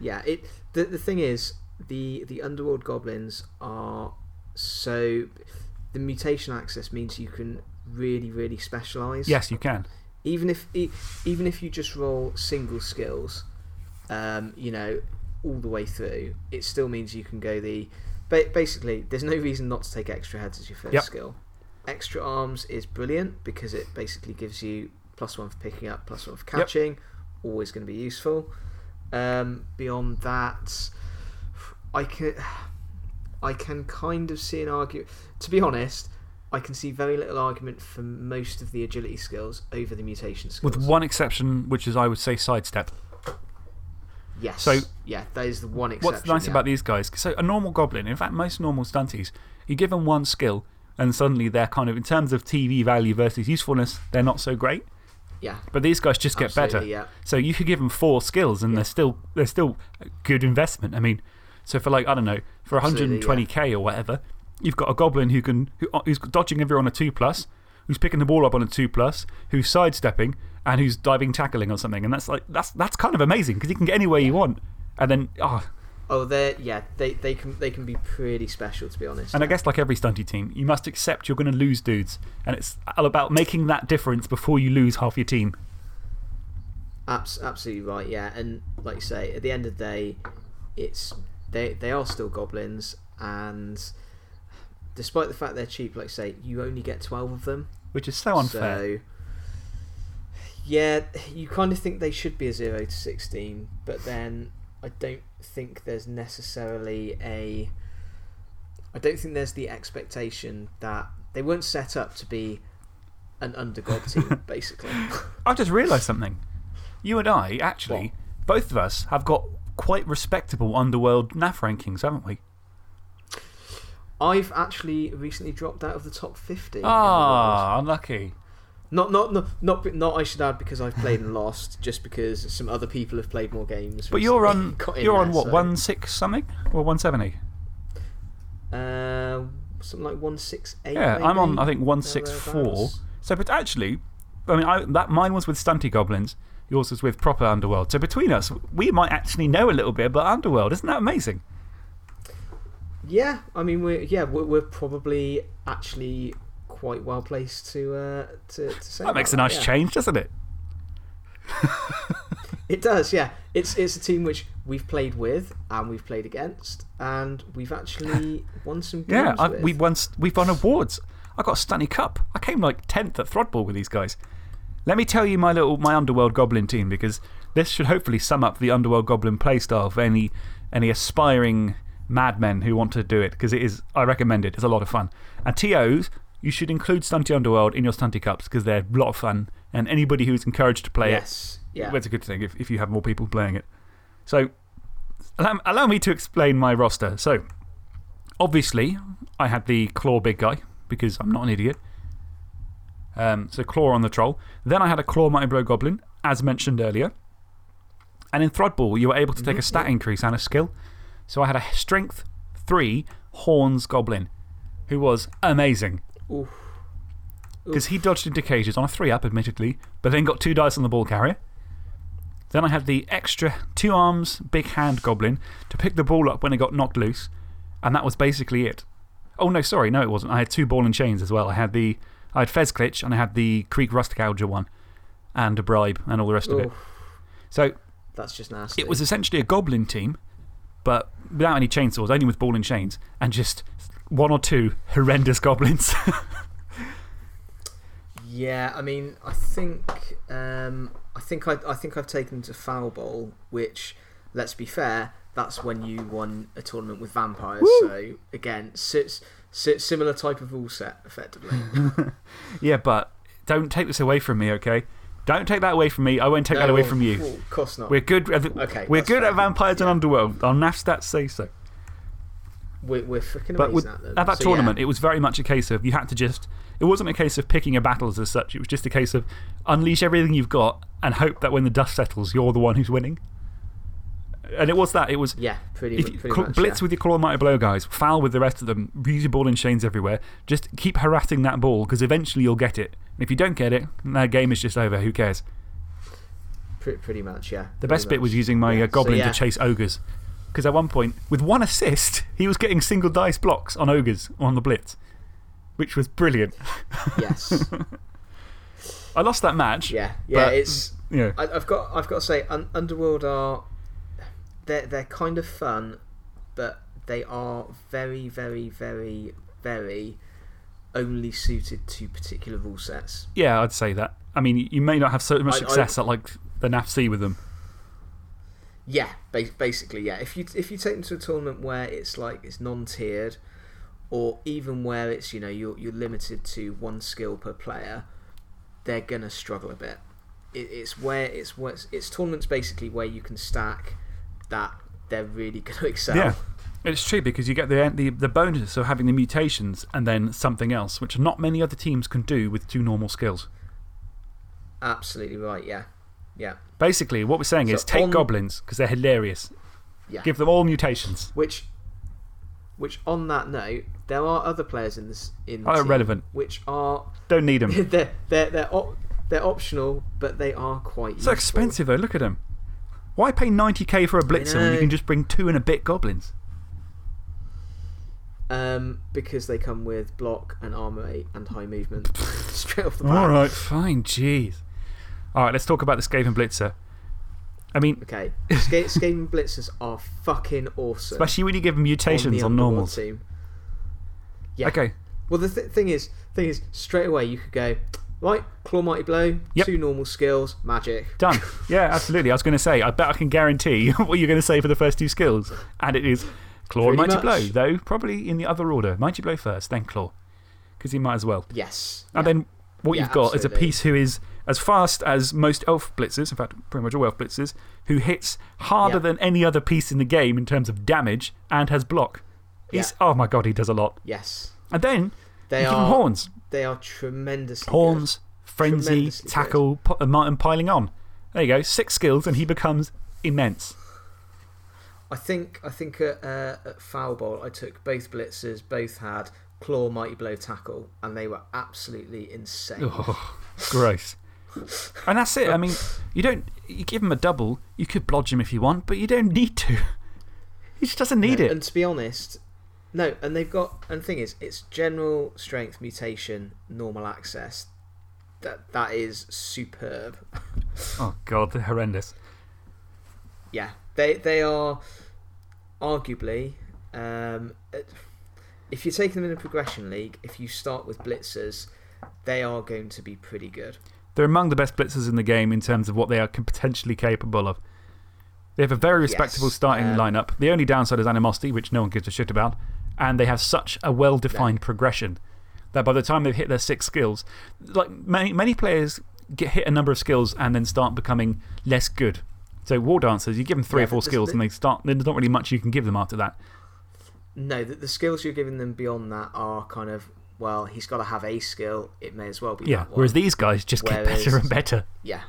Yeah, it. The the thing is, the the underworld goblins are so. The mutation access means you can really really specialize. yes, you can. Even if even if you just roll single skills, um, you know, all the way through, it still means you can go the. Basically, there's no reason not to take extra heads as your first Yep. skill. Extra arms is brilliant because it basically gives you plus one for picking up, plus one for catching. Always going to be useful. Um, beyond that, I can I can kind of see an argument. To be honest, I can see very little argument for most of the agility skills over the mutation skills. With one exception, which is, I would say, Sidestep. yes, so- yeah, that is the one exception. What's nice yeah. about these guys? So, a normal goblin, in fact, most normal stunties, you give them one skill, and suddenly they're kind of, in terms of TV value versus usefulness, they're not so great. Yeah, But these guys just get better. Yeah, So you could give them four skills and they're, still, they're still a good investment. I mean, so for like, I don't know, for 120k or whatever, you've got a goblin who can, who, uh, who's dodging everyone on a 2 plus, who's picking the ball up on a 2 plus, who's sidestepping, and who's diving tackling or something. And that's, like, that's, that's kind of amazing because you can get anywhere you want. And then, oh, Oh, they yeah, they they can they can be pretty special to be honest. and I guess like every stunty team, you must accept you're going to lose dudes. And it's all about making that difference before you lose half your team. Abs- absolutely right. Yeah, and like you say, at the end of the day, it's they they are still goblins, and despite the fact they're cheap, like say, you only get twelve of them. Which is so unfair. So, Yeah, you kind of think they should be a 0 to 16, but then I don't think there's necessarily a. I don't think there's the expectation that they weren't set up to be an underdog team, basically. I've just realised something. You and I, actually, both of us have got quite respectable Underworld NAF rankings, haven't we? I've actually recently dropped out of the top 50. in. Ah, unlucky. Not, not, not, not, not, I should add because I've played and lost, just because some other people have played more games. But you're on, you're on what, so- 1 6 something? Or 170? Uh, something like 168. Yeah, I'm on. I think, 164. Thereabouts. So, but actually, I mean, I, that, mine was with Stunty Goblins. Yours was with proper Underworld. So, between us, we might actually know a little bit about Underworld. Isn't that amazing? Yeah, I mean, we're, yeah, we're, we're probably actually quite well placed to, uh, to, to say That makes a nice yeah. change, doesn't it? It does, yeah. It's, it's a team which we've played with and we've played against, and we've actually won some games. Yeah, we've, won, we've won awards. I got a Stunty Cup. I came like 10th at Thrudball with these guys. Let me tell you my little my Underworld Goblin team because this should hopefully sum up the Underworld Goblin playstyle for any, any aspiring madmen who want to do it because it is, I recommend it. It's a lot of fun. And TOs, you should include Stunty Underworld in your Stunty Cups because they're a lot of fun. And anybody who's encouraged to play Yes, it, yeah. it's a good thing if, if you have more people playing it. So, allow, allow me to explain my roster. So, obviously, I had the Claw Big Guy because I'm not an idiot. Um, so, Claw on the Troll. Then I had a Claw Mighty Blow Goblin, as mentioned earlier. And in Thrudball, you were able to take a stat increase and a skill. So, I had a Strength 3 Horns Goblin, who was amazing. Because he dodged into cages on a 3 up, admittedly, but then got two dice on the ball carrier. Then I had the extra two arms, big hand goblin to pick the ball up when it got knocked loose. And that was basically it. Oh, no, sorry, no, it wasn't. I had two ball and chains as well. I had the I had Fezglitch and I had the Kreek Rustgouger one. And a bribe and all the rest of it. So that's just nasty. it was essentially a goblin team, but without any chainsaws, only with ball and chains, and just one or two horrendous goblins. Yeah, I mean, I think um, I think I, I think I've taken to Foul Bowl, which, let's be fair, that's when you won a tournament with vampires. So again, si si similar type of rule set, effectively. yeah, but don't take this away from me, okay? Don't take that away from me. I won't take that away No, from you. well, of course not. We're good, at Okay, we're good fair. at vampires and underworld. Our NAF stats say so. We're, we're freaking But amazing with, at that So, tournament, yeah, it was very much a case of you had to just. It wasn't a case of picking your battles as such. It was just a case of unleash everything you've got and hope that when the dust settles, you're the one who's winning. And it was that. It was yeah, pretty, if pretty much. blitz yeah. with your claw mighty blow guys, foul with the rest of them, use your ball and chains everywhere. Just keep harassing that ball because eventually you'll get it. And if you don't get it, that game is just over. Who cares? Pre- pretty much, yeah. The pretty best bit was using my Yeah, uh, so goblin yeah. to chase ogres. Because at one point, with one assist, he was getting single dice blocks on ogres on the blitz, which was brilliant. Yes. I lost that match. Yeah, yeah. It's Yeah. I, I've got I've got to say, Un- Underworld are they're they're kind of fun, but they are very very very very only suited to particular rule sets. Yeah, I'd say that. I mean, you may not have so much I- I- success at like the NAFC with them. Yeah, ba- basically, yeah. If you if you take them to a tournament where it's like it's non-tiered, or even where it's you know you're you're limited to one skill per player, they're gonna struggle a bit. It, it's where it's where it's, it's tournaments basically where you can stack that they're really gonna excel. Yeah. It's true because you get the, the, the bonus of having the mutations and then something else, which not many other teams can do with two normal skills. Absolutely right. Yeah, yeah, Basically, what we're saying So is take on- goblins because they're hilarious. yeah. Give them all mutations. Which, which on that note, there are other players in this in the Are team irrelevant. which are Don't need them. they're they're they're, op- they're optional, but they are quite so useful. expensive, though. Look at them. Why pay 90k for a blitzer when you can just bring two and a bit goblins? Um, because they come with block and armor eight and high movement straight off the bat. Alright, fine, jeez. Alright, let's talk about the Skaven Blitzer. I mean, Okay, Ska- Skaven blitzers are fucking awesome. especially when you give them on mutations on, Underworld normals. team. Yeah. Okay, Well, the th- thing is, thing is, straight away you could go, Right, Claw Mighty Blow, Yep. two normal skills, magic. Done. Yeah, absolutely. I was going to say, I bet I can guarantee what you're going to say for the first two skills. And it is Claw and Mighty Blow, though probably in the other order. Mighty Blow first, then Claw. Because you might as well. Yes. And then what Yeah, you've got is a piece who is as fast as most elf blitzers, in fact, pretty much all elf blitzers, who hits harder Yeah. than any other piece in the game in terms of damage and has block. He's, Oh my god, he does a lot. Yes. And then They you give him are, horns. they are tremendously Horns, frenzy, Tremendously tackle, and piling on. There you go. Six skills, and he becomes immense. I think, I think at, uh, at Foul Bowl, I took both blitzers, both had Claw, Mighty Blow, Tackle, and they were absolutely insane. Oh, gross. And that's it. I mean, you don't. You give him a double, you could blodge him if you want, but you don't need to. He just doesn't need No, it. And to be honest, no, and they've got, and the thing is, it's general strength, mutation, normal access. That That is superb. Oh, God, they're horrendous. Yeah, they they are arguably, um, if you're taking them in a progression league, if you start with blitzers, they are going to be pretty good. They're among the best blitzers in the game in terms of what they are potentially capable of. They have a very respectable Yes, starting um, lineup. The only downside is animosity, which no one gives a shit about. And they have such a well defined progression that by the time they've hit their six skills, like many, many players get hit a number of skills and then start becoming less good. So, War Dancers, you give them three Yeah, or four this- skills and they start, there's not really much you can give them after that. No, the, the skills you're giving them beyond that are kind of well, he's got to have a skill. It may as well be Yeah, whereas these guys just get better and better. yeah,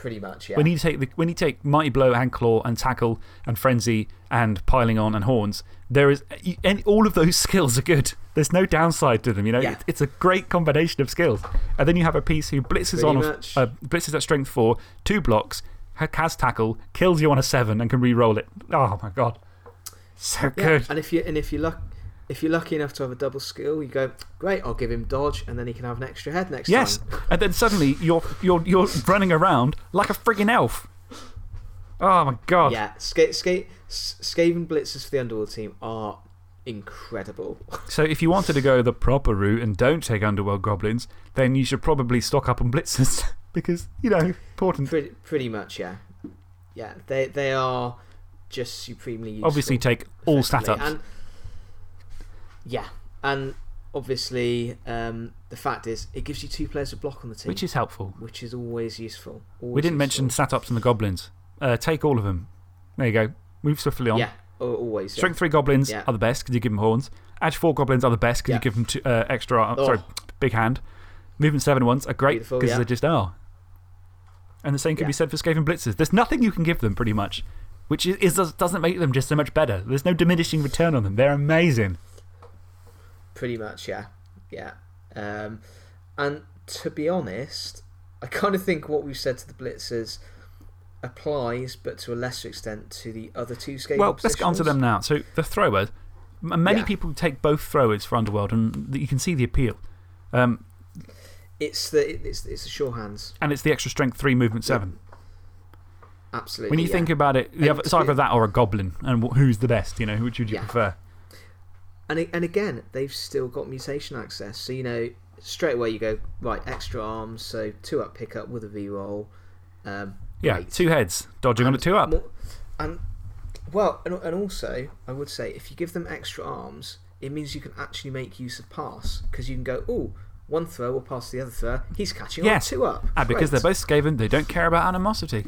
pretty much. Yeah, When you take the, when you take mighty blow and claw and tackle and frenzy and piling on and horns, there is and all of those skills are good. There's no downside to them. You know, Yeah. It- it's a great combination of skills. And then you have a piece who blitzes Pretty on much. uh, blitzes at strength four, two blocks, ha- has tackle, kills you on a seven, and can re-roll it. Oh my god, so Yeah, good. And if you and if you luck. If you're lucky enough to have a double skill, you go, great, I'll give him dodge, and then he can have an extra head next Yes, time. and then suddenly you're you're you're running around like a friggin' elf. Oh my god. Yeah, skate, skate, Skaven blitzers for the Underworld team are incredible. So, if you wanted to go the proper route and don't take Underworld Goblins, then you should probably stock up on Blitzers because, you know, important. pretty, pretty much, yeah. Yeah, they they are just supremely useful. Obviously, take all stat ups. And, yeah, and obviously, um, the fact is, it gives you two players to block on the team, Which is helpful. which is always useful. We didn't mention useful. stat ups and the Goblins. Uh, take all of them. There you go. Move swiftly on. Yeah, al- always. Yeah. Strength 3 Goblins Yeah. are the best because you give them horns. Edge 4 Goblins are the best because Yeah. you give them two, uh, extra arm, Oh. sorry, big hand. Movement seven ones are great because yeah. they just are. And the same can Yeah. be said for Skaven Blitzers. There's nothing you can give them, pretty much, which is, is, doesn't make them just so much better. There's no diminishing return on them. They're amazing. Pretty much, yeah. Yeah. Um, and to be honest, I kind of think what we've said to the Blitzers applies, but to a lesser extent, to the other two Skaven Well, let's get on to them now. So, the throwers. Many Yeah. people take both throwers for Underworld, and you can see the appeal. Um, It's the, it's, it's the sure hands. and it's the extra strength 3, movement 7. Absolutely. When you yeah. think about it, the other, it's either that or a goblin. And who's the best? You know, which would you Yeah. prefer? And, and again, they've still got mutation access. So, you know, straight away you go, right, extra arms, so two up pickup with a V roll. Um, Yeah, two heads, dodging on a two up. more- and, well, and, and also, I would say, if you give them extra arms, it means you can actually make use of pass. Because you can go, oh, one throw will pass the other throw. He's catching Yes. on two up. Ah, because they're both Skaven, they don't care about animosity.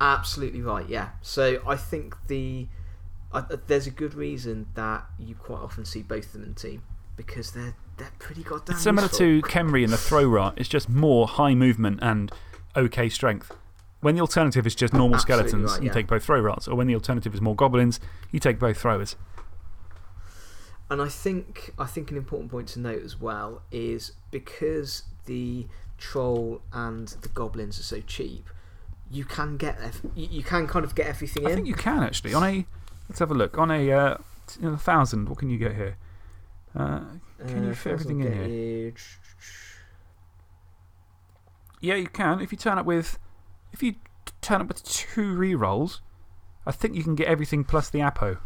Absolutely right, yeah. So I think the I, there's a good reason that you quite often see both of them in the team because they're they're pretty goddamn It's similar useful. to Khemri and the Throw Rot. It's just more high movement and okay strength. When the alternative is just normal Absolutely skeletons, right, you take both Throw Rots. Or when the alternative is more goblins, you take both throwers. And I think I think an important point to note as well is because the troll and the goblins are so cheap, you can get you, you can kind of get everything I in. I think you can actually. On a, let's have a look. On a, uh, a thousand, what can you get here? Uh, can you Uh, fit everything in here? Yeah, you can. If you turn up with, if you turn up with two re rolls, I think you can get everything plus the Apo.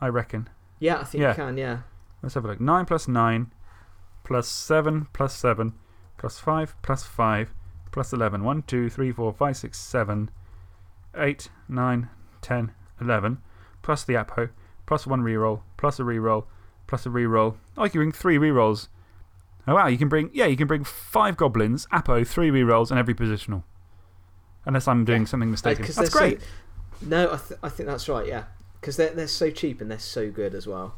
I reckon. Yeah, I think Yeah. you can. Yeah, Let's have a look. 9 plus 9 plus 7 plus 7 plus 5 plus 5 plus 11. 1, 2, 3, 4, 5, 6, 7, 8, 9, 10, 11. Plus the Apo, plus 1 reroll, plus a reroll, plus a reroll. Oh, you can bring 3 rerolls. Oh, wow. You can bring, yeah, you can bring 5 goblins, Apo, 3 rerolls, and every positional. Unless I'm doing Yeah. something Uh, That's great. So, no, I, th- I think that's right, yeah. Because they're, they're so cheap and they're so good as well.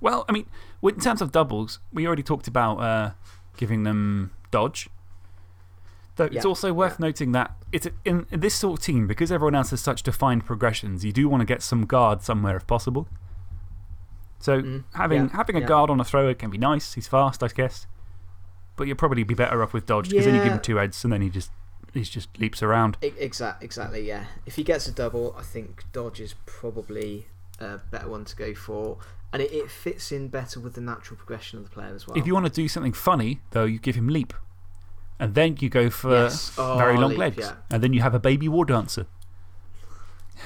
Well, I mean, in terms of doubles, we already talked about uh, giving them dodge. Though it's also worth yeah. noting that it's in, in this sort of team, because everyone else has such defined progressions, you do want to get some guard somewhere if possible. So Mm, having, yeah, having a guard on a thrower can be nice. He's fast, I guess. But you'll probably be better off with dodge because then you give him two heads and then he just, he just leaps around. Exactly, exactly, yeah. If he gets a double, I think dodge is probably a better one to go for. And it, it fits in better with the natural progression of the player as well. If you want to do something funny, though, you give him leap. And then you go for Yes. Oh, very long oh, leap, legs. yeah. And then you have a baby war dancer.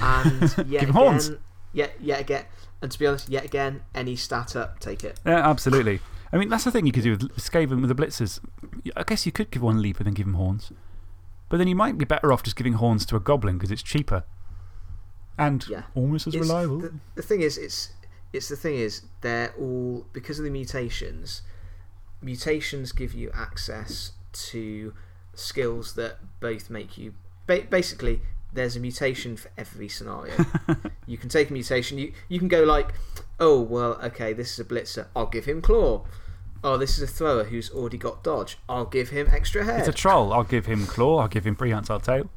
And yet Give him again, horns. Yet, yet again, and to be honest, yet again, any stat up, take it. Yeah, absolutely. I mean, that's the thing you could do with Skaven with the Blitzers. I guess you could give one leap and then give him horns. But then you might be better off just giving horns to a goblin because it's cheaper. And Yeah. almost as It's- reliable. The, the thing is, it's, it's the thing is, they're all, because of the mutations, mutations give you access to skills that both make you. Ba- basically, there's a mutation for every scenario. you can take a mutation, you, you can go like, oh, well, okay, this is a blitzer, I'll give him claw. Oh, this is a thrower who's already got dodge. I'll give him extra head. It's a troll. I'll give him claw. I'll give him prehensile tail.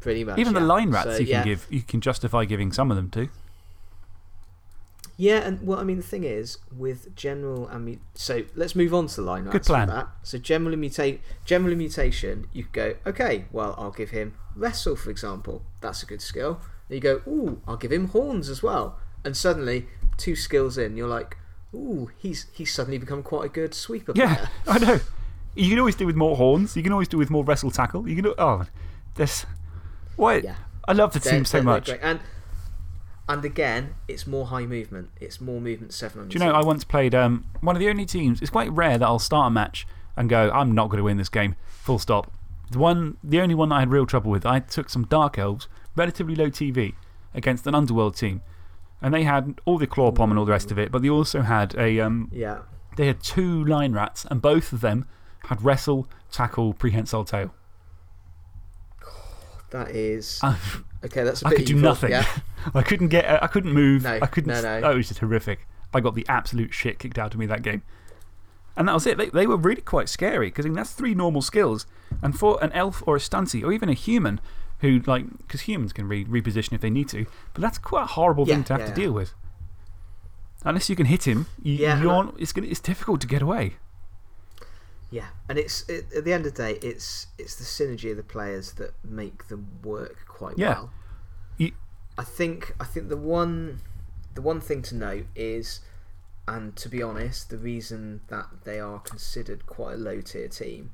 Pretty much. Even the line rats So, you can yeah. give. You can justify giving some of them to. Yeah, and well, I mean, the thing is, with general and mu- so let's move on to the line Good plan. That. So general mutate, general mutation, you go, okay, well, I'll give him wrestle, for example. That's a good skill. And you go, ooh, I'll give him horns as well. And suddenly, two skills in, you're like, ooh, he's he's suddenly become quite a good sweeper Yeah, player. I know. You can always do with more horns. You can always do with more wrestle tackle. You can do. Oh, this. What? Yeah. I love the They're- team so much. great. And and again, it's more high movement. It's more movement seven Do you know, I once played um, one of the only teams. It's quite rare that I'll start a match and go, I'm not going to win this game, full stop. The, one, the only one I had real trouble with, I took some Dark Elves, relatively low TV, against an Underworld team. And they had all the claw palm and all the rest of it, but they also had, a, um, Yeah. they had two line rats, and both of them had wrestle, tackle, prehensile tail. That is. I, Okay, that's a I bit could do evil, nothing. Yeah. I couldn't get, uh, I couldn't move. No, I couldn't. no, no. Oh, it was just horrific. I got the absolute shit kicked out of me that game. And that was it. They, they were really quite scary because I mean, that's three normal skills. And for an elf or a stunty or even a human who, like, because humans can re reposition if they need to, but that's quite a horrible Yeah, thing to have yeah, to deal with. Unless you can hit him, you, Yeah, it's, gonna, it's difficult to get away. Yeah, and it's it, at the end of the day, it's it's the synergy of the players that make them work quite Yeah. well. You- I think I think the one the one thing to note is, and to be honest, the reason that they are considered quite a low tier team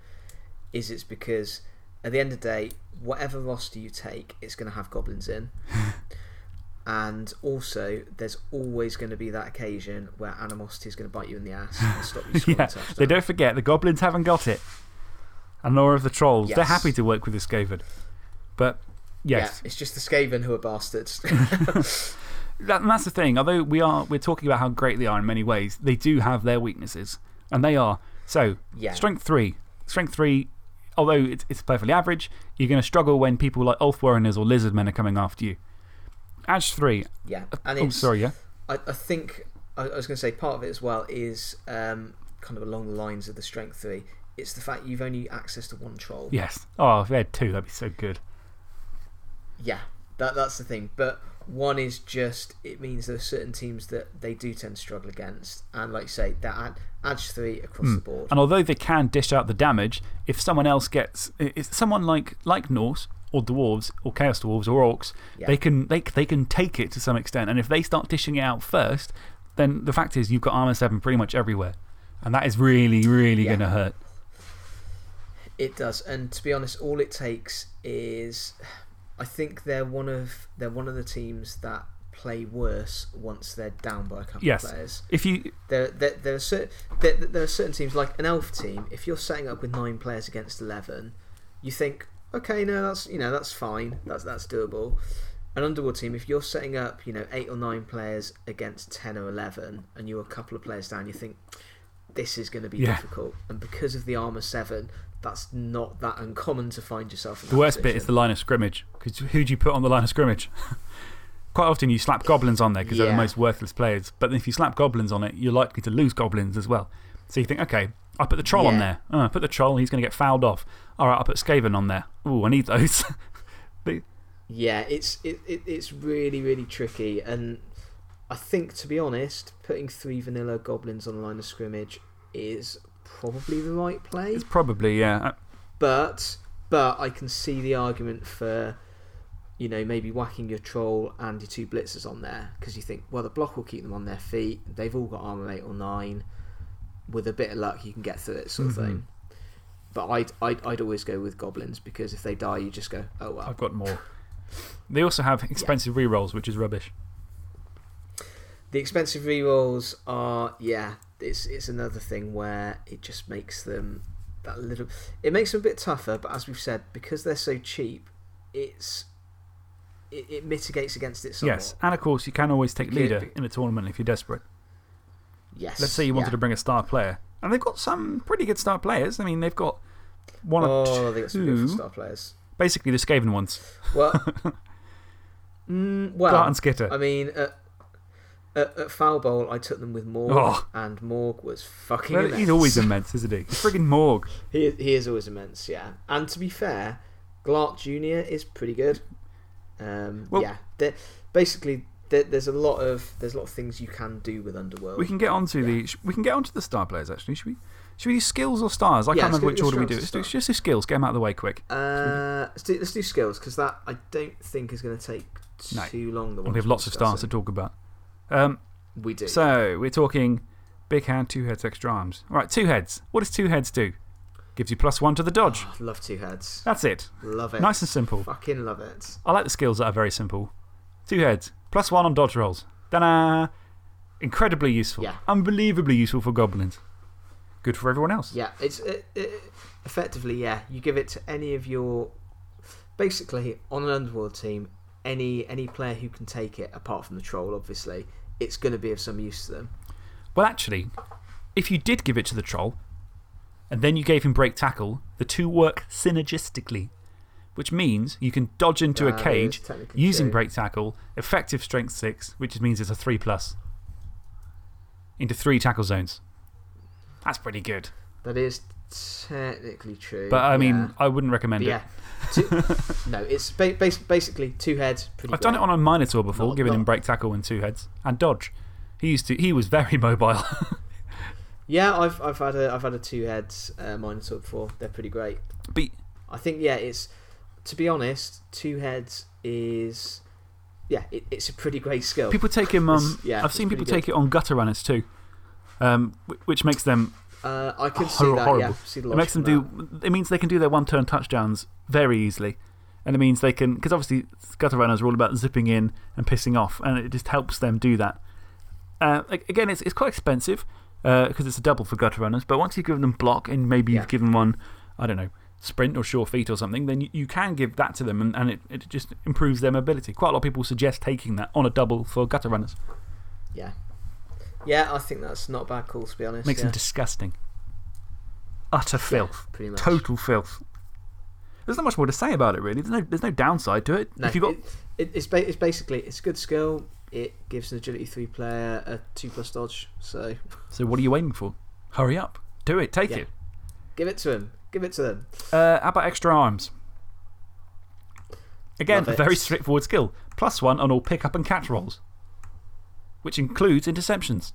is it's because at the end of the day, whatever roster you take, it's going to have goblins in. And also, there's always going to be that occasion where animosity is going to bite you in the ass and stop you scoring yeah. touchdown. They don't forget, the goblins haven't got it. And nor have the trolls. They're happy to work with the Skaven. But, yes. Yeah, it's just the Skaven who are bastards. That, and that's the thing. Although we are, we're talking about how great they are in many ways, they do have their weaknesses. And they are. So, Yeah. strength three. Strength three, although it's, it's perfectly average, you're going to struggle when people like Ulfwereners or Lizardmen are coming after you. Edge three. yeah, and Oh, sorry, yeah. I, I think I, I was going to say part of it as well is um, kind of along the lines of the strength three. It's the fact you've only access to one troll. Yes. Oh, if they had two, that'd be so good. Yeah, that that's the thing. But one is just it means there are certain teams that they do tend to struggle against, and like you say, that add, adds three across the board. And although they can dish out the damage, if someone else gets. It's someone like, like Norse or Dwarves or Chaos Dwarves or Orcs, Yeah. they, can, they, they can take it to some extent. And if they start dishing it out first, then the fact is you've got Armour 7 pretty much everywhere. And that is really, really Yeah. going to hurt. It does, and to be honest, all it takes is, I think they're one of they're one of the teams that play worse once they're down by a couple Yes. of players. If you. There, there, there, are certain, there, there are certain teams, like an elf team, if you're setting up with nine players against 11, you think, okay, no, that's, you know, that's fine, that's, that's doable. An underworld team, if you're setting up, you know, eight or nine players against 10 or 11, and you're a couple of players down, you think, this is going to be Yeah. difficult. And because of the armour 7, that's not that uncommon to find yourself in The worst bit is the line of scrimmage. Because who do you put on the line of scrimmage? Quite often you slap goblins on there because they're the most worthless players. But if you slap goblins on it, you're likely to lose goblins as well. So you think, okay, I'll put the troll on there. Oh, I put the troll, he's going to get fouled off. All right, I'll put Skaven on there. Ooh, I need those. But- Yeah, it's it, it it's really really tricky, and I think to be honest, putting three vanilla goblins on the line of scrimmage is probably the right play. it's probably, yeah. Uh, But but I can see the argument for you know maybe whacking your troll and your two blitzers on there because you think well the block will keep them on their feet. They've all got armor eight or nine. With a bit of luck, you can get through it, sort of Mhm. thing. But I'd, I'd I'd always go with goblins because if they die, you just go oh well. I've got more. They also have expensive rerolls, which is rubbish. The expensive rerolls are yeah, it's it's another thing where it just makes them that little it makes them a bit tougher, but as we've said, because they're so cheap, it's it, it mitigates against it somewhat. Yes. And of course, you can always take leader in a tournament if you're desperate. Yes. Let's say you wanted yeah. to bring a star player. And they've got some pretty good star players. I mean, they've got one or Oh, they got some two. star players. Basically, the Skaven ones. Well, mm, Well, well, and Skitter. I mean, at, at, at Foul Bowl, I took them with Morg, Oh. and Morg was fucking Well, immense. he's always immense, isn't he? Friggin' Morg. He, he is always immense, yeah. And to be fair, Glart Jr. is pretty good. Um, Well- yeah, there, basically, there, there's a lot of there's a lot of things you can do with Underworld. We can get onto the we can get onto the star players actually. Should we? Should we do skills or stars? I Yeah, can't remember which order we do. Let's do just do skills. Get them out of the way quick. Uh, let's do let's do skills because that I don't think is going to take No. too long. The we have lots of stars to talk about. Um, We do. so we're talking big hand, two heads, extra arms. All right, two heads. What does two heads do? Gives you plus one to the dodge. Oh, love two heads. That's it. Love it. Nice and simple. Fucking love it. I like the skills that are very simple. Two heads, plus one on dodge rolls. Ta da! Incredibly useful. Yeah. Unbelievably useful for goblins. Good for everyone else. Yeah, it's it, it, effectively yeah. You give it to any of your basically on an underworld team, any any player who can take it, apart from the troll, obviously, it's going to be of some use to them. Well, actually, if you did give it to the troll, and then you gave him break tackle, the two work synergistically, which means you can dodge into a cage technically using true. break tackle, effective strength 6, which means it's a 3 plus, into three tackle zones. That's pretty good. That is technically true. But I mean, yeah. I wouldn't recommend But it. yeah. Two, no, it's ba bas basically two heads. Pretty I've done it on a Minotaur before, Not- giving him not- break tackle and two heads, and dodge. He, used to, he was very mobile. Yeah, I've I've had a I've had a two heads uh, Minotaur before. They're pretty great. but I think yeah, it's to be honest, two heads is yeah, it, it's a pretty great skill. people take him. Um, yeah, I've seen people take it on gutter runners too, um, which makes them Uh, I can see that. horrible. Yeah, see It makes them do. It means they can do their one turn touchdowns very easily. And it means they can. Because obviously, gutter runners are all about zipping in and pissing off, and it just helps them do that. Uh, again, it's, it's quite expensive because it's a double for gutter runners, but once you give them block and maybe Yeah. you've given one, I don't know, sprint or sure feet or something, then you, you can give that to them and, and it, it just improves their mobility. Quite a lot of people suggest taking that on a double for gutter runners. Yeah, yeah, I think that's not a bad call to be honest. Makes yeah. them disgusting. Utter filth. pretty much. Total filth. There's not much more to say about it, really. There's no, there's no downside to it. No, if you've got, it, it, it's ba it's basically it's a good skill. It gives an agility three player a two plus dodge. So so, what are you waiting for? Hurry up. Do it. Take Yeah. it. give it to him. Give it to them. Uh, how about extra arms? Again, Love a it. very straightforward skill. Plus one on all pick up and catch rolls, which includes interceptions.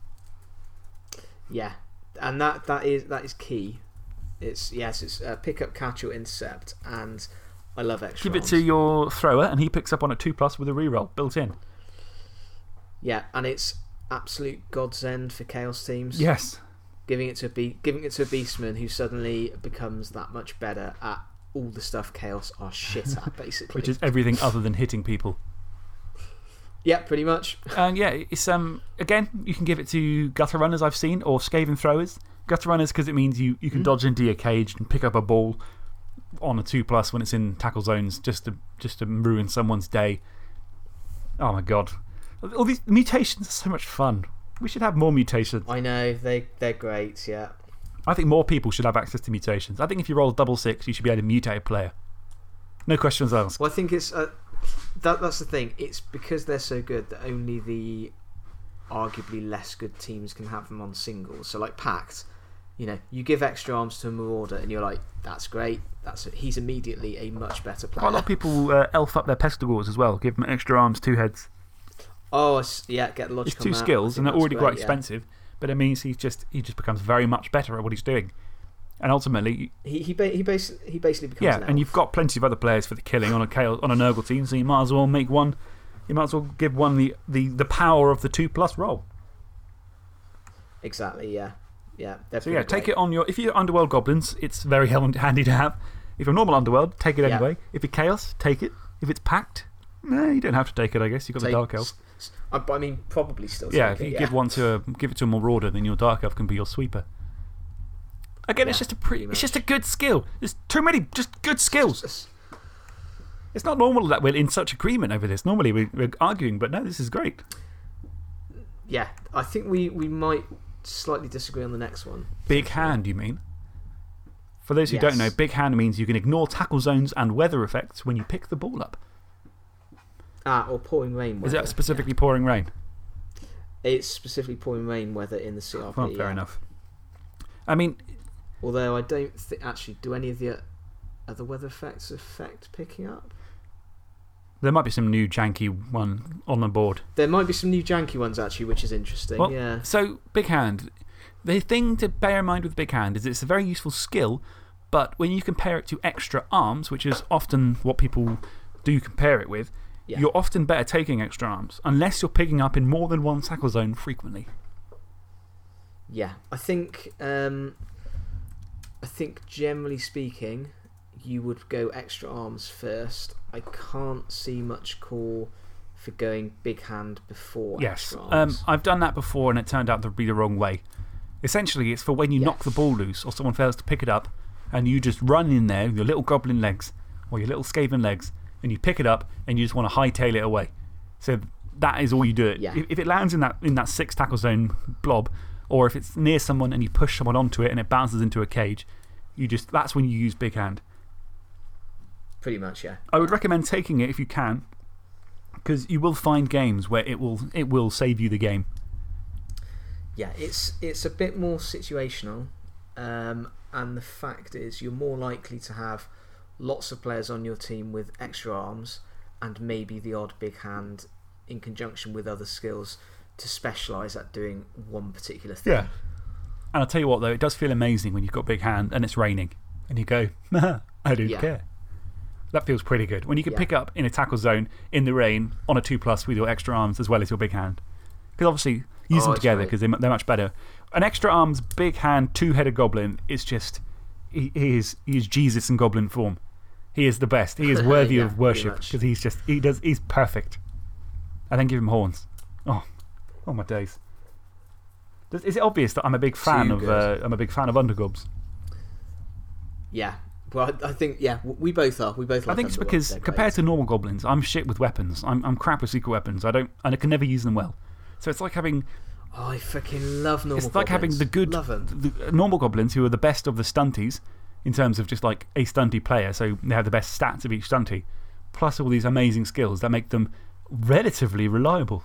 Yeah, and that that is that is key. It's yes, it's uh, pick up, catch, or intercept, and I love extra. Give it to your thrower, and he picks up on a 2 plus with a reroll built in. Yeah, and it's absolute godsend for chaos teams. Yes. Giving it to a be- giving it to a beastman who suddenly becomes that much better at all the stuff chaos are shit at, basically. Which is everything other than hitting people. Yeah, pretty much. And yeah, it's, um, again, you can give it to gutter runners I've seen or skaven throwers. Gutter runners because it means you, you can dodge into your cage and pick up a ball on a 2 plus when it's in tackle zones just to, just to ruin someone's day. Oh my god. All these mutations are so much fun. We should have more mutations. I know, they, they're great, yeah. I think more people should have access to mutations. I think if you roll double six, you should be able to mutate a player. No questions asked. Well, I think it's. Uh, that, that's the thing. It's because they're so good that only the arguably less good teams can have them on singles. So, like Pact, you know, you give extra arms to a Marauder and you're like, that's great. That's He's immediately a much better player. Quite a lot of people uh, elf up their pestigors as well, give them extra arms, two heads. Oh, yeah, get the logic It's two. Skills, and they're already great, quite yeah. expensive, but it means he's just, he just becomes very much better at what he's doing. And ultimately, He, he, ba- he, bas- he basically becomes yeah, an and you've got plenty of other players for the killing on a, Kale, on a Nurgle team, so you might as well make one, you might as well give one the, the, the power of the two plus roll. Exactly, yeah. Yeah, So, yeah, take it on your. If you're Underworld Goblins, it's very handy to have. If you're normal Underworld, take it Yeah. anyway. If you're Chaos, take it. If it's Pact, no, you don't have to take it, I guess. You've got the Dark Elf. I, I mean, probably still. Yeah, if it, you yeah. give, one to a, give it to a Marauder, then your Dark Elf can be your sweeper. Again, it's just a pretty, it's just a good skill. There's too many, just good skills. It's not normal that we're in such agreement over this. Normally we, we're arguing, but no, this is great. Yeah, I think we, we might slightly disagree on the next one. Big hand, you mean? For those who don't know, big hand means you can ignore tackle zones and weather effects when you pick the ball up. Ah, or pouring rain Is weather. that specifically pouring rain? It's specifically pouring rain weather in the CRP. Well, fair yeah. enough. I mean, Although I don't think. Actually, do any of the other weather effects affect picking up? there might be some new janky one on the board. There might be some new janky ones, actually, which is interesting. Well, yeah. So, big hand. The thing to bear in mind with big hand is it's a very useful skill, but when you compare it to extra arms, which is often what people do compare it with, Yeah. you're often better taking extra arms, unless you're picking up in more than one tackle zone frequently. Yeah. I think. Um, I think generally speaking, you would go extra arms first. I can't see much call for going big hand before Yes. extra Um. I've done that before and it turned out to be the wrong way. Essentially, it's for when you Yeah. knock the ball loose or someone fails to pick it up and you just run in there with your little goblin legs or your little skaven legs and you pick it up and you just want to hightail it away. So that is all you do. It. Yeah. If, if it lands in that, in that six tackle zone blob or if it's near someone and you push someone onto it and it bounces into a cage, you just, that's when you use big hand. Pretty much, yeah. I would recommend taking it if you can because you will find games where it will, it will save you the game. Yeah, it's, it's a bit more situational. Um, and the fact is, you're more likely to have lots of players on your team with extra arms and maybe the odd big hand in conjunction with other skills to specialise at doing one particular thing. Yeah. And I'll tell you what, though, it does feel amazing when you've got big hand and it's raining and you go, I don't Yeah. care. That feels pretty good. When you can Yeah. pick up in a tackle zone in the rain on a 2 plus with your extra arms as well as your big hand. Because obviously, use Oh, them together because they're, they're much better. An extra arms, big hand, two headed goblin is just. He, he, is, he is Jesus in goblin form. He is the best. He is worthy Yeah, of worship because he's just. He does, he's perfect. And then give him horns. Oh, oh my days. Does- Is it obvious that I'm a big fan Too of uh, I'm a big fan of undergobs? Yeah. Well, I think, yeah, we both are. We both like I think it's because They're great. compared to normal goblins, I'm shit with weapons. I'm, I'm crap with secret weapons. I don't, and I can never use them well. So it's like having, Oh, I fucking love normal it's like having the good the normal goblins who are the best of the stunties in terms of just like a stunty player. So they have the best stats of each stunty, plus all these amazing skills that make them relatively reliable.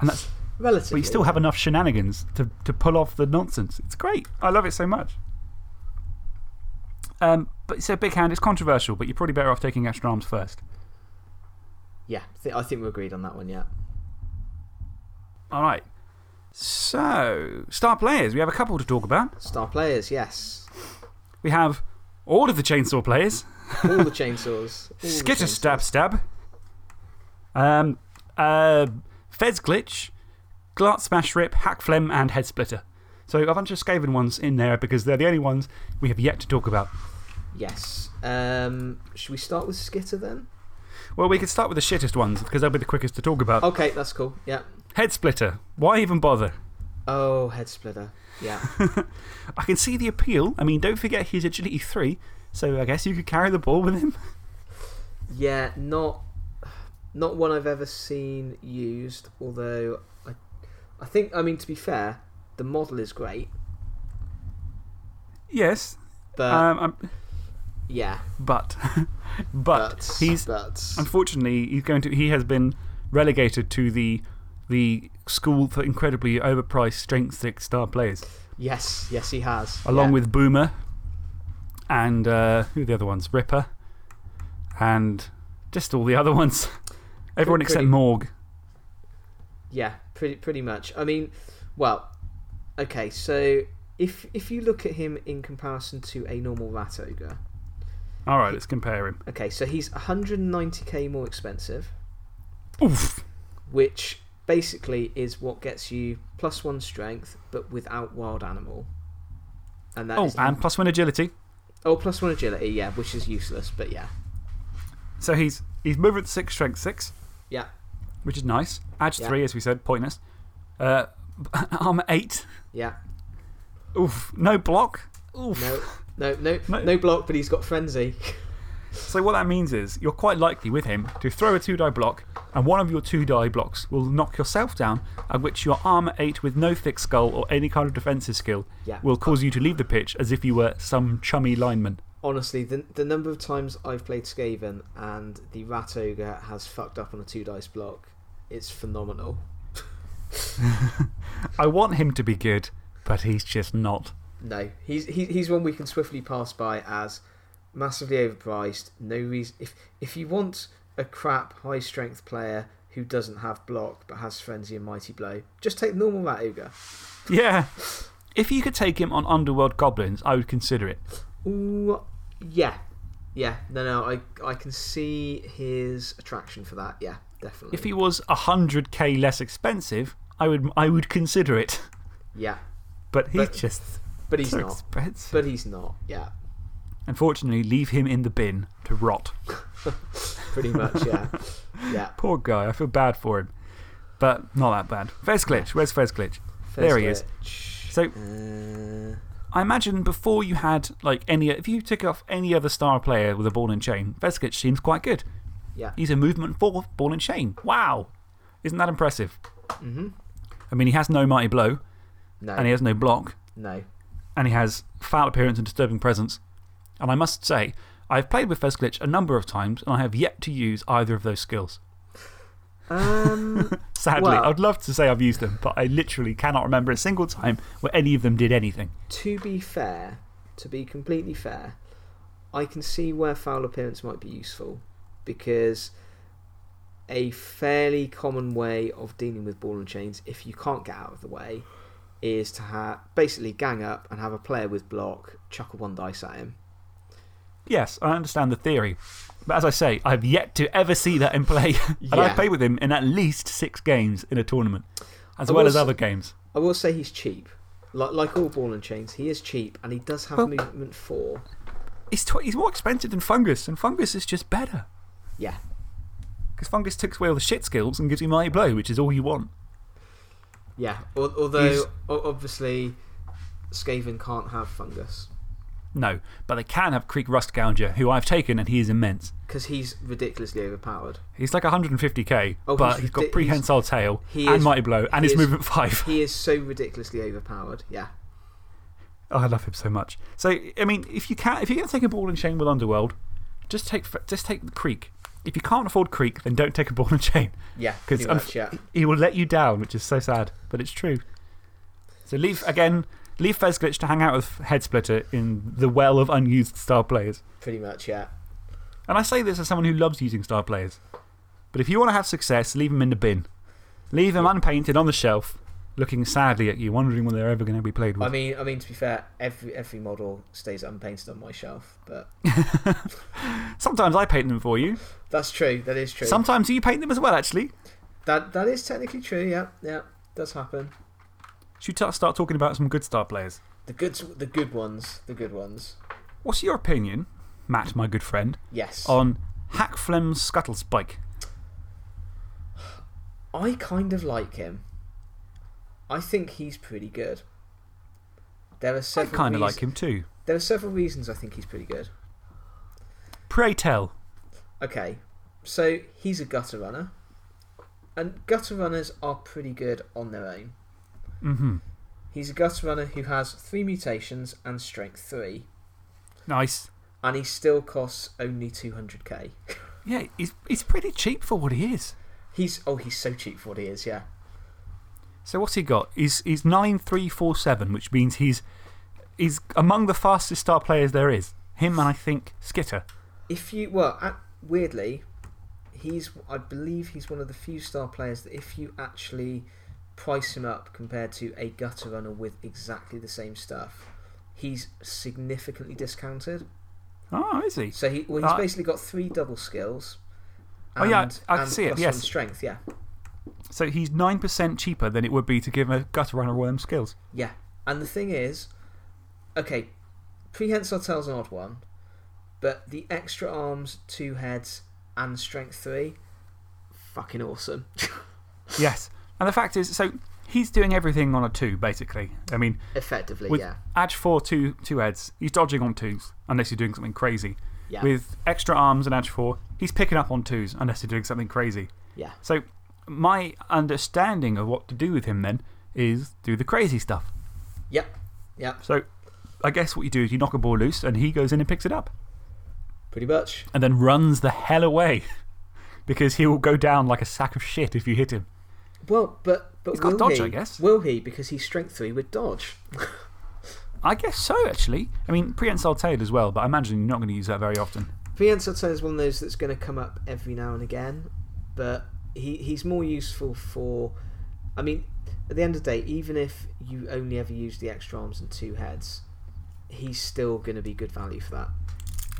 and that's, Relatively. but you still have enough shenanigans to, to pull off the nonsense. It's great. I love it so much. Um, but so big hand, it's controversial, but you're probably better off taking extra arms first. Yeah, th- I think we're agreed on that one, yeah. All right. So, star players. We have a couple to talk about. Star players, yes. We have all of the chainsaw players. All the chainsaws. all the Skitter chainsaws. stab stab. Um, uh, Fezglitch, Glart Smashrip, hack phlegm, and headsplitter. So, a bunch of Skaven ones in there because they're the only ones we have yet to talk about. Yes. Um, should we start with Skitter then? Well, we could start with the shittest ones because they'll be the quickest to talk about. Okay, that's cool. Yeah. Headsplitter. Why even bother? Oh, headsplitter. Yeah. I can see the appeal. I mean, don't forget he's agility 3, so I guess you could carry the ball with him. yeah, not not one I've ever seen used, although I, I think, I mean, to be fair, the model is great, Yes. but um, I'm- yeah. but, but, But, he's. but, Unfortunately, he's going to, he has been relegated to the, the school for incredibly overpriced strength 6 star players, yes, yes, he has. along yeah. with Boomer and uh, who are the other ones? Ripper and just all the other ones. Everyone except Morg. Yeah, pretty pretty much. I mean, well, okay. So if if you look at him in comparison to a normal rat ogre, Alright, let's compare him. okay, so he's 190k more expensive, Oof. which basically is what gets you plus one strength, but without wild animal. And that Oh, and plus one agility. oh, plus one agility, yeah, which is useless, but yeah, So he's, he's movement 6, strength 6, yeah, which is nice. Edge Yeah. 3, as we said, pointless. Uh, armor 8. yeah. Oof. No block. Oof. No, no, no, No. no block, but he's got frenzy. So, what that means is you're quite likely with him to throw a 2 die block, and one of your 2 die blocks will knock yourself down, at which your armor 8 with no thick skull or any kind of defensive skill Yeah. will cause you to leave the pitch as if you were some chummy lineman. Honestly, the, the number of times I've played Skaven and the Rat Ogre has fucked up on a two dice block, it's phenomenal. I want him to be good, but he's just not. No, he's, he, he's one we can swiftly pass by as massively overpriced. No reason. If, if you want a crap high strength player who doesn't have block but has frenzy and mighty blow, just take normal Rat Ogre. Yeah. If you could take him on Underworld Goblins, I would consider it. Ooh, yeah. Yeah, no, no, I, I can see his attraction for that. Yeah, definitely. If he was 100k less expensive, I would, I would consider it. yeah, But he's But- just but he's so not. expensive. But he's not. Yeah, Unfortunately, leave him in the bin to rot. pretty much. Yeah, yeah. Poor guy, I feel bad for him. But not that bad. Fezglitch, where's Fezglitch? There he is. So- Uh, I imagine before you had like any, if you took off any other star player with a ball and chain, Glitch seems quite good. yeah. He's a movement four ball and chain. Wow. Isn't that impressive? Mm-hmm. I mean, he has no mighty blow, No. and he has no block, no. and he has foul appearance and disturbing presence. And I must say, I've played with Fezglitch a number of times, and I have yet to use either of those skills. Um. Sadly, Well- I'd love to say I've used them, but I literally cannot remember a single time where any of them did anything. to be fair, to be completely fair, I can see where foul appearance might be useful because a fairly common way of dealing with ball and chains, if you can't get out of the way, is to ha basically gang up and have a player with block chuck a one dice at him. Yes, I understand the theory. But as I say, I've yet to ever see that in play. and Yeah. I've played with him in at least six games in a tournament, as I well as other games. I will say he's cheap. Like, like all ball and chains, he is cheap and he does have Well- movement four. He's, he's more expensive than Fungus, and Fungus is just better. Yeah. Because Fungus takes away all the shit skills and gives you Mighty Blow, which is all you want. Yeah. Al- Although, He's- obviously, Skaven can't have fungus No, but they can have Kreek Rustgouger, who I've taken, and he is immense. because he's ridiculously overpowered. He's like 150k, Oh, but he's he's got prehensile tail he and is- Mighty Blow and his is- movement 5. He is so ridiculously overpowered. Yeah. Oh, I love him so much. So, I mean, if, you can, if you're going to take a ball and chain with Underworld, just take, just take the Kreek. If you can't afford Creek, then don't take a ball and chain. Yeah. Because um, yeah. he will let you down, which is so sad, but it's true. So, leave, again, leave Fezglitch to hang out with Headsplitter in the well of unused star players. Pretty much, yeah. And I say this as someone who loves using star players. But if you want to have success, leave them in the bin. Leave them unpainted on the shelf, looking sadly at you, wondering when they're ever going to be played with. I mean, I mean to be fair, every every model stays unpainted on my shelf, but Sometimes I paint them for you. that's true. That is true. Sometimes you paint them as well, actually. that that is technically true. Yeah, yeah, does happen. Should we start talking about some good star players? The good, the good ones, the good ones. What's your opinion, Matt, my good friend, Yes. on Hakflem's Skuttlespike. I kind of like him. I think he's pretty good. There are several I kind of like him too. There are several reasons I think he's pretty good. Pray tell. Okay, so he's a gutter runner, and gutter runners are pretty good on their own. Mm hmm. He's a gutter runner who has three mutations and strength three, Nice. and he still costs only 200k. Yeah, he's, he's pretty cheap for what he is. He's oh, he's so cheap for what he is. Yeah, So, what's he got? He's, he's 9347, which means he's, he's among the fastest star players there is. Him and I think Skitter. if you well, uh, weirdly, he's I believe he's one of the few star players that if you actually price him up compared to a gutter runner with exactly the same stuff, he's significantly discounted. Oh, is he? So he well, he's Uh, basically got three double skills. Oh, yeah, I can see it, yes. one strength, yeah, So, he's 9% cheaper than it would be to give a gutter runner all them skills. yeah. And the thing is, okay, prehensile tail's an odd one, but the extra arms, two heads, and strength three, fucking awesome. Yes. And the fact is, so he's doing everything on a two, basically. I mean, Effectively, with yeah, Edge 4, two, two heads, he's dodging on twos, unless you're doing something crazy. yeah, With extra arms and Edge 4, he's picking up on twos, unless you're doing something crazy. yeah. So, my understanding of what to do with him then is do the crazy stuff. Yep. Yep. So, I guess what you do is you knock a ball loose and he goes in and picks it up Pretty much. and then runs the hell away because he will go down like a sack of shit if you hit him. Well, but but He's got will dodge, he, I guess. Will he? Because he's strength three with dodge. I guess so, actually. I mean, prehensile tail as well, but I imagine you're not going to use that very often. Prehensile tail is one of those that's going to come up every now and again, but he he's more useful for. I mean, at the end of the day, even if you only ever use the extra arms and two heads, he's still going to be good value for that.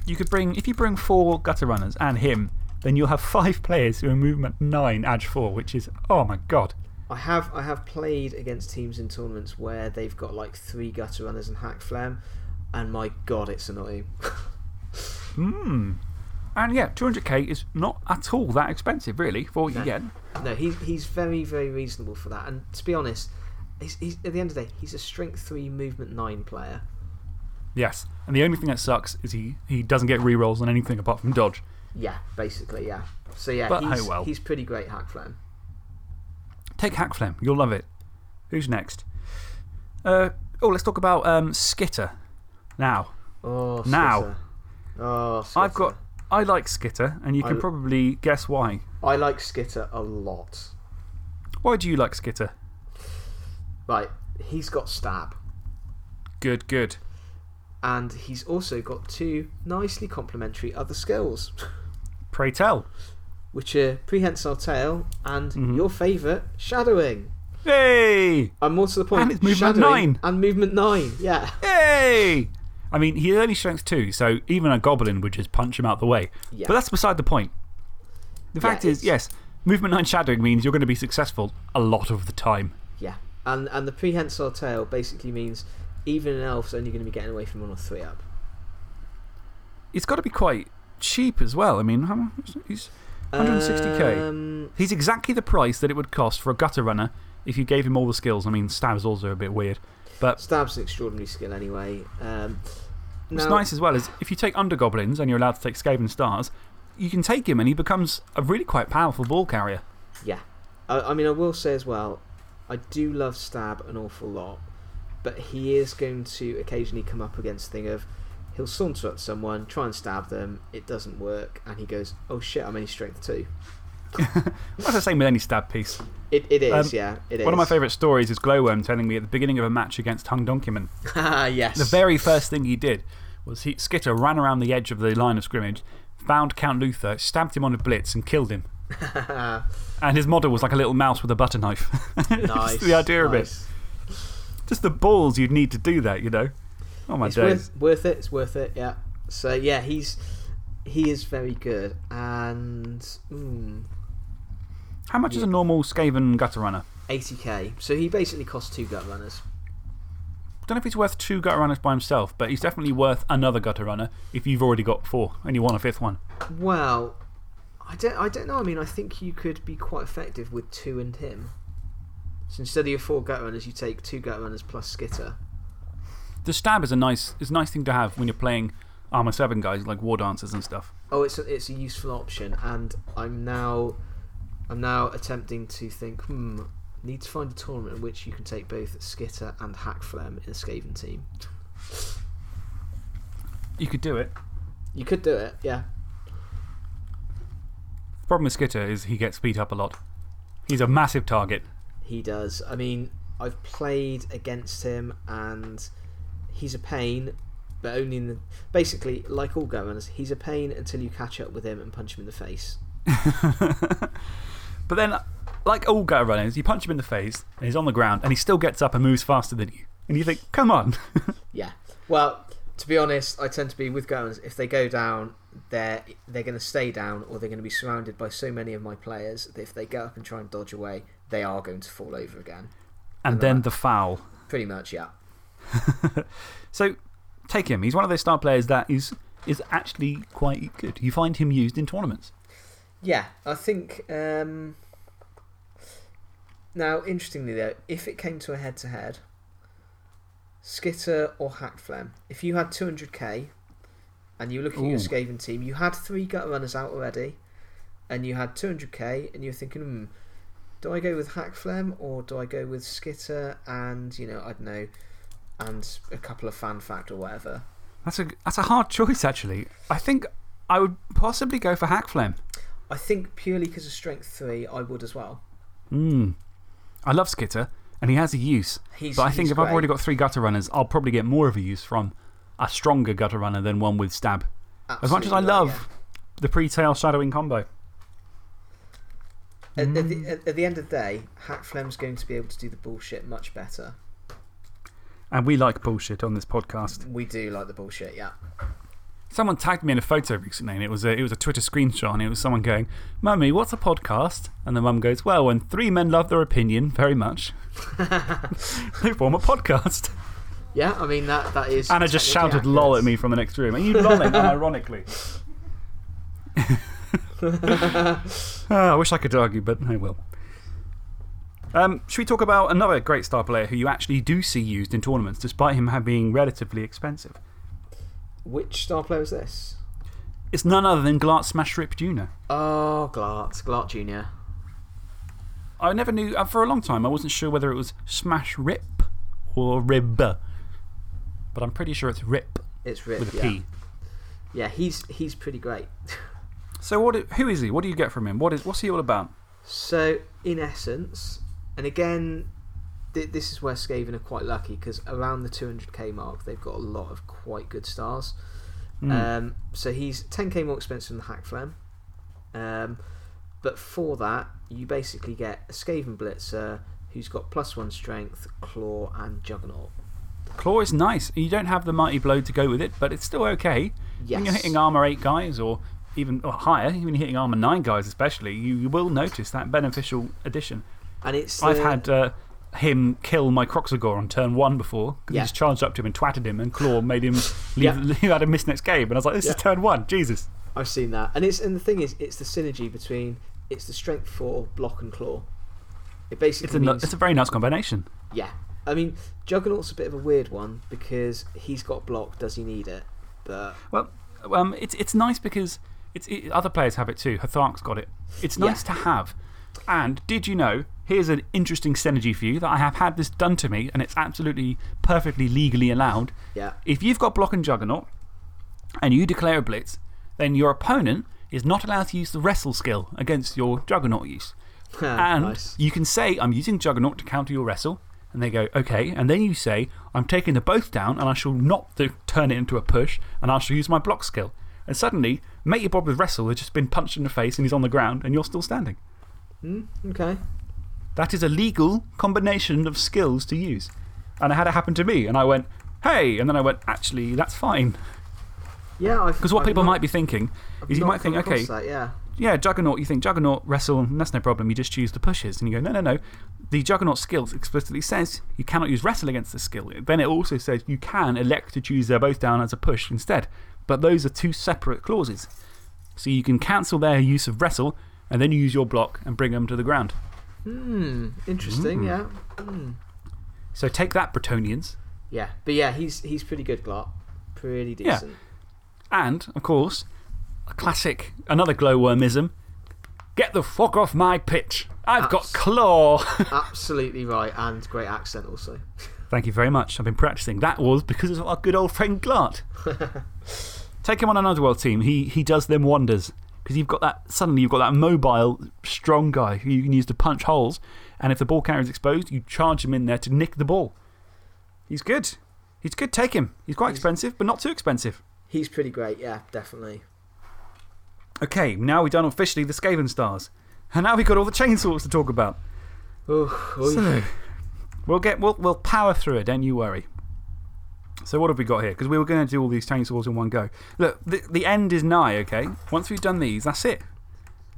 You could bring, if you bring four gutter runners and him, then you'll have five players who are movement nine, edge four, which is, oh my god. I have I have played against teams in tournaments where they've got like three gutter runners and Hakflem, and my god, it's annoying. Hmm. And yeah, 200k is not at all that expensive, really, for what No. you get. No, he's he's very very reasonable for that. And to be honest, he's, he's at the end of the day, he's a strength three, movement nine player. Yes. And the only thing that sucks is he, he doesn't get rerolls on anything apart from dodge. Yeah, basically, yeah. So yeah, But, he's, oh well. he's pretty great Hakflem. Take Hakflem. You'll love it. Who's next? Uh, oh, let's talk about um, Skitter now. Oh, Now. Skitter. Oh, I've got. I like Skitter, and you can I- probably guess why. I like Skitter a lot. Why do you like Skitter? Right, he's got stab, Good, good. and he's also got two nicely complementary other skills, Pray tell. which are prehensile tail and Mm-hmm. your favourite shadowing. Hey! And more to the point. And it's movement nine. and movement nine. Yeah, Hey! I mean, he's only strength two, so even a goblin would just punch him out the way. Yeah. But that's beside the point. The Yeah, fact is, yes, movement nine shadowing means you're going to be successful a lot of the time. yeah. And and the prehensile tail basically means even an elf's only going to be getting away from one or three up. It's got to be quite cheap as well. I mean, how much? He's 160k. Um, He's exactly the price that it would cost for a gutter runner if you gave him all the skills. I mean, stab's also a bit weird. But Stab's an extraordinary skill anyway. Um, what's now- nice as well is if you take undergoblins and you're allowed to take Skaven stars, you can take him and he becomes a really quite powerful ball carrier. Yeah. I, I mean, I will say as well, I do love Stab an awful lot, but he is going to occasionally come up against the thing of he'll saunter up to someone, try and stab them, it doesn't work, and he goes, oh shit, I'm only strength two. That's the same with any stab piece. It, it is, Um, yeah, it is. One of my favourite stories is Glowworm telling me at the beginning of a match against Hung Donkeyman. yes. The very first thing he did was he, Skitter ran around the edge of the line of scrimmage, found Count Luthor, stabbed him on a blitz, and killed him. And his model was like a little mouse with a butter knife. nice. The idea of it. Just the balls you'd need to do that, you know? Oh my It's days. worth, worth it, it's worth it, yeah. So, yeah, he's he is very good, and mm, How much is a normal Skaven gutter runner? 80k. So he basically costs two gut runners. don't know if he's worth two gutter runners by himself, but he's definitely worth another gutter runner if you've already got four and you want a fifth one. Well, I don't, I don't know. I mean, I think you could be quite effective with two and him. So instead of your four gut runners, you take two gut runners plus Skitter. The stab is a nice, is a nice thing to have when you're playing Armour 7 guys like War Dancers and stuff. Oh, it's a, it's a useful option, and I'm now, I'm now attempting to think. Hmm, need to find a tournament in which you can take both Skitter and Hakflem in a Skaven team. You could do it. You could do it, yeah. The problem with Skitter is he gets beat up a lot. He's a massive target. He does. I mean, I've played against him, and he's a pain, but only in the. Basically, like all Gunners, he's a pain until you catch up with him and punch him in the face. But then, like all gutter runners, you punch him in the face and he's on the ground and he still gets up and moves faster than you. And you think, come on. Yeah. Well, to be honest, I tend to be with Gunners. If they go down, they're, they're going to stay down, or they're going to be surrounded by so many of my players that if they get up and try and dodge away, they are going to fall over again. and then the foul. Pretty much, yeah. So, take him. He's one of those star players that is, is actually quite good. You find him used in tournaments. Yeah, I think. Um, now, interestingly though, if it came to a head to head, Skitter or Hakflem, if you had 200k and you were looking at your. Skaven team, you had three gut runners out already, and you had 200k, and you're thinking, hmm, do I go with Hakflem or do I go with Skitter and, you know, I don't know, and a couple of fan fact or whatever? That's a, that's a hard choice, actually. I think I would possibly go for Hakflem. I think purely because of strength three, I would as well. Mm. I love Skitter, and he has a use. He's, but I think if I've already got three gutter runners, I'll probably get more of a use from a stronger gutter runner than one with stab. as much as I right, love yeah. the pre tail shadowing combo. At, at, Mm. the, at, at the end of the day, Hakflem's going to be able to do the bullshit much better. And we like bullshit on this podcast. We do like the bullshit, yeah. Someone tagged me in a photo recently, and it was a, it was a Twitter screenshot, and it was someone going, Mummy, what's a podcast? And the mum goes, Well, when three men love their opinion very much, they form a podcast. Yeah, I mean, that, that is. Anna just shouted lol at me from the next room. Are you lolling unironically? Ah, I wish I could argue, but I will. Um, should we talk about another great star player who you actually do see used in tournaments, despite him being relatively expensive? Which star player is this? It's none other than Glart Smashrip Jr. Oh, Glart. Glart Jr. I never knew, uh, for a long time, I wasn't sure whether it was Smash Rip or Rib. But I'm pretty sure it's Rip It's Rip, with a yeah. P. Yeah, he's, he's pretty great. So, what, who is he? What do you get from him? What is, what's he all about? So, in essence, and again, th- this is where Skaven are quite lucky because around the 200k mark, they've got a lot of quite good stars. Hmm. Um, so, he's 10k more expensive than Hakflem. Um, but for that, you basically get a Skaven Blitzer who's got plus one strength, claw, and juggernaut. Claw is nice. You don't have the mighty blow to go with it, but it's still okay. When you're hitting armor 8 guys or even or higher, even hitting armor 9 guys especially, you, you will notice that beneficial addition. And it's. I've uh, had uh, him kill my Kroxigor on turn 1 before because Yeah. he just charged up to him and twatted him, and Claw made him leave, Yeah. he had a miss next game. And I was like, this is turn 1, Jesus. I've seen that, and it's and the thing is, it's the synergy between it's the strength for block and claw. It basically It's a, means it's a very nice combination. yeah. I mean, Juggernaut's a bit of a weird one because he's got block. Does he need it? But Well, um, it's, it's nice because it's, it, other players have it too. Hthark's got it. It's Yeah. nice to have. And did you know? Here's an interesting synergy for you that I have had this done to me, and it's absolutely perfectly legally allowed. yeah, If you've got block and juggernaut and you declare a blitz, then your opponent is not allowed to use the wrestle skill against your juggernaut use. And nice. you can say, I'm using Juggernaut to counter your wrestle. And they go, okay. And then you say, I'm taking the both down and I shall not turn it into a push and I shall use my block skill. And suddenly, Mate Your Bob with Wrestle has just been punched in the face and he's on the ground and you're still standing. Hmm, okay. That is a legal combination of skills to use. And I had it happen to me and I went, hey. And then I went, actually, that's fine. Yeah, Because what I've people not- might be thinking I've is you might think, okay, that, yeah. yeah, Juggernaut, you think Juggernaut, wrestle, and that's no problem. You just choose the pushes. And you go, no, no, no. The Juggernaut skill explicitly says you cannot use wrestle against the skill. Then it also says you can elect to choose they're both down as a push instead. But those are two separate clauses. So you can cancel their use of wrestle and then you use your block and bring them to the ground. Hmm, interesting, yeah. Hmm. So take that, Bretonnians. Yeah, but yeah, he's, he's pretty good, Glot. Pretty Yeah. decent. And, of course, a classic, another glowwormism get the fuck off my pitch. I've got claw. Absolutely right, and great accent also. Thank you very much. I've been practicing. That was because of our good old friend Glart. Take him on an Underworld team. He, he does them wonders. Because you've got that, suddenly you've got that mobile, strong guy who you can use to punch holes. And if the ball carrier is exposed, you charge him in there to nick the ball. He's good. He's good. Take him. He's quite expensive, but not too expensive. He's pretty great, yeah, definitely. Okay, now we've done officially the Skaven Stars. And now we've got all the chainsaws to talk about. Ooh. So, we'll, get, we'll, we'll power through it, don't you worry. So, what have we got here? Because we were going to do all these chainsaws in one go. Look, the, the end is nigh, okay? Once we've done these, that's it.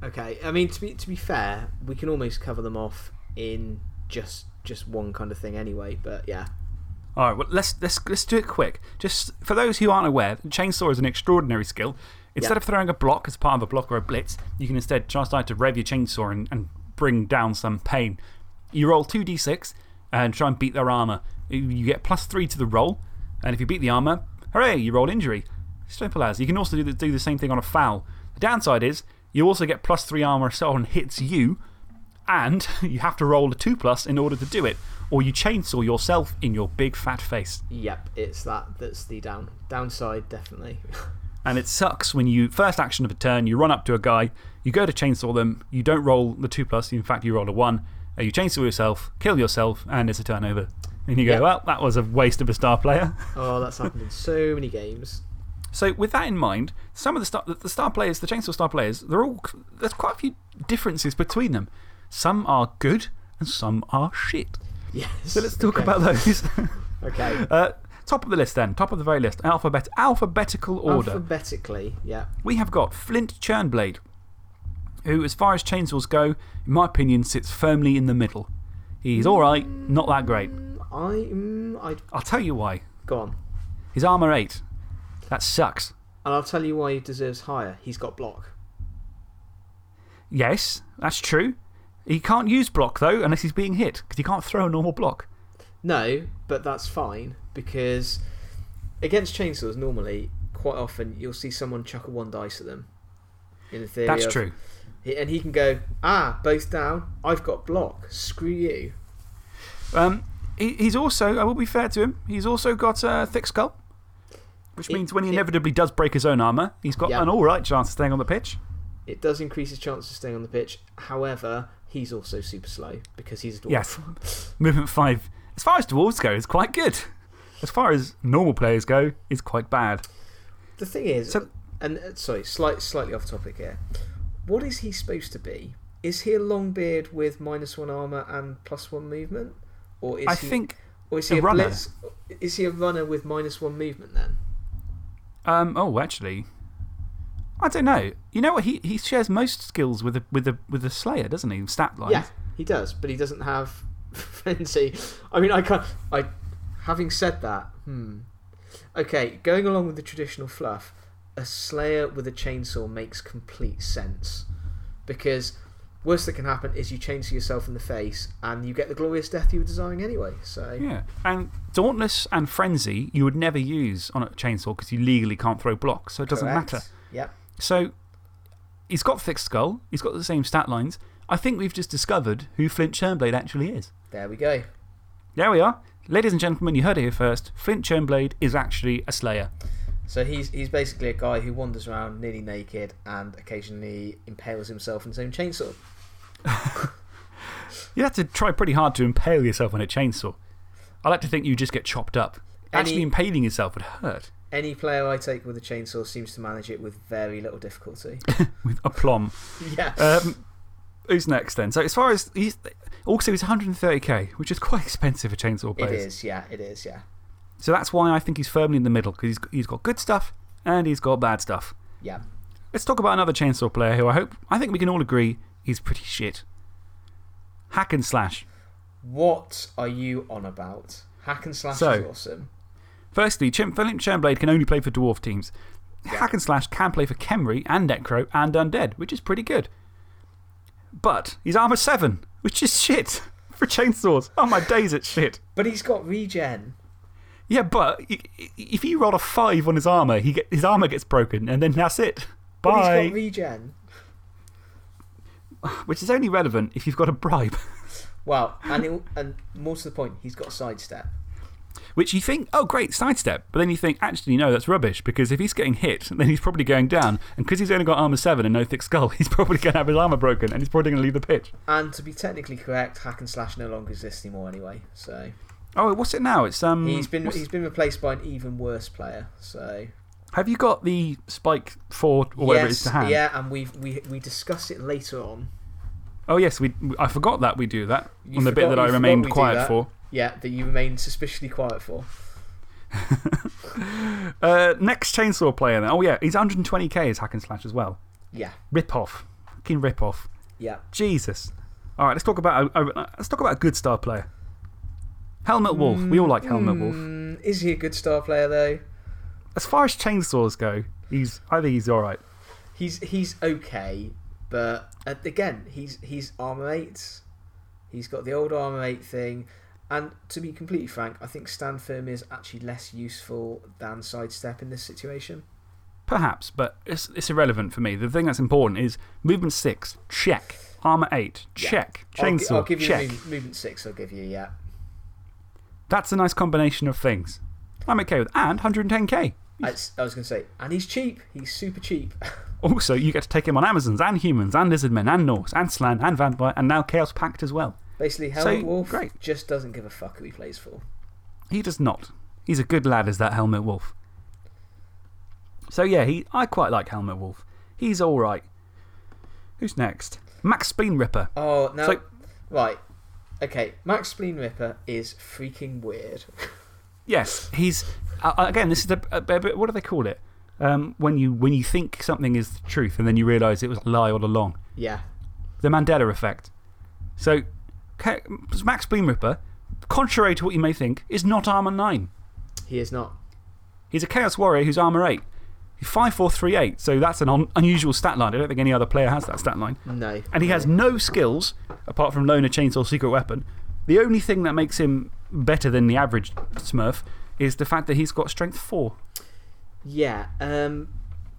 Okay, I mean, to be, to be fair, we can almost cover them off in just, just one kind of thing anyway, but yeah. All right, well, let's, let's, let's do it quick. Just for those who aren't aware, chainsaw is an extraordinary skill. Instead Yeah. of throwing a block as part of a block or a blitz, you can instead try to rev your chainsaw and, and bring down some pain. You roll 2d6 and try and beat their armor. You- You get plus 3 to the roll, and if you beat the armor, hooray, you roll injury. Simple as. You can also do the, do the same thing on a foul. The downside is you also get plus 3 armor if someone hits you, and you have to roll a 2 plus in order to do it, or you chainsaw yourself in your big fat face. Yep, it's that that's the down downside, definitely. And it sucks when you, first action of a turn, you run up to a guy, you go to chainsaw them, you don't roll the 2 plus, in fact, you roll a 1, uh, you chainsaw yourself, kill yourself, and it's a turnover. And you go, well, that was a waste of a star player. oh, that's happened in so many games. So, with that in mind, some of the star, the star players, the chainsaw star players, they're all, there's quite a few differences between them. Some are good and some are shit. Yes. So, let's talk okay. about those. Okay. uh, top of the list then, top of the very list, alphabet, alphabetical order. Alphabetically, yeah. we have got Flint Churnblade, who, as far as chainsaws go, in my opinion, sits firmly in the middle. He's alright, not that great. I, mm, I, I'll tell you why. go on. His armor 8. That sucks. And I'll tell you why he deserves higher. He's got block. Yes, that's true. He can't use block, though, unless he's being hit, because he can't throw a normal block. No, but that's fine because against chainsaws, normally, quite often, you'll see someone chuck a one dice at them. In the theory That's of- true. And he can go, ah, both down. I've got block. Screw you. Um, he, he's also, I will be fair to him, he's also got a thick skull. Which It- means when he it- inevitably does break his own armor, he's got Yeah. an alright chance of staying on the pitch. It does increase his chance of staying on the pitch. However, he's also super slow because he's a dwarf. Yes. Movement 5. As far as dwarves go, is quite good. As far as normal players go, is quite bad. The thing is, So- and uh, sorry, slight, slightly off topic here. What is he supposed to be? Is he a long beard with minus one armor and plus one movement, or is I he? think. or is he a a, runner. blitz? Is he a runner with minus one movement then? Um, oh, actually. I don't know. You know what? He, he shares most skills with the, with, the, with the Slayer, doesn't he? Stat lines. Yeah, he does, but he doesn't have frenzy. I mean, I can't. I, having said that, hmm. Okay, going along with the traditional fluff, a Slayer with a chainsaw makes complete sense because worst that can happen is you chainsaw yourself in the face and you get the glorious death you were desiring anyway. So Yeah. And Dauntless and Frenzy, you would never use on a chainsaw because you legally can't throw blocks, so it doesn't Correct. matter. Yep. So, he's got fixed skull, he's got the same stat lines. I think we've just discovered who Flint Churnblade actually is. There we go. There we are. Ladies and gentlemen, you heard it here first. Flint Churnblade is actually a Slayer. So he's he's basically a guy who wanders around nearly naked and occasionally impales himself in his own chainsaw. You have to try pretty hard to impale yourself on a chainsaw. I like to think you just get chopped up. Actually, Any- impaling yourself would hurt Any player I take with a chainsaw seems to manage it with very little difficulty. with aplomb. yeah. Um, who's next then? So, as far as he's also, he's 130k, which is quite expensive for chainsaw It players. is, yeah, it is, yeah. So, that's why I think he's firmly in the middle because he's, he's got good stuff and he's got bad stuff. Yeah. Let's talk about another chainsaw player who I hope, I think we can all agree is pretty shit. Hack Enslash. What are you on about? Hack Enslash So- is awesome. Firstly, Chim Philip Churnblade can only play for dwarf teams. Hack Enslash can play for Khemri and Necro and Undead, which is pretty good. But he's armor 7, which is shit for chainsaws. Oh my days, it's shit. But he's got regen. Yeah, but if you roll a 5 on his armor, he get, his armor gets broken, and then that's it. But he's Bye. got regen. Which is only relevant if you've got a bribe. Well, and, he'll, and more to the point, he's got a sidestep. Which you think, oh, great, sidestep. But then you think, actually, no, that's rubbish because if he's getting hit, then he's probably going down. And because he's only got armor 7 and no thick skull, he's probably going to have his armor broken and he's probably going to leave the pitch. And to be technically correct, Hack Enslash no longer exists anymore anyway. So Oh, what's it now? It's, um, he's been what's- he's been replaced by an even worse player. So Have you got the Spike 4 or whatever it is to hand? yeah, and we we we discuss it later on. Oh, yes, we, I forgot that we do that You on the bit that I remained quiet for. Yeah, that you remained suspiciously quiet for. Uh, next chainsaw player then. Oh, yeah, he's 120k as Hack Enslash as well. Yeah, Rip off. Fucking rip off. yeah. Jesus. All right, let's talk about a, a, let's talk about a good star player. Helmut Wulf. We all like Helmut Wulf. Mm, is he a good star player though? As far as chainsaws go, he's, I think he's all right. He's he's okay, but uh, again, he's he's armor eight. He's got the old armor eight thing, and to be completely frank, I think stand firm is actually less useful than sidestep in this situation. Perhaps, but it's, it's irrelevant for me. The thing that's important is movement 6, check. Armor 8, Yeah. check. I'll, Chainsaw, I'll give you check. movement, movement six. I'll give you yeah. That's a nice combination of things. I'm okay with And 110k. I, I was going to say, and he's cheap. He's super cheap. Also, you get to take him on Amazons and humans and lizardmen and Norse and Slan and Vampire and now Chaos Pact as well. Basically, So, Helmut Wulf great. just doesn't give a fuck who he plays for. He does not. He's a good lad is that Helmut Wulf. So, yeah, he, I quite like Helmut Wulf. He's alright. Who's next? Max Spleenripper. Oh, now. So- right. Okay, Max Spleenripper is freaking weird. Yes, he's. Uh, again, this is a, a, a bit. What do they call it? Um, when, you, when you think something is the truth and then you realise it was a lie all along. yeah. The Mandela effect. So, Max Spleenripper, contrary to what you may think, is not armour 9. He is not. He's a Chaos Warrior who's armour 8. He's 5438, so that's an un unusual stat line. I don't think any other player has that stat line. No. And he has no skills apart from Loner Chainsaw Secret Weapon. The only thing that makes him better than the average Smurf is the fact that he's got strength 4. Yeah, um,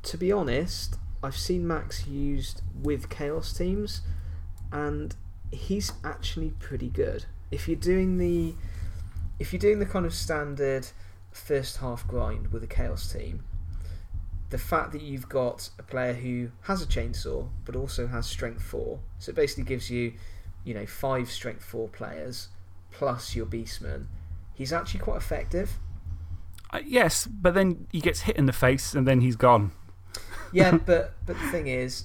to be honest, I've seen Max used with Chaos teams, and he's actually pretty good. If you're doing the, if you're doing the kind of standard first half grind with a Chaos team, the fact that you've got a player who has a chainsaw but also has strength four, so it basically gives you, you know, five strength four players plus your beastman. He's actually quite effective. Uh, yes, but then he gets hit in the face and then he's gone. Yeah, but but the thing is,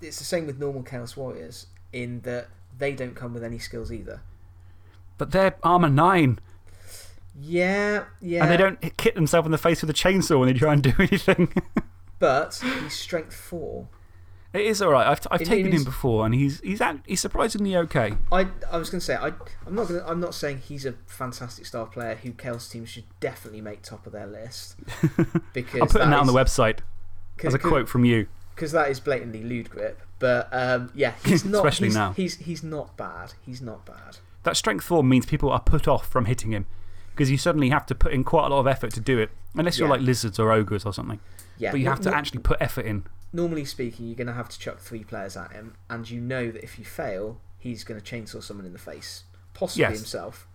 it's the same with normal Chaos Warriors in that they don't come with any skills either. But they're armour 9. Yeah, yeah. And they don't hit themselves in the face with a chainsaw when they try and do anything. But he's strength four. It is alright. I've, I've It taken him before and he's, he's, act- he's surprisingly okay. I I was going to say I I'm not gonna, I'm not saying he's a fantastic star player who Chaos team should definitely make top of their list because I'm putting that, on the website as a quote from you. because that is blatantly lewd grip. But um, yeah, he's not. Especially he's, now. he's he's not bad. He's not bad. That strength 4 means people are put off from hitting him because you suddenly have to put in quite a lot of effort to do it. Unless you're Yeah. like lizards or ogres or something. Yeah, But you have to actually put effort in. Normally speaking, you're going to have to chuck three players at him, and you know that if you fail, he's going to chainsaw someone in the face, possibly Yes. himself.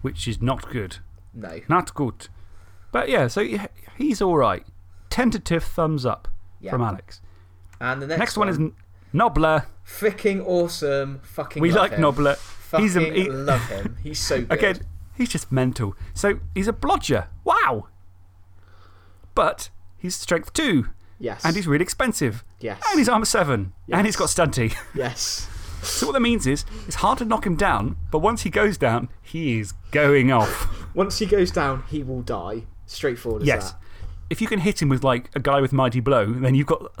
which is not good. No. Not good. But yeah, so he's alright. Tentative thumbs up Yeah. from Alex. And the next, Next, one, is N- Nobbla. freaking awesome. Fucking We like him. Nobbla. Fucking He's a, he- love him. He's so good. Again, he's just mental. So he's a blodger. Wow. But he's strength 2. Yes. And he's really expensive. yes. And he's armor 7. And he's got stunty. yes. so what that means is it's hard to knock him down, but once he goes down, he is going off. Once he goes down, he will die. Straightforward as Yes. that. if you can hit him with like a guy with Mighty Blow, then you've got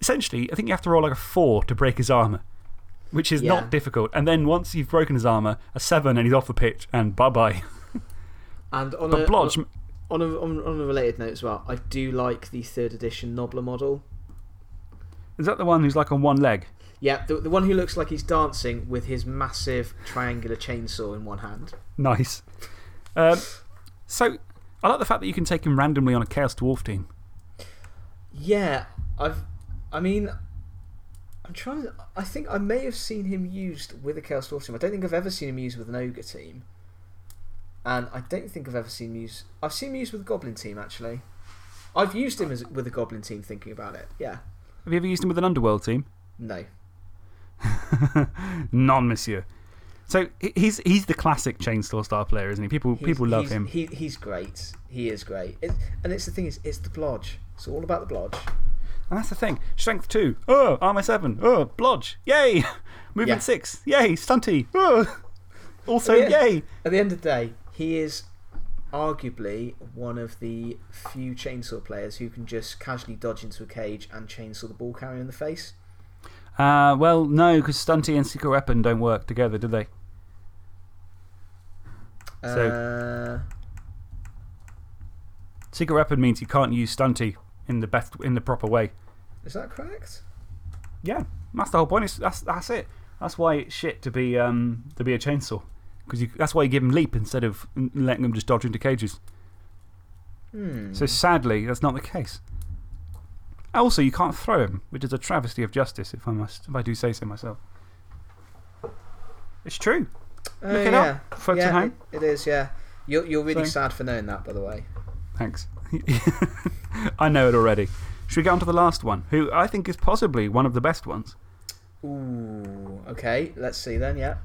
essentially, I think you have to roll like a four to break his armour, which is Yeah. not difficult. And then once you've broken his armour, a seven and he's off the pitch, and bye bye. And on But a, Blodge, on, a, on, on a related note as well, I do like the third edition Nobbla model. is that the one who's like on one leg? Yeah, the, the one who looks like he's dancing with his massive triangular chainsaw in one hand. Nice. Um, so, I like the fact that you can take him randomly on a Chaos Dwarf team. Yeah, I've. I mean, I'm trying to. I think I may have seen him used with a Chaos Dwarf team. I don't think I've ever seen him used with an Ogre team. And I don't think I've ever seen him used. I've seen him used with a Goblin team, actually. I've used him as, with a Goblin team thinking about it. Yeah. Have you ever used him with an Underworld team? No. non, monsieur. So, he's, he's the classic Chainsaw star player, isn't he? People, He's- people love he's- him. He, he's great. He is great. It, and it's the thing is, it's the blodge. It's all about the blodge. And that's the thing. Strength 2. Oh, armor 7. Oh, blodge. Yay. Movement Yeah. 6. Yay. Stunty. Oh. Also, Yeah. yay. At the end of the day, he is arguably one of the few chainsaw players who can just casually dodge into a cage and chainsaw the ball carrier in the face. Uh, well, no, because Stunty and Secret Weapon don't work together, do they? So- uh, Secret Weapon means you can't use Stunty in the, best, in the proper way. is that correct? Yeah, that's the whole point. It's, that's, that's it. That's why it's shit to be, um, to be a chainsaw. Because that's why you give him leap instead of letting him just dodge into cages. Hmm. So sadly, that's not the case. Also, you can't throw him, which is a travesty of justice, if I, must, if I do say so myself. It's true. Oh, look it yeah. up, folks yeah, at home. It, it is, yeah. You're, you're really So- sad for knowing that, by the way. Thanks. I know it already. Should we get on to the last one, who I think is possibly one of the best ones? Ooh, okay. Let's see then, yeah.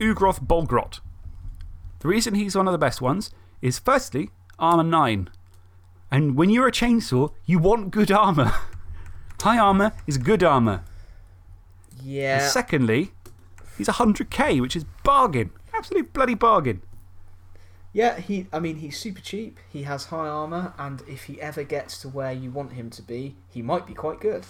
Ugroth Bolgrot. The reason he's one of the best ones is firstly, armor 9. And when you're a chainsaw, you want good armor. High armor is good armor. And Yeah. secondly, he's 100k, which is bargain. Absolute bloody bargain. Yeah, he. I mean, he's super cheap. He has high armor, and if he ever gets to where you want him to be, he might be quite good.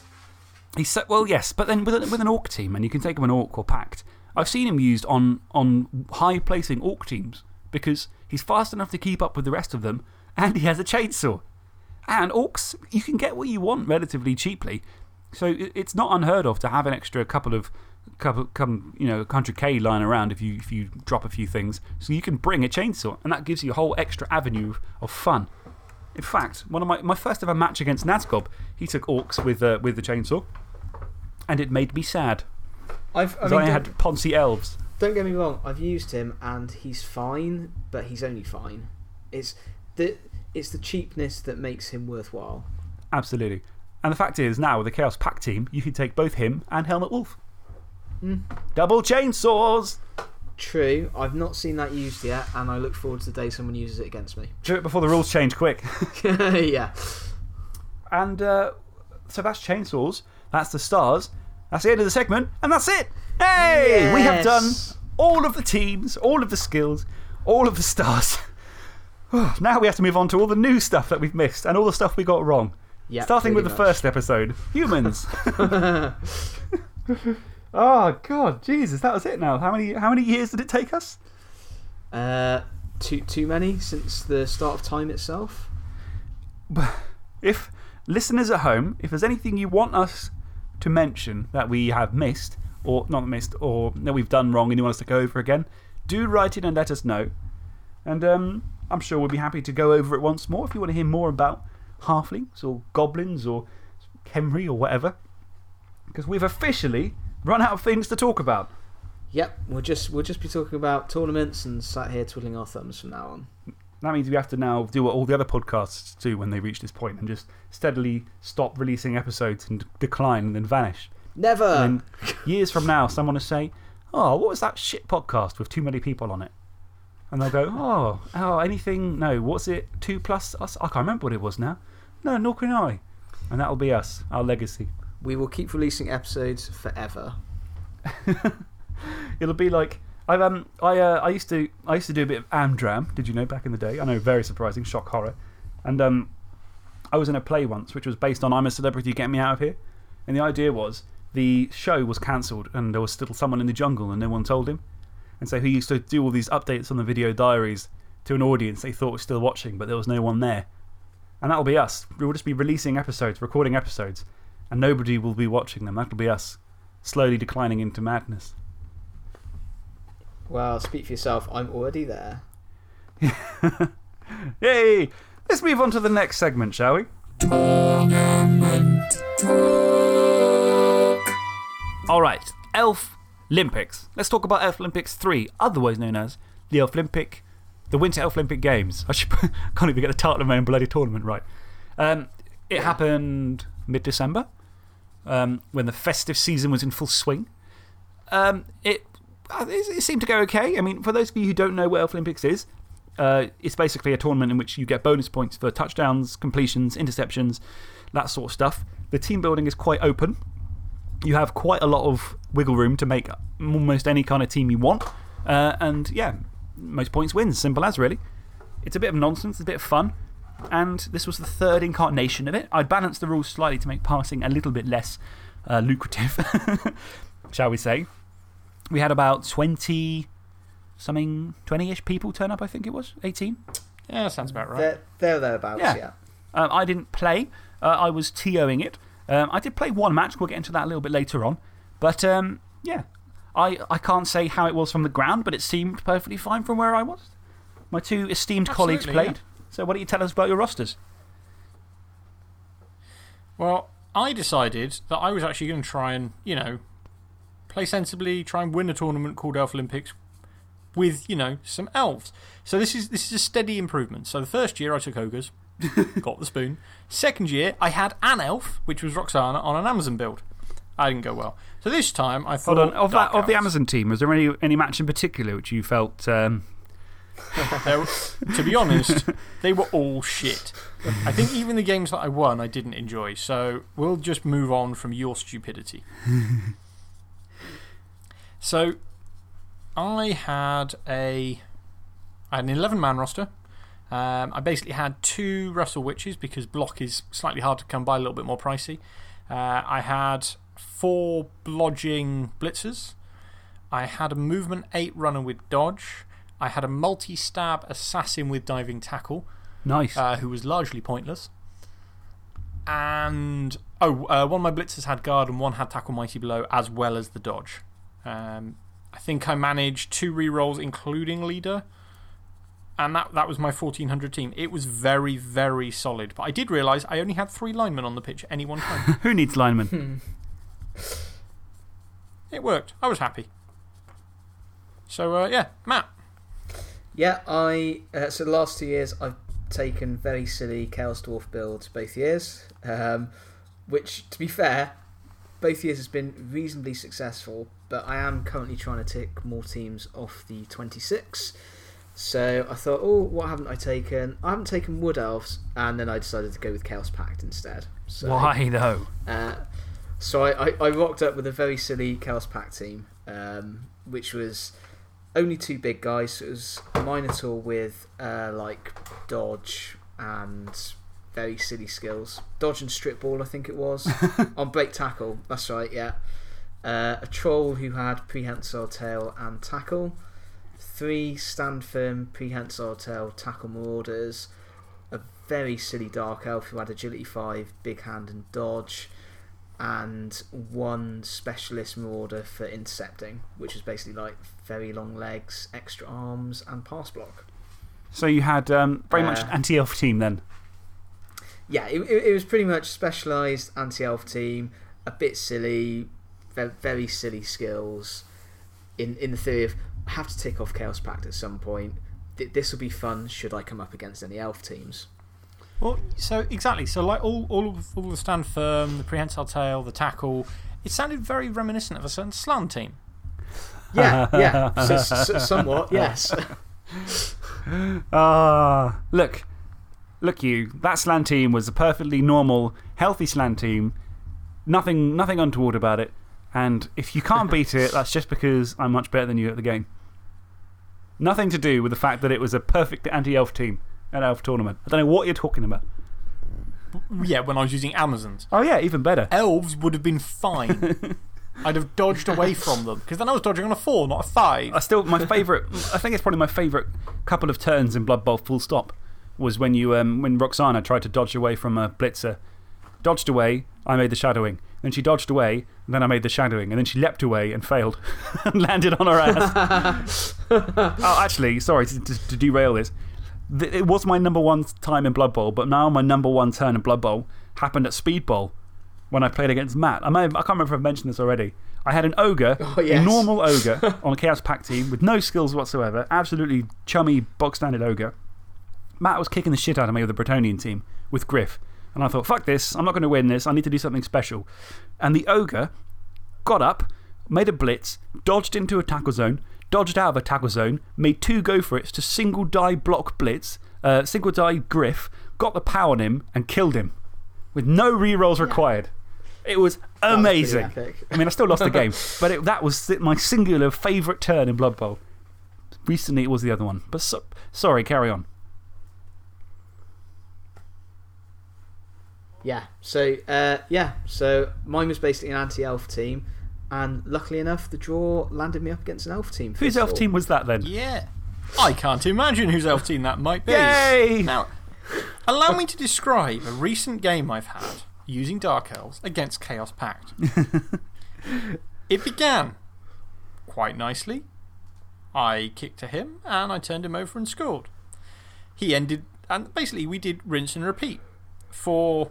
He's so, well, yes, but then with, a, with an Orc team, and you can take him an Orc or Pact. I've seen him used on, on high placing Orc teams because he's fast enough to keep up with the rest of them, and he has a chainsaw. And Orcs, you can get what you want relatively cheaply. So it's not unheard of to have an extra couple of, couple, come, you know, 100k lying around if you, if you drop a few things. So you can bring a chainsaw, and that gives you a whole extra avenue of fun. In fact, one of my, my first ever match against Nazgob, he took Orcs with, uh, with the chainsaw, and it made me sad. I've. I mean, I, had Ponzi elves. don't get me wrong. I've used him, and he's fine, but he's only fine. It's the it's the cheapness that makes him worthwhile. Absolutely. And the fact is, now with the Chaos Pact team, you can take both him and Helmut Wulf. Hmm. Double chainsaws! True, I've not seen that used yet, and I look forward to the day someone uses it against me. Do it before the rules change quick. yeah. and uh, so that's chainsaws. That's the stars. That's the end of the segment. And that's it. Hey! We have done all of the teams, all of the skills, all of the stars. now we have to move on to all the new stuff that we've missed and all the stuff we got wrong. Yeah. Starting with the much. first episode humans. oh, God, Jesus, that was it now. How many, how many years did it take us? Uh, too too many since the start of time itself. If listeners at home, if there's anything you want us to mention that we have missed, or not missed, or that we've done wrong and you want us to go over again, do write in and let us know. And um, I'm sure we'll be happy to go over it once more if you want to hear more about halflings or goblins or Khemri or whatever. Because we've officially run out of things to talk about. Yep, we'll just we'll just be talking about tournaments and sat here twiddling our thumbs from now on. That means we have to now do what all the other podcasts do when they reach this point and just steadily stop releasing episodes and decline and then vanish. Never. And years from now, someone will say, Oh, what was that shit podcast with too many people on it? And they'll go, Oh, oh anything? No, what's it? Two plus us? I can't remember what it was now. No, nor can I. And that'll be us, our legacy. we will keep releasing episodes forever. It'll be like. I've, um, I, uh, I, used to, I used to do a bit of Amdram, did you know, back in the day? I know, very surprising, shock horror. And um, I was in a play once which was based on I'm a Celebrity, Get Me Out of Here. And the idea was the show was cancelled and there was still someone in the jungle and no one told him. And so he used to do all these updates on the video diaries to an audience they thought was still watching, but there was no one there. And that'll be us. We'll just be releasing episodes, recording episodes, and nobody will be watching them. That'll be us, slowly declining into madness. Well, speak for yourself. I'm already there. Yay! Let's move on to the next segment, shall we? Alright, Elf Olympics. Let's talk about Elf Olympics 3, otherwise known as the Elf Olympic, the Winter Elf Olympic Games. I should, can't even get the title of my own bloody tournament right. Um, it happened mid December um, when the festive season was in full swing. Um, it, it, seemed to go okay. I mean, for those of you who don't know what Elf Olympics is, uh, it's basically a tournament in which you get bonus points for touchdowns, completions, interceptions, that sort of stuff. The team building is quite open. You have quite a lot of wiggle room to make almost any kind of team you want. Uh, and yeah, most points wins. Simple as, really. It's a bit of nonsense, a bit of fun. And this was the third incarnation of it. I balanced the rules slightly to make passing a little bit less uh, lucrative, shall we say. We had about 20 something, 20 ish people turn up, I think it was. 18? Yeah, sounds about right. There, there thereabouts, Yeah. yeah. Um, I didn't play, uh, I was TOing it. Um, I did play one match, we'll get into that a little bit later on. But um, yeah, I, I can't say how it was from the ground, but it seemed perfectly fine from where I was. My two esteemed colleagues Absolutely, played. So, what don't you tell us about your rosters? Well, I decided that I was actually going to try and, you know, play sensibly, try and win a tournament called Elf Olympics with, you know, some elves. So this is, this is a steady improvement. So the first year I took ogres, got the spoon. Second year I had an elf, which was Roxana, on an Amazon build. I didn't go well. So this time I thought. Hold on, of, that, of the Amazon team, was there any, any match in particular which you felt um, were- to be honest, they were all shit. I think even the games that I won, I didn't enjoy. So we'll just move on from your stupidity. So I had a I had an 11 man roster. Um, I basically had two Russell Witches because block is slightly hard to come by, a little bit more pricey. Uh, I had four Blodging Blitzers. I had a movement 8 runner with dodge. I had a multi stab assassin with diving tackle, nice? uh, who was largely pointless. And, oh, uh, one of my blitzers had guard and one had tackle mighty blow, as well as the dodge. Um, I think I managed two rerolls, including leader. And that, that was my 1400 team. It was very, very solid. But I did realise I only had three linemen on the pitch at any one time. Who needs linemen? it worked. I was happy. So, uh, yeah, Matt. Yeah, I. Uh, so the last two years, I've taken very silly Chaos Dwarf builds both years. Um, which, to be fair, both years has been reasonably successful, but I am currently trying to tick more teams off the 26. So I thought, oh, what haven't I taken? I haven't taken Wood Elves, and then I decided to go with Chaos Pact instead. So, Why, though? uh, so I, I, I rocked up with a very silly Chaos Pact team, um, which was only two big guys. So it was a Minotaur with uh, like dodge and very silly skills. Dodge and strip ball, I think it was. On break tackle, that's right, yeah. Uh, a troll who had prehensile tail and tackle. Three stand firm, prehensile tail, tackle marauders. A very silly dark elf who had agility 5, big hand, and dodge. And one specialist marauder for intercepting, which is basically like very long legs, extra arms, and pass block. So you had um, very much Uh, anti elf team then? yeah, it, it, it was pretty much specialised anti elf team, a bit silly, very, very silly skills. In in the theory of I have to tick off Chaos Pact at some point. Th- This will be fun should I come up against any elf teams. Well, so exactly. So, like all, all, of, all the stand firm, the prehensile tail, the tackle, it sounded very reminiscent of a certain slan team. Yeah, yeah, s- s- somewhat, yes. Ah, look. Look, you. That slant team was a perfectly normal, healthy slant team. Nothing, nothing untoward about it. And if you can't beat it, that's just because I'm much better than you at the game. Nothing to do with the fact that it was a perfect anti elf team at Elf Tournament. I don't know what you're talking about. yeah, when I was using Amazons. Oh, yeah, even better. Elves would have been fine. I'd have dodged away from them because then I was dodging on a four, not a five. I still, my favourite, I think it's probably my favourite couple of turns in Blood Bowl, full stop, was when, you, um, when Roxana tried to dodge away from a blitzer. Dodged away, I made the shadowing. Then she dodged away, then I made the shadowing. And then she leapt away and failed and landed on her ass. oh, actually, sorry to, to, to derail this. Th- It was my number one time in Blood Bowl, but now my number one turn in Blood Bowl happened at Speed Bowl when I played against Matt. I, may have, I can't remember if I've mentioned this already. I had an ogre, Oh, a normal ogre on a Chaos Pact team with no skills whatsoever. Absolutely chummy, box standard ogre. Matt was kicking the shit out of me with the Bretonnian team with Griff. And I thought, fuck this, I'm not going to win this, I need to do something special. And the ogre got up, made a blitz, dodged into a tackle zone, dodged out of a tackle zone, made two go for it to single die block blitz, uh, single die Griff, got the power on him, and killed him with no rerolls required. It was was amazing. epic. I mean, I still lost the game, but it, that was my singular favourite turn in Blood Bowl. Recently, it was the other one. But so, sorry, carry on. Yeah. So, uh, yeah. So, mine was basically an anti elf team. And luckily enough, the draw landed me up against an elf team. Whose elf team was that then? Yeah. I can't imagine whose elf team that might be. Yay! Now, allow me to describe a recent game I've had using Dark Elves against Chaos Pact. it began quite nicely. I kicked to him and I turned him over and scored. He ended, and basically, we did rinse and repeat for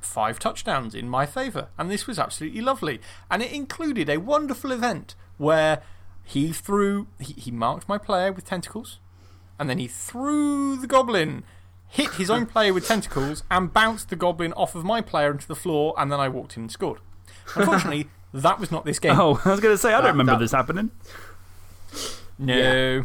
five touchdowns in my favour. And this was absolutely lovely. And it included a wonderful event where he threw, he, he marked my player with tentacles, and then he threw the goblin, hit his own player with tentacles, and bounced the goblin off of my player into the floor, and then I walked in and scored. Unfortunately, that was not this game. Oh, I was going to say, I don't That- remember that- this happening. No.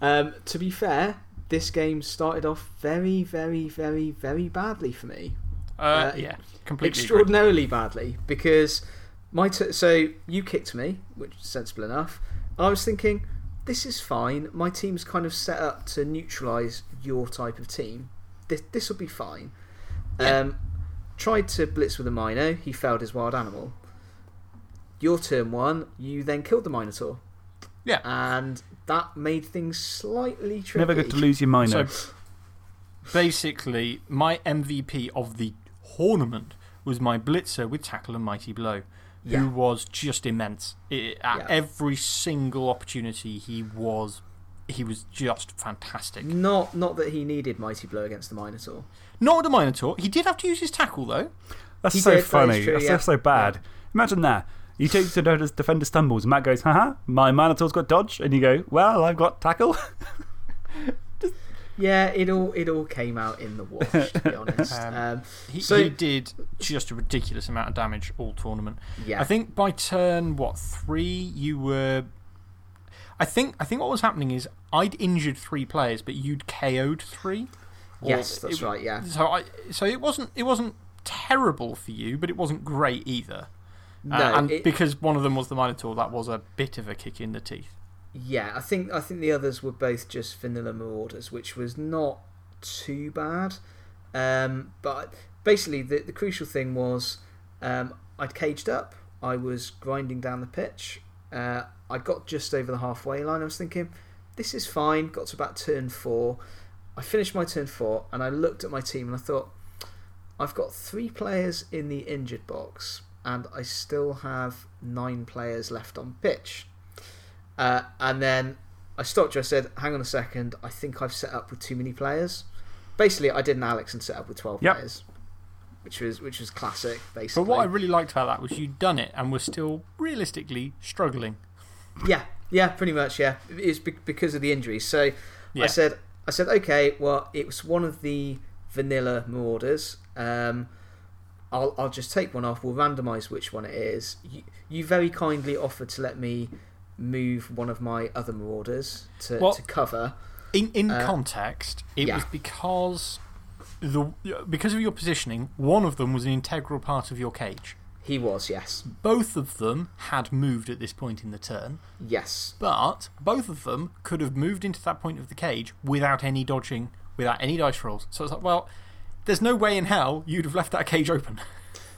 Um, to be fair, this game started off very, very, very, very badly for me. Uh, Uh, yeah, completely. agree. Extraordinarily badly. Because my t- so you kicked me, which is sensible enough. I was thinking, this is fine. My team's kind of set up to neutralise your type of team. This this will be fine. Um, tried to blitz with a Mino. He failed his wild animal. Your turn one, you then killed the Minotaur. Yeah. And that made things slightly tricky. Never good to lose your mind. So basically, my MVP of the tournament was my blitzer with tackle and mighty blow, Yeah. who was just immense. I at Yeah. every single opportunity, he was, he was just fantastic. Not, not that he needed Mighty Blow against the Minotaur. Not with the Minotaur. He did have to use his tackle, though. That's He so did, that is funny. true, That's yeah. so, so bad. Imagine that. You take the defender- defender stumbles, Matt goes, haha, my Minotaur's got dodge. And you go, well, I've got tackle. Yeah, it all it all came out in the wash, to be honest. Um, um, He, So- he did just a ridiculous amount of damage all tournament. yeah, I think by turn, what, three, you were. I think, I think what was happening is I'd injured three players, but you'd KO'd three. Or yes, that's it- right. Yeah, So, I, so it, wasn't, it wasn't terrible for you, but it wasn't great either. Uh, no, and it- because one of them was the Minotaur, that was a bit of a kick in the teeth. Yeah. I think I think the others were both just vanilla Marauders, which was not too bad. Um, but basically, the the crucial thing was um, I'd caged up. I was grinding down the pitch. Uh, I got just over the halfway line. I was thinking, this is fine. Got to about turn four. I finished my turn four, and I looked at my team and I thought, I've got three players in the injured box, and I still have nine players left on pitch. Uh, and then I stopped you. I said, hang on a second. I think I've set up with too many players. Basically, I did an Alex and set up with 12 Yep. players, which was, which was classic, basically. But what I really liked about that was you'd done it and were still realistically struggling. Yeah, yeah, pretty much. Yeah, it's be- because of the injuries. So Yeah. I said, I said, okay, well, it was one of the vanilla Marauders. Um, I'll I'll just take one off. We'll randomize which one it is. You, you very kindly offered to let me move one of my other Marauders to, Well- to cover. In, in Uh, context, it yeah. was because, the, because of your positioning, one of them was an integral part of your cage. He was, yes, Both of them had moved at this point in the turn, yes, but both of them could have moved into that point of the cage without any dodging, without any dice rolls. So it's like, well, there's no way in hell you'd have left that cage open.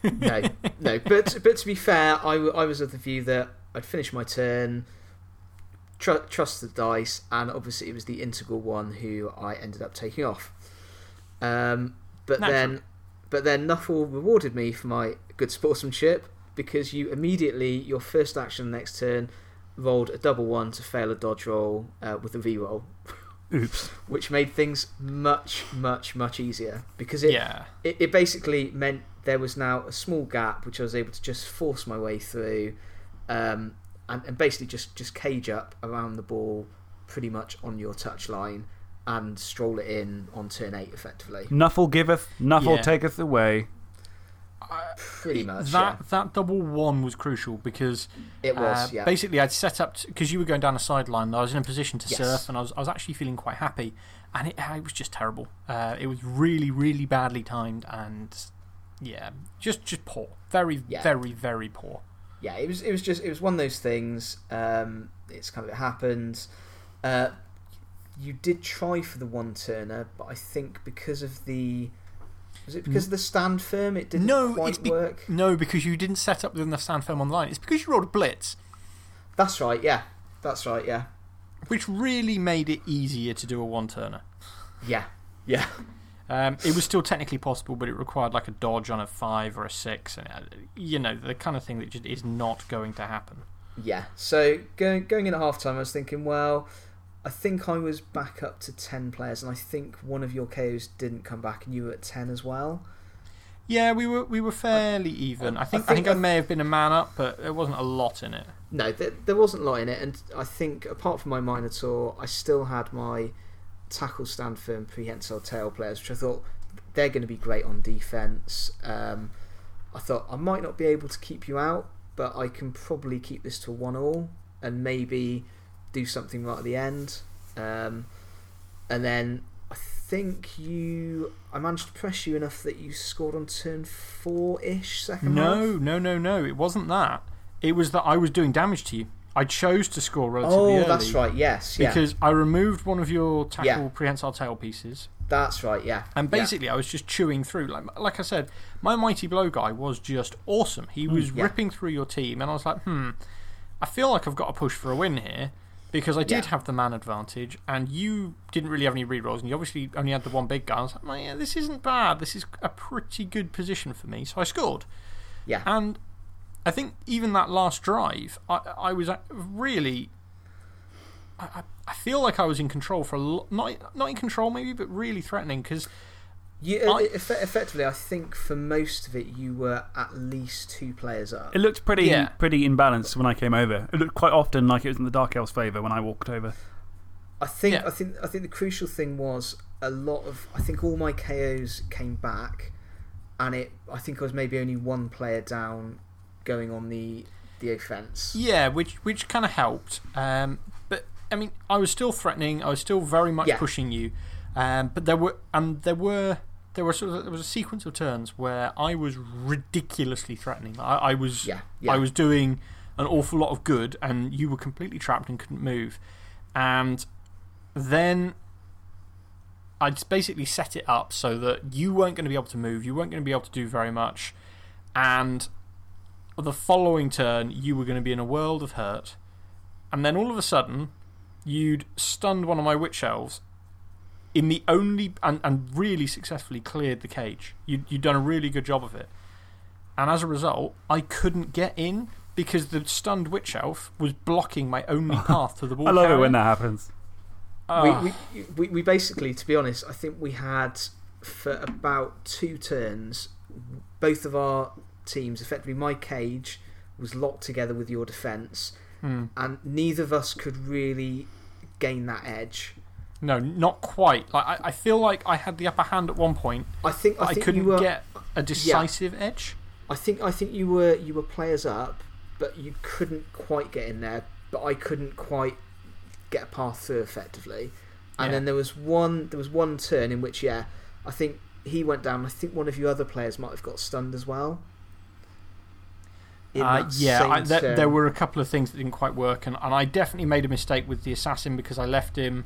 no, no. But, but to be fair, I, I was of the view that I'd finish my turn, tr- trust the dice, and obviously it was the integral one who I ended up taking off. Um, but Naturally. then, but then Nuffle rewarded me for my good sportsmanship because you immediately your first action next turn rolled a double one to fail a dodge roll uh, with a V roll, Oops. which made things much much much easier because it yeah. it, it basically meant there was now a small gap which I was able to just force my way through um, and, and basically just, just cage up around the ball pretty much on your touch line and stroll it in on turn 8 effectively. Nuffle giveth, Nuffle Yeah. taketh away. Pretty much, That, that double one was crucial because. It was, Uh, yeah. Basically, I'd set up because you were going down a sideline. I was in a position to Yes. surf, and I was, I was actually feeling quite happy. And it, it was just terrible. Uh, it was really, really badly timed, and yeah, just just poor. Very, Yeah. very, very poor. Yeah, it was it was just it was one of those things. Um, it's kind of it happened. Uh, you did try for the one turner, but I think because of the was it because of the stand firm it didn't No, quite be- work. No, because you didn't set up with enough stand firm online. It's because you rolled a blitz, That's right. Yeah, that's right. Yeah, which really made it easier to do a one turner. yeah, yeah. Um, it was still technically possible, but it required like a dodge on a five or a six, and uh, you know the kind of thing that just is not going to happen. Yeah. So going going in at half time, I was thinking, well, I think I was back up to ten players, and I think one of your KOs didn't come back, and you were at ten as well. Yeah, we were we were fairly even. I think I think think I, I- may have been a man up, but there wasn't a lot in it. No, there, there wasn't a lot in it, and I think apart from my Minotaur, I still had my tackle stand firm prehensile tail players, which I thought they're going to be great on defense. Um, I thought I might not be able to keep you out, but I can probably keep this to one all and maybe do something right at the end. Um, and then I think you, I managed to press you enough that you scored on turn four ish, second half. No, no, no, no. It wasn't that. It was that I was doing damage to you. I chose to score relatively Oh, that's right. Yes, yeah, Because I removed one of your tackle Yeah. prehensile tail pieces, that's right. Yeah, and Yeah. basically I was just chewing through. Like, like I said, my mighty blow guy was just awesome. He was Mm, yeah. ripping through your team, and I was like, hmm, I feel like I've got to push for a win here. Because I did have the man advantage, and you didn't really have any rerolls, and you obviously only had the one big guy. I was like, "Oh, yeah, this isn't bad. This is a pretty good position for me. So I scored. yeah. And I think even that last drive, I, I was uh, really. I, I- I feel like I was in control for a lot. Not, not in control, maybe, but really threatening because. Yeah, I- effe- effectively, I think for most of it, you were at least two players up. It looked pretty, Yeah. pretty imbalanced when I came over. It looked quite often like it was in the Dark Elves' favour when I walked over. I think, Yeah. I think, I think the crucial thing was a lot of. I think all my KOs came back, and it. I think I was maybe only one player down, going on the the offence. Yeah, which, which kind of helped. Um, but, I mean, I was still threatening. I was still very much Yeah. pushing you. Um, but there were. And there were. There, were sort of, there was a sequence of turns where I was ridiculously threatening. I, I was Yeah, yeah. I was doing an awful lot of good, and you were completely trapped and couldn't move. And then I just basically set it up so that you weren't going to be able to move, you weren't going to be able to do very much, and the following turn, you were going to be in a world of hurt. And then all of a sudden, you'd stunned one of my witch elves in the only. and, and really successfully cleared the cage. You'd, you'd done a really good job of it. And as a result, I couldn't get in because the stunned witch elf was blocking my only path to the ball. I love it when that happens. Ah. we, we, we, we basically, to be honest, I think we had for about two turns, both of our teams, effectively, my cage was locked together with your defence, Hmm. and neither of us could really gain that edge. No, not quite. Like I, I feel like I had the upper hand at one point, I think I, I, couldn't you were, get a decisive edge. I think I think you were you were players up, but you couldn't quite get in there. But I couldn't quite get a path through effectively. And Yeah. then there was one there was one turn in which yeah, I think he went down. I think one of your other players might have got stunned as well. Uh, yeah, I, there, were a couple of things that didn't quite work, and, and I definitely made a mistake with the assassin because I left him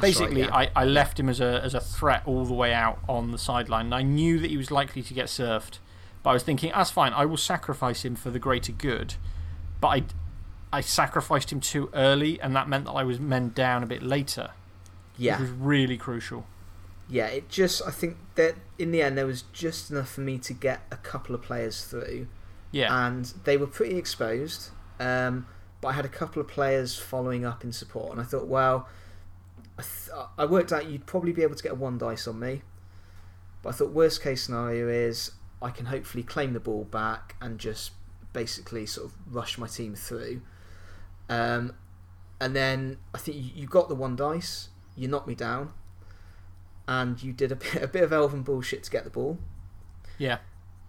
Basically, right, yeah. I, I left him as a, as a threat all the way out on the sideline. And I knew that he was likely to get surfed. But I was thinking, that's fine, I will sacrifice him for the greater good. But I, I sacrificed him too early, and that meant that I was men down a bit later. yeah. It was really crucial. Yeah, it just, I think that in the end, there was just enough for me to get a couple of players through. Yeah. And they were pretty exposed. Um, but I had a couple of players following up in support. And I thought, well, I, th- I worked out you'd probably be able to get a one dice on me. But I thought, worst case scenario is I can hopefully claim the ball back and just basically sort of rush my team through. Um, and then I think you, you got the one dice, you knocked me down, and you did a bit, a bit of elven bullshit to get the ball yeah.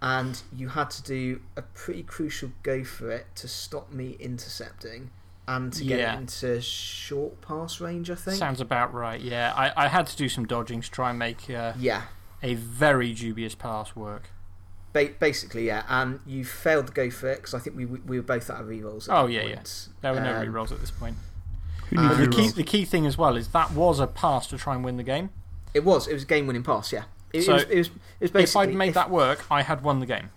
And you had to do a pretty crucial go for it to stop me intercepting and to get Yeah. into short pass range, I think. Sounds about right, yeah. I, I had to do some dodging to try and make uh, yeah, a very dubious pass work. ba- basically, yeah. And you failed to go for it because I think we, we were both out of rerolls. Oh, that yeah, yeah. There were no Um, rerolls at this point. Who The key, the key thing as well is that was a pass to try and win the game. It was. It was a game winning pass, yeah. It, So, it, was, it, was, it was basically. If I'd made if- that work, I had won the game.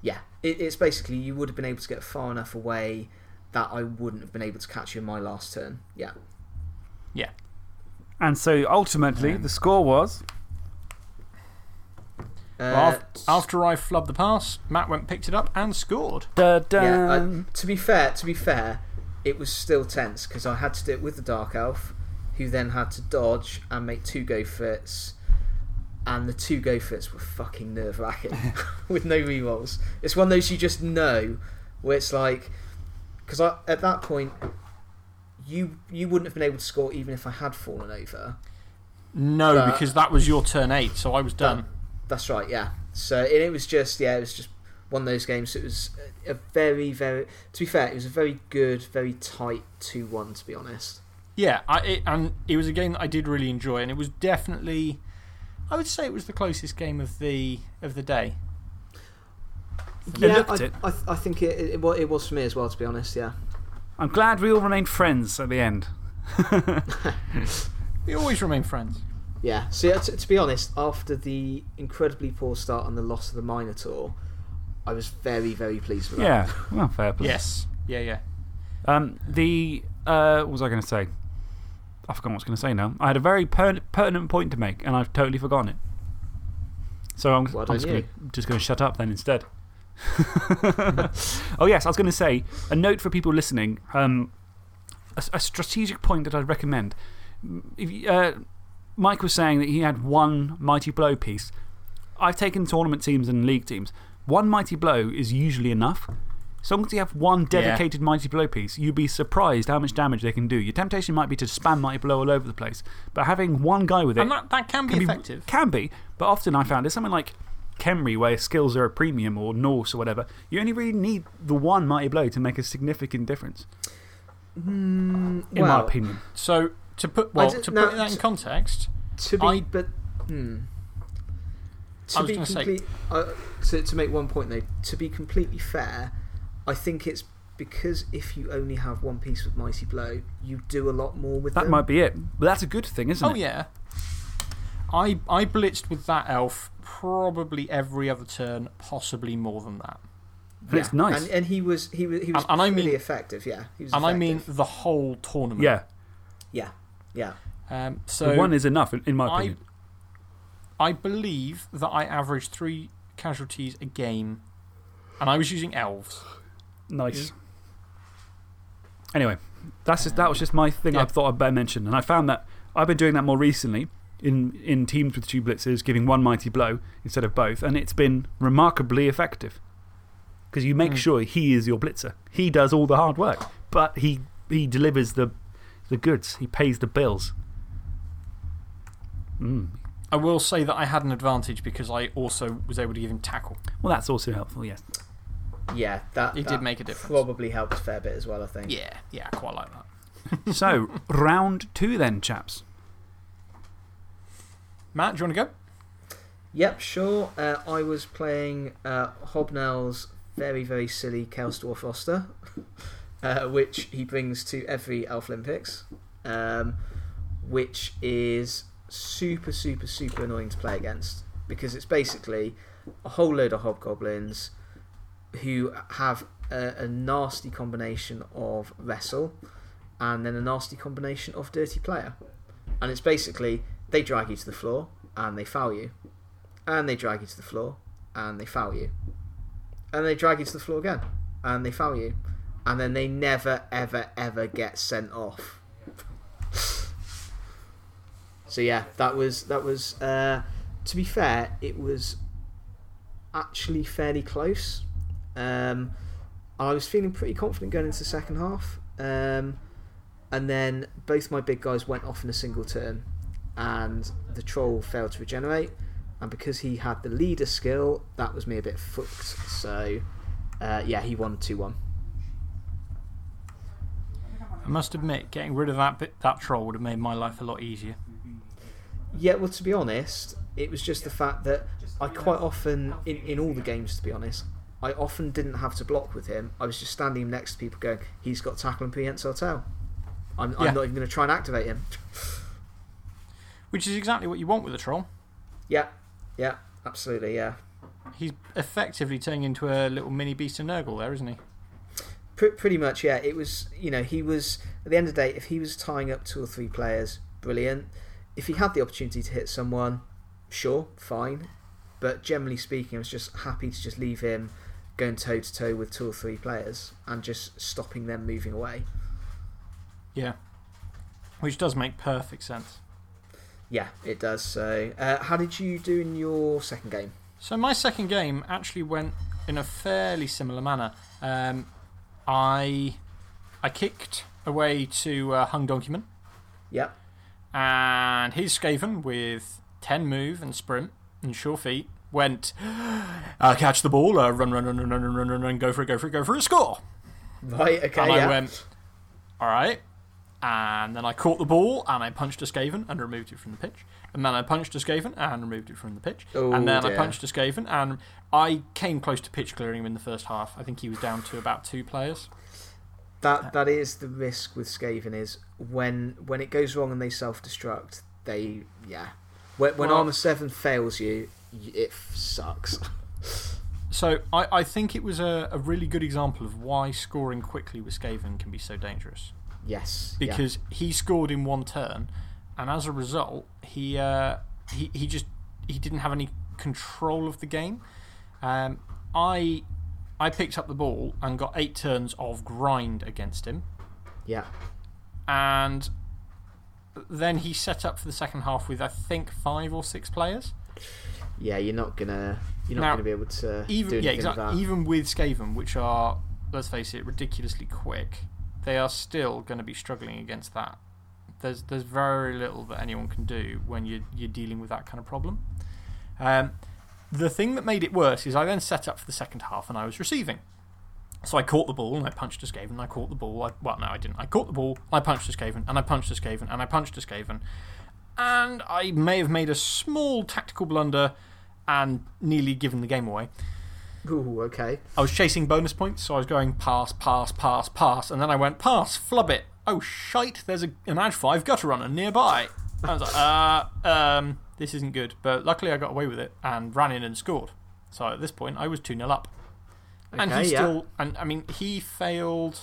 Yeah. It, it's basically you would have been able to get far enough away that I wouldn't have been able to catch you in my last turn. Yeah. Yeah. And so ultimately, Um, the score was. Uh, Well, after I flubbed the pass, Matt went, picked it up, and scored. Da Yeah, I- to be fair, to be fair, it was still tense because I had to do it with the dark elf, who then had to dodge and make two go fits, and the two go fits were fucking nerve wracking with no rerolls. It's one of those you just know, where it's like, because at that point, you you wouldn't have been able to score even if I had fallen over. No, But- because that was your turn eight, so I was done. That's right, yeah. So and it was just yeah, it was just one of those games. It was a very very. To be fair, it was a very good, very tight two one. To be honest. Yeah, I, it, and it was a game that I did really enjoy, and it was definitely, I would say it was the closest game of the, of the day. Yeah, looked I, it. I, I think it, it, it was for me as well. To be honest, yeah. I'm glad we all remained friends at the end. We always remain friends. Yeah. So yeah, to, to be honest, after the incredibly poor start and the loss of the Minotaur, I was very very pleased with that. yeah, well, fair play. Yes. Yeah, yeah. Um, the. Uh, what was I going to say? I forgot what I was going to say now. I had a very per pertinent point to make, and I've totally forgotten it. So I'm, I'm just going to shut up then instead. oh, yes, I was going to say a note for people listening um, a, a strategic point that I'd recommend. If uh, Mike was saying that he had one Mighty Blow piece. I've taken tournament teams and league teams. One Mighty Blow is usually enough. As long as you have one dedicated Mighty Blow piece, you'd be surprised how much damage they can do. Your temptation might be to spam Mighty Blow all over the place, but having one guy with it And that, that can be can effective. Can be, but often I found it's something like Khemri, where skills are a premium, or Norse or whatever. You only really need the one Mighty Blow to make a significant difference, in my opinion. So, to put, well, to no, put that in context, To be, I- but hmm. To be gonna say- complete, uh, to to make one point though, to be completely fair, I think it's because if you only have one piece of mighty blow, you do a lot more with That them. might be it. But that's a good thing, isn't oh, it? Oh, yeah. I, I blitzed with that elf probably every other turn, possibly more than that. And it's nice. and, and he was he was he was And- and I mean- effective. Yeah, he was. And I mean the whole tournament. yeah. yeah, yeah. Um, So so, one is enough, in, in my I, opinion. I believe that I averaged three casualties a game, and I was using elves. Nice. Anyway, that's just, that was just my thing I thought I'd better mention. And I found that I've been doing that more recently in, in teams with two blitzers, giving one mighty blow instead of both. And it's been remarkably effective. Because you make Mm. sure he is your blitzer. He does all the hard work, but he, he delivers the, the goods, he pays the bills. Mm. I will say that I had an advantage because I also was able to give him tackle. Well, that's also helpful, yes. Yeah, that, It that did make a difference. Probably helped a fair bit as well, I think. Yeah, yeah, I quite like that. so, round two then, chaps. Matt, do you want to go? Yep, sure. Uh, I was playing uh, Hobnell's very, very silly Chaos Dwarf roster, uh, which he brings to every Elf Olympics. Um, which is super, super, super annoying to play against because it's basically a whole load of hobgoblins who have a, a nasty combination of wrestle and then a nasty combination of dirty player. And it's basically they drag you to the floor and they foul you, and they drag you to the floor and they foul you, and they drag you to the floor again and they foul you, and then they never, ever, ever get sent off. so yeah, that was that was. Uh, to be fair, it was actually fairly close. Um, I was feeling pretty confident going into the second half, um, and then both my big guys went off in a single turn, and the troll failed to regenerate. And because he had the leader skill, that was me a bit fucked. So, uh, yeah, he won 2 1. I must admit, getting rid of that, bit, that troll would have made my life a lot easier. Yeah, well, to be honest, it was just the fact that I quite often, in, in all the games, to be honest, I often didn't have to block with him. I was just standing next to people going, he's got tackle and prehensile tail. I'm, Yeah. I'm not even going to try and activate him. Which is exactly what you want with a troll. yeah, yeah, absolutely, yeah. He's effectively turning into a little mini beast of Nurgle there, isn't he? Pr- pretty much, yeah. It was, you know, he was, at the end of the day, if he was tying up two or three players, brilliant. If he had the opportunity to hit someone, sure, fine. But generally speaking, I was just happy to just leave him going toe to toe with two or three players and just stopping them moving away. Yeah. Which does make perfect sense. Yeah, it does. So, uh, how did you do in your second game? So, my second game actually went in a fairly similar manner. Um, I, I kicked away to uh, Hung Donkeyman, Yep. and he's Skaven with 10 move and sprint and sure feet went uh, catch the ball, uh, run, run, run, run, run, run, run, run, run, go for it, go for it, go for it, score. Right. Okay. and yeah. I went, all right. And then I caught the ball and I punched a Skaven and removed it from the pitch. And then I punched a Skaven and removed it from the pitch. Oh, and then I punched a Skaven and I came close to pitch clearing him in the first half. I think he was down to about two players. That that is the risk with Skaven is when when it goes wrong and they self destruct, they yeah. When, when Well- armor seven fails you, it sucks. So I, I think it was a, a really good example of why scoring quickly with Skaven can be so dangerous. yes. yeah. because he scored in one turn, and as a result, he uh, he he just he didn't have any control of the game. Um, I I picked up the ball and got eight turns of grind against him, yeah. and then he set up for the second half with I think five or six players. Yeah, you're not gonna you're not Now, gonna be able to do Even anything yeah, exactly. that. Even with Skaven, which are let's face it, ridiculously quick, they are still going to be struggling against that. There's there's very little that anyone can do when you you're dealing with that kind of problem. Um, the thing that made it worse is I then set up for the second half and I was receiving. So I caught the ball and I punched a Skaven. I caught the ball. I, well, no, I didn't. I caught the ball. I punched a Skaven and I punched a Skaven and I punched a Skaven. And I may have made a small tactical blunder and nearly given the game away. Ooh, okay. I was chasing bonus points, so I was going pass, pass, pass, pass, and then I went pass, flub it. Oh, shite, there's a, an Ag 5 gutter runner nearby. I was like, uh, um, this isn't good. But luckily I got away with it and ran in and scored. So at this point, I was 2 0 up. and Okay, he yeah. still, and I mean, he failed.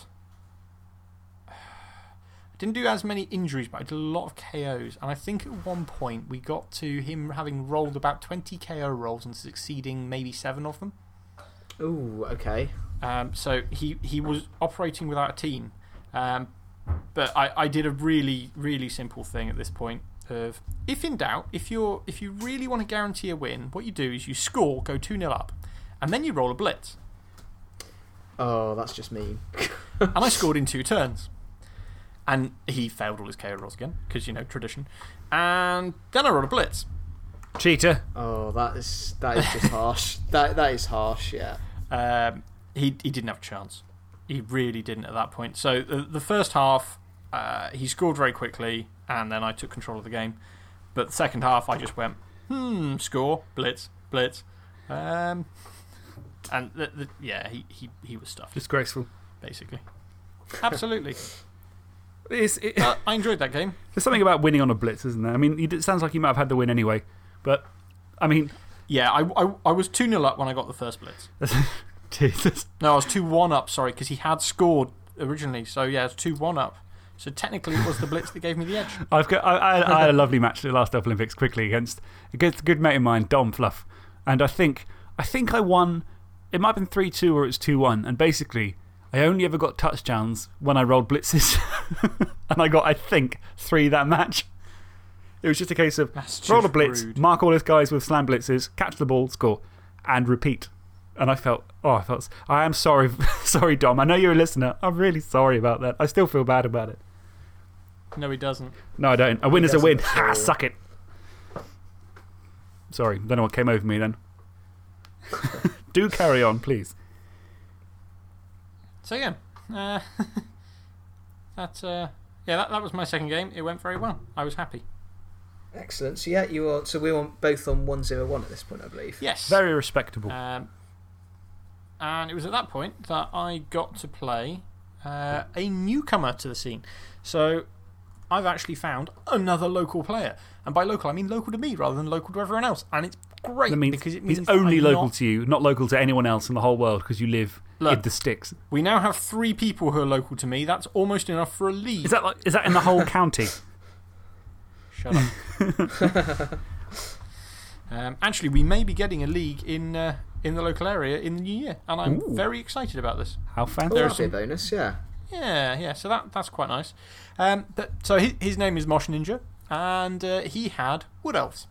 Didn't do as many injuries, but I did a lot of KOs. And I think at one point we got to him having rolled about 20 KO rolls and succeeding maybe seven of them. Ooh, okay. Um, so he, he was operating without a team. Um, but I, I did a really, really simple thing at this point. Of if in doubt, if, you're, if you really want to guarantee a win, what you do is you score, go 2 0 up, and then you roll a blitz. Oh, that's just mean. and I scored in two turns. And he failed all his KO rolls again, because, you know, tradition. And then I rolled a blitz. Cheater. Oh, that is that is just harsh. That that is harsh. Yeah. Um, he, he didn't have a chance. He really didn't at that point. So the, the first half, uh, he scored very quickly, and then I took control of the game. But the second half, I just went, hmm, score, blitz, blitz. Um, and the, the, yeah, he, he, he was stuffed, Disgraceful. basically. Absolutely. It's, it, Uh, I enjoyed that game. there's something about winning on a blitz, isn't there? I mean, it sounds like you might have had the win anyway. But, I mean, Yeah, I, I, I was 2 0 up when I got the first blitz. Jesus. No, I was 2 1 up, sorry, because he had scored originally. So, yeah, it's 2 1 up. So, technically, it was the blitz that gave me the edge. I've got, I, I, I had a lovely match at the last Olympics quickly against a good, good mate of mine, Dom Fluff. And I think, I think I won. It might have been 3 2 or it's 2 1. And basically, I only ever got touchdowns when I rolled blitzes. and I got, I think, three that match. It was just a case of roll a blitz, rude. mark all his guys with slam blitzes, catch the ball, score, and repeat. And I felt, oh, I felt, I am sorry, sorry, Dom. I know you're a listener. I'm really sorry about that. I still feel bad about it. No, he doesn't. No, I don't. A win is a win. at Ha, ah, suck it. Sorry, don't know what came over me then. Do carry on, please. So, yeah. Uh, that, uh, yeah, that, that was my second game. It went very well. I was happy. Excellent. So, yeah, you are, so we were both on 101 at this point, I believe. Yes. Very respectable. Um, and it was at that point that I got to play uh, a newcomer to the scene. So I've actually found another local player. And by local, I mean local to me rather than local to everyone else. And it's great that means because it means he's that only I'm local not- to you, not local to anyone else in the whole world because you live in Look. the sticks. We now have three people who are local to me. That's almost enough for a league. Is that, like, is that in the whole county? Shut up. um, actually, we may be getting a league in, uh, in the local area in the new year. And I'm Ooh. very excited about this. How Oh, fancy. that'd be a bonus, yeah. Yeah, yeah. So that, that's quite nice. Um, but, so his, his name is Mosh Ninja, and uh, he had Wood Elves.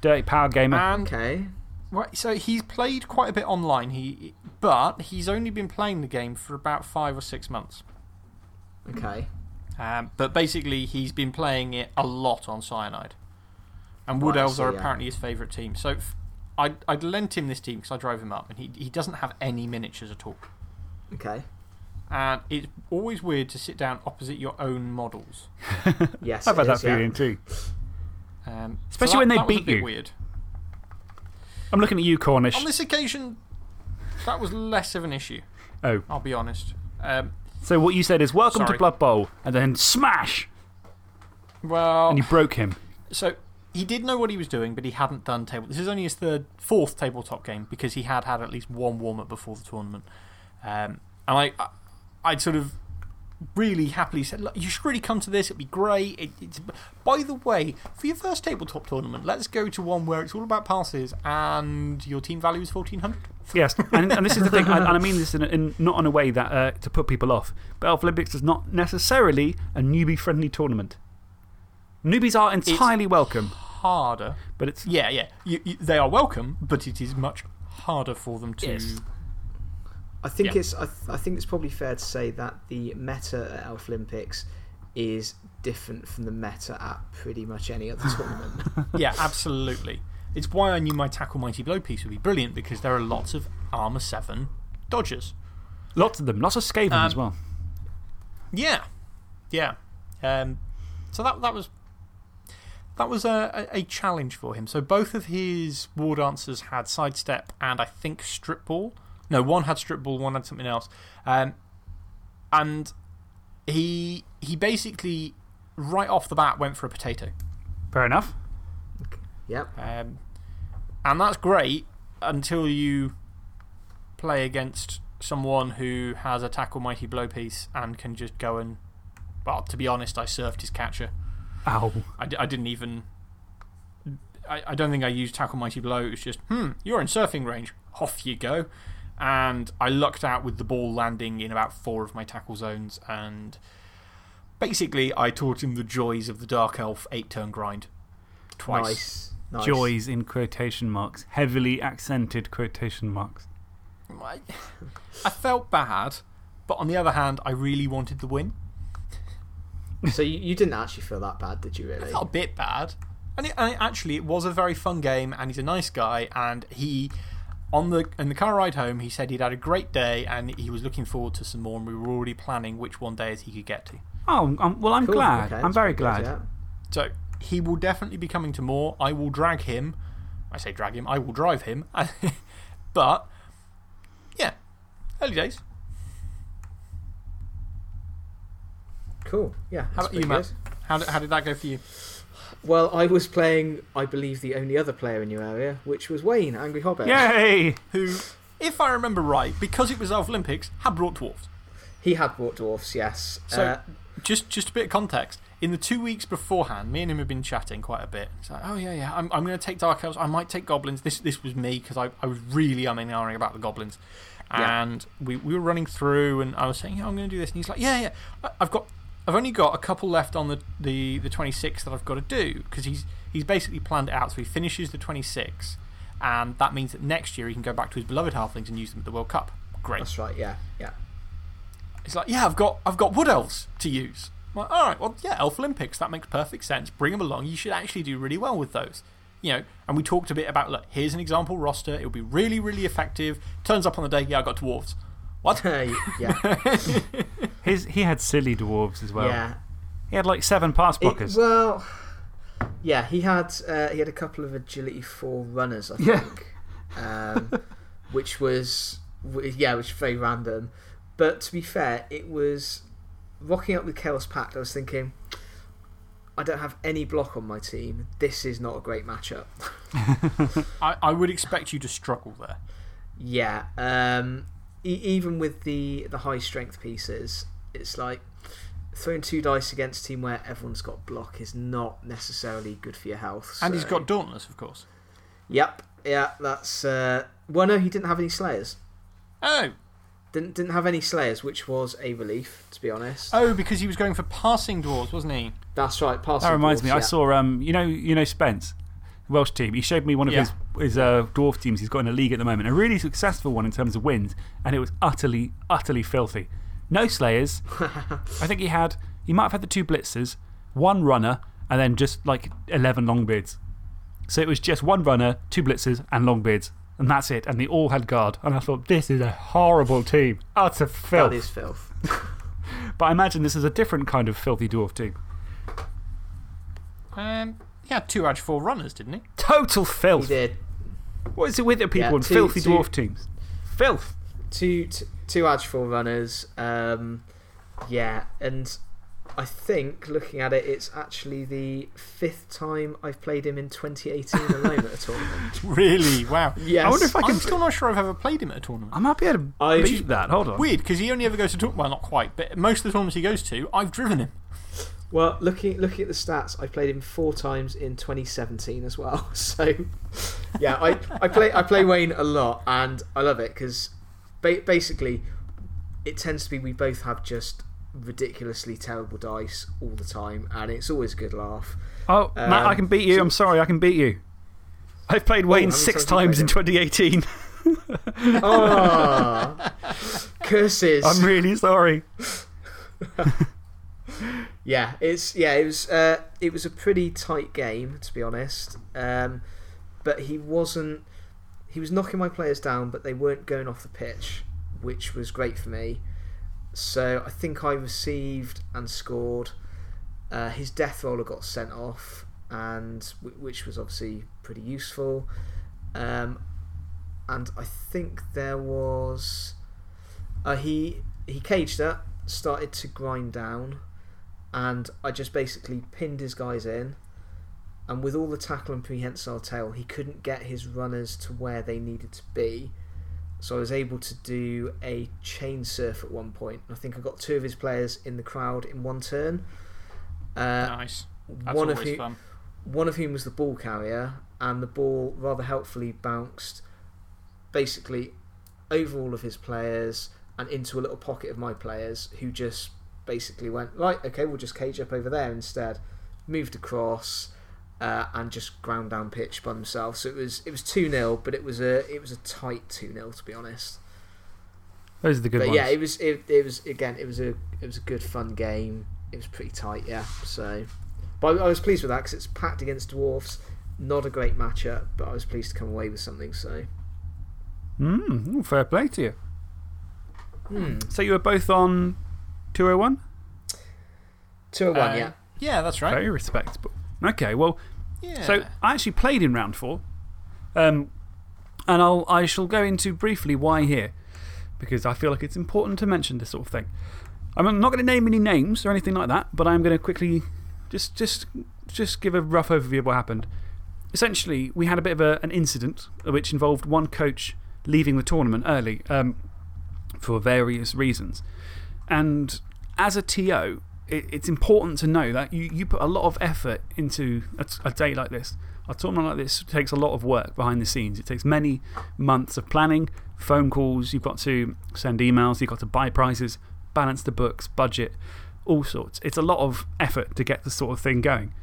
Dirty power gamer. And Okay. right, so he's played quite a bit online, he, but he's only been playing the game for about five or six months. Okay. Um, but basically, he's been playing it a lot on Cyanide. And Wood Right, I Elves are see, yeah. apparently his favourite team. So f- I'd, I'd lent him this team because I drove him up, and he, he doesn't have any miniatures at all. Okay. And it's always weird to sit down opposite your own models. Yes. I've it had that is, yeah. feeling too. Um, so Especially that- when they that was a beat you. weird. I'm looking at you, Cornish. On this occasion, that was less of an issue, Oh, I'll be honest. Um, so what you said is welcome Sorry. to Blood Bowl, and then smash! well, And you broke him. so he did know what he was doing, but he hadn't done table. This is only his third, fourth tabletop game because he had had at least one warm up before the tournament. Um, and I, I, I'd sort of really happily said, Look, you should really come to this, it'd be great. It, it's, by the way, for your first tabletop tournament, let's go to one where it's all about passes and your team value is 1400. Yes, and, and this is the thing, and, and I mean this in, in not in a way that uh, to put people off, but Elf Olympics is not necessarily a newbie friendly tournament. Newbies are entirely welcome, Harder. but it's. Yeah, yeah. You, you, they are welcome, but it is much harder for them to. Yes. I think, Yeah. it's, I, th I think it's probably fair to say that the meta at Elf Olympics is different from the meta at pretty much any other tournament. yeah, absolutely. It's why I knew my Tackle Mighty Blow piece would be brilliant because there are lots of Armour 7 dodgers. Lots of them, lots of Skaven Um, as well. Yeah. Yeah. Um, so that, that was. That was a, a, a challenge for him. So both of his war dancers had sidestep and I think strip ball. No, one had strip ball, one had something else. Um, and he, he basically, right off the bat, went for a potato. Fair enough. yep. Um, and that's great until you play against someone who has a tackle mighty blow piece and can just go and. Well, to be honest, I surfed his catcher. Ow. I didn't even. I, I don't think I used tackle mighty blow. It was just, hmm, you're in surfing range. Off you go. And I lucked out with the ball landing in about four of my tackle zones. And basically, I taught him the joys of the Dark Elf eight turn grind. Twice. Nice. nice. Joys in quotation marks, heavily accented quotation marks. I, I felt bad, but on the other hand, I really wanted the win. So you, you didn't actually feel that bad, did you, I really? felt a bit bad. And, it, and it- actually, it was a very fun game, and he's a nice guy. And he, on the, in the car ride home, he said he'd had a great day and he was looking forward to some more. And we were already planning which one days he could get to. Oh, um, well, I'm Cool, glad. okay, I'm very pretty good, glad. yeah. So he will definitely be coming to more. I will drag him. I say drag him, I will drive him. but, yeah, early days. Cool. Yeah. How about you, pretty Matt? good. How did, how did that go for you? Well, I was playing, I believe, the only other player in your area, which was Wayne, Angry Hobbit. Yay! Who, if I remember right, because it was Elf Olympics, had brought dwarves. He had brought dwarfs, yes. So, Uh, just, just a bit of context. In the two weeks beforehand, me and him had been chatting quite a bit. He's like, oh, yeah, yeah, I'm, I'm going to take Dark Elves. I might take Goblins. This, this was me because I, I was really umming and ahhing about the Goblins. Yeah. And we, we were running through, and I was saying, yeah, I'm going to do this. And he's like, yeah, yeah, I've got. I've only got a couple left on the, the, the 26 that I've got to do because he's, he's basically planned it out. So he finishes the 26, and that means that next year he can go back to his beloved Halflings and use them at the World Cup. Great. that's right, yeah. Yeah. It's like, yeah, I've got, I've got wood elves to use. I'm like, all right, well, yeah, Elf Olympics, that makes perfect sense. Bring them along. You should actually do really well with those. You know, and we talked a bit about, look, here's an example roster. It'll be really, really effective. Turns up on the day, yeah, I got dwarves. What? yeah. His, he had silly dwarves as well. yeah. He had like seven pass It- blockers. well, yeah, he had, uh, he had a couple of agility four runners, I Yeah. think. Um, which was, yeah, which was very random. But to be fair, it was rocking up with Chaos Pact. I was thinking, I don't have any block on my team. This is not a great matchup. I, I would expect you to struggle there. Yeah, um, e- even with the, the high strength pieces, it's like throwing two dice against a team where everyone's got block is not necessarily good for your health. And he's got Dauntless, of course. Yep, yeah, that's. Uh, well, no, he didn't have any Slayers. Oh. Didn't, didn't have any Slayers, which was a relief, to be honest. Oh, because he was going for passing dwarves, wasn't he? That's right, passing. That reminds dwarfs, me, yeah. I saw, um, you know, you know Spence, Welsh team. He showed me one of Yeah. his, his uh, dwarf teams he's got in a league at the moment. A really successful one in terms of wins, and it was utterly, utterly filthy. No Slayers. I think he had, he might have had the two Blitzers, one runner, and then just like 11 Longbeards. So it was just one runner, two Blitzers, and Longbeards. And that's it. And they all had guard. And I thought, this is a horrible team. Utter filth. That is filth. But I imagine this is a different kind of filthy dwarf team. And he had two Edge 4 runners, didn't he? Total filth. He did. What is it with the people Yeah, and two- filthy two- dwarf teams? Filth. Two, t- two Edge 4 runners. Um, yeah, and I think, looking at it, it's actually the fifth time I've played him in 2018 alone at a tournament. Really? Wow. Yes. I wonder if I I'm can. still not sure I've ever played him at a tournament. I might be able to I- beat that. Hold on. Weird, because he only ever goes to tournaments. Well, not quite, but most of the tournaments he goes to, I've driven him. Well, looking looking at the stats, I played him four times in 2017 as well. So, yeah, I, I play I play Wayne a lot, and I love it because ba- basically, it tends to be we both have just ridiculously terrible dice all the time, and it's always a good laugh. Oh, Matt, I Um, can beat you. I'm sorry, I can beat you. I've played Wayne many six times have times you in 2018. Oh, curses! I'm really sorry. Yeah, it's yeah, it was uh, it was a pretty tight game to be honest. Um, but he wasn't. He was knocking my players down, but they weren't going off the pitch, which was great for me. So I think I received and scored. Uh, his death roller got sent off, and which was obviously pretty useful. Um, and I think there was. Uh, he he caged up, started to grind down, and I just basically pinned his guys in. And with all the tackle and prehensile tail, he couldn't get his runners to where they needed to be. So I was able to do a chain surf at one point. I think I got two of his players in the crowd in one turn. Uh, nice. That's one of who, fun. one of whom was the ball carrier, and the ball rather helpfully bounced basically over all of his players and into a little pocket of my players who just basically went, right, okay, we'll just cage up over there instead. Moved across uh, and just ground down pitch by themselves. So it was it was 2 0, but it was a it was a tight 2 0 to be honest. Those are the good but ones. yeah, it was it, it was again it was a it was a good fun game. It was pretty tight, yeah. So, but I, I was pleased with that because it's Pact against dwarfs. Not a great matchup, but I was pleased to come away with something. So, Mm, fair play to you. hmm. So you were both on 201? two or one, Uh, yeah. Yeah, that's right. Very respectable. Okay, well, So I actually played in round four. Um, and I'll, I shall go into briefly why here, because I feel like it's important to mention this sort of thing. I'm not going to name any names or anything like that, but I'm going to quickly just, just, just give a rough overview of what happened. Essentially, we had a bit of a, an incident which involved one coach leaving the tournament early um, for various reasons. And as a TO, it, it's important to know that you, you put a lot of effort into a, a day like this. A tournament like this takes a lot of work behind the scenes. It takes many months of planning, phone calls, you've got to send emails, you've got to buy prizes, balance the books, budget, all sorts. It's a lot of effort to get this sort of thing going.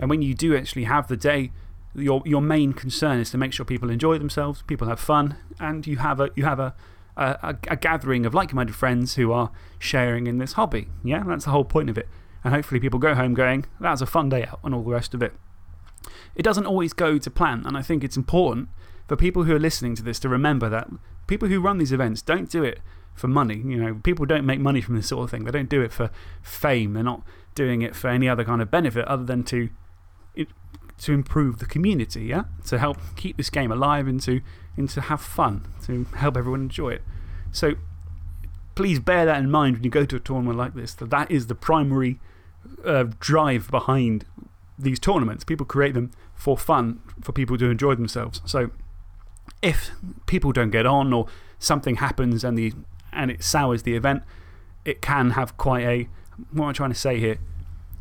And when you do actually have the day, your, your main concern is to make sure people enjoy themselves, people have fun, and you have a, you have a, a, a gathering of like minded friends who are sharing in this hobby. Yeah, that's the whole point of it. And hopefully, people go home going, that was a fun day out, and all the rest of it. It doesn't always go to plan, and I think it's important for people who are listening to this to remember that people who run these events don't do it for money. You know, people don't make money from this sort of thing. They don't do it for fame. They're not doing it for any other kind of benefit other than to, to improve the community, yeah? To help keep this game alive and to, and to have fun, to help everyone enjoy it. So please bear that in mind when you go to a tournament like this, that that is the primary uh, drive behind these tournaments. People create them for fun, for people to enjoy themselves. So if people don't get on or something happens and, the, and it sours the event, it can have quite a. What am I trying to say here?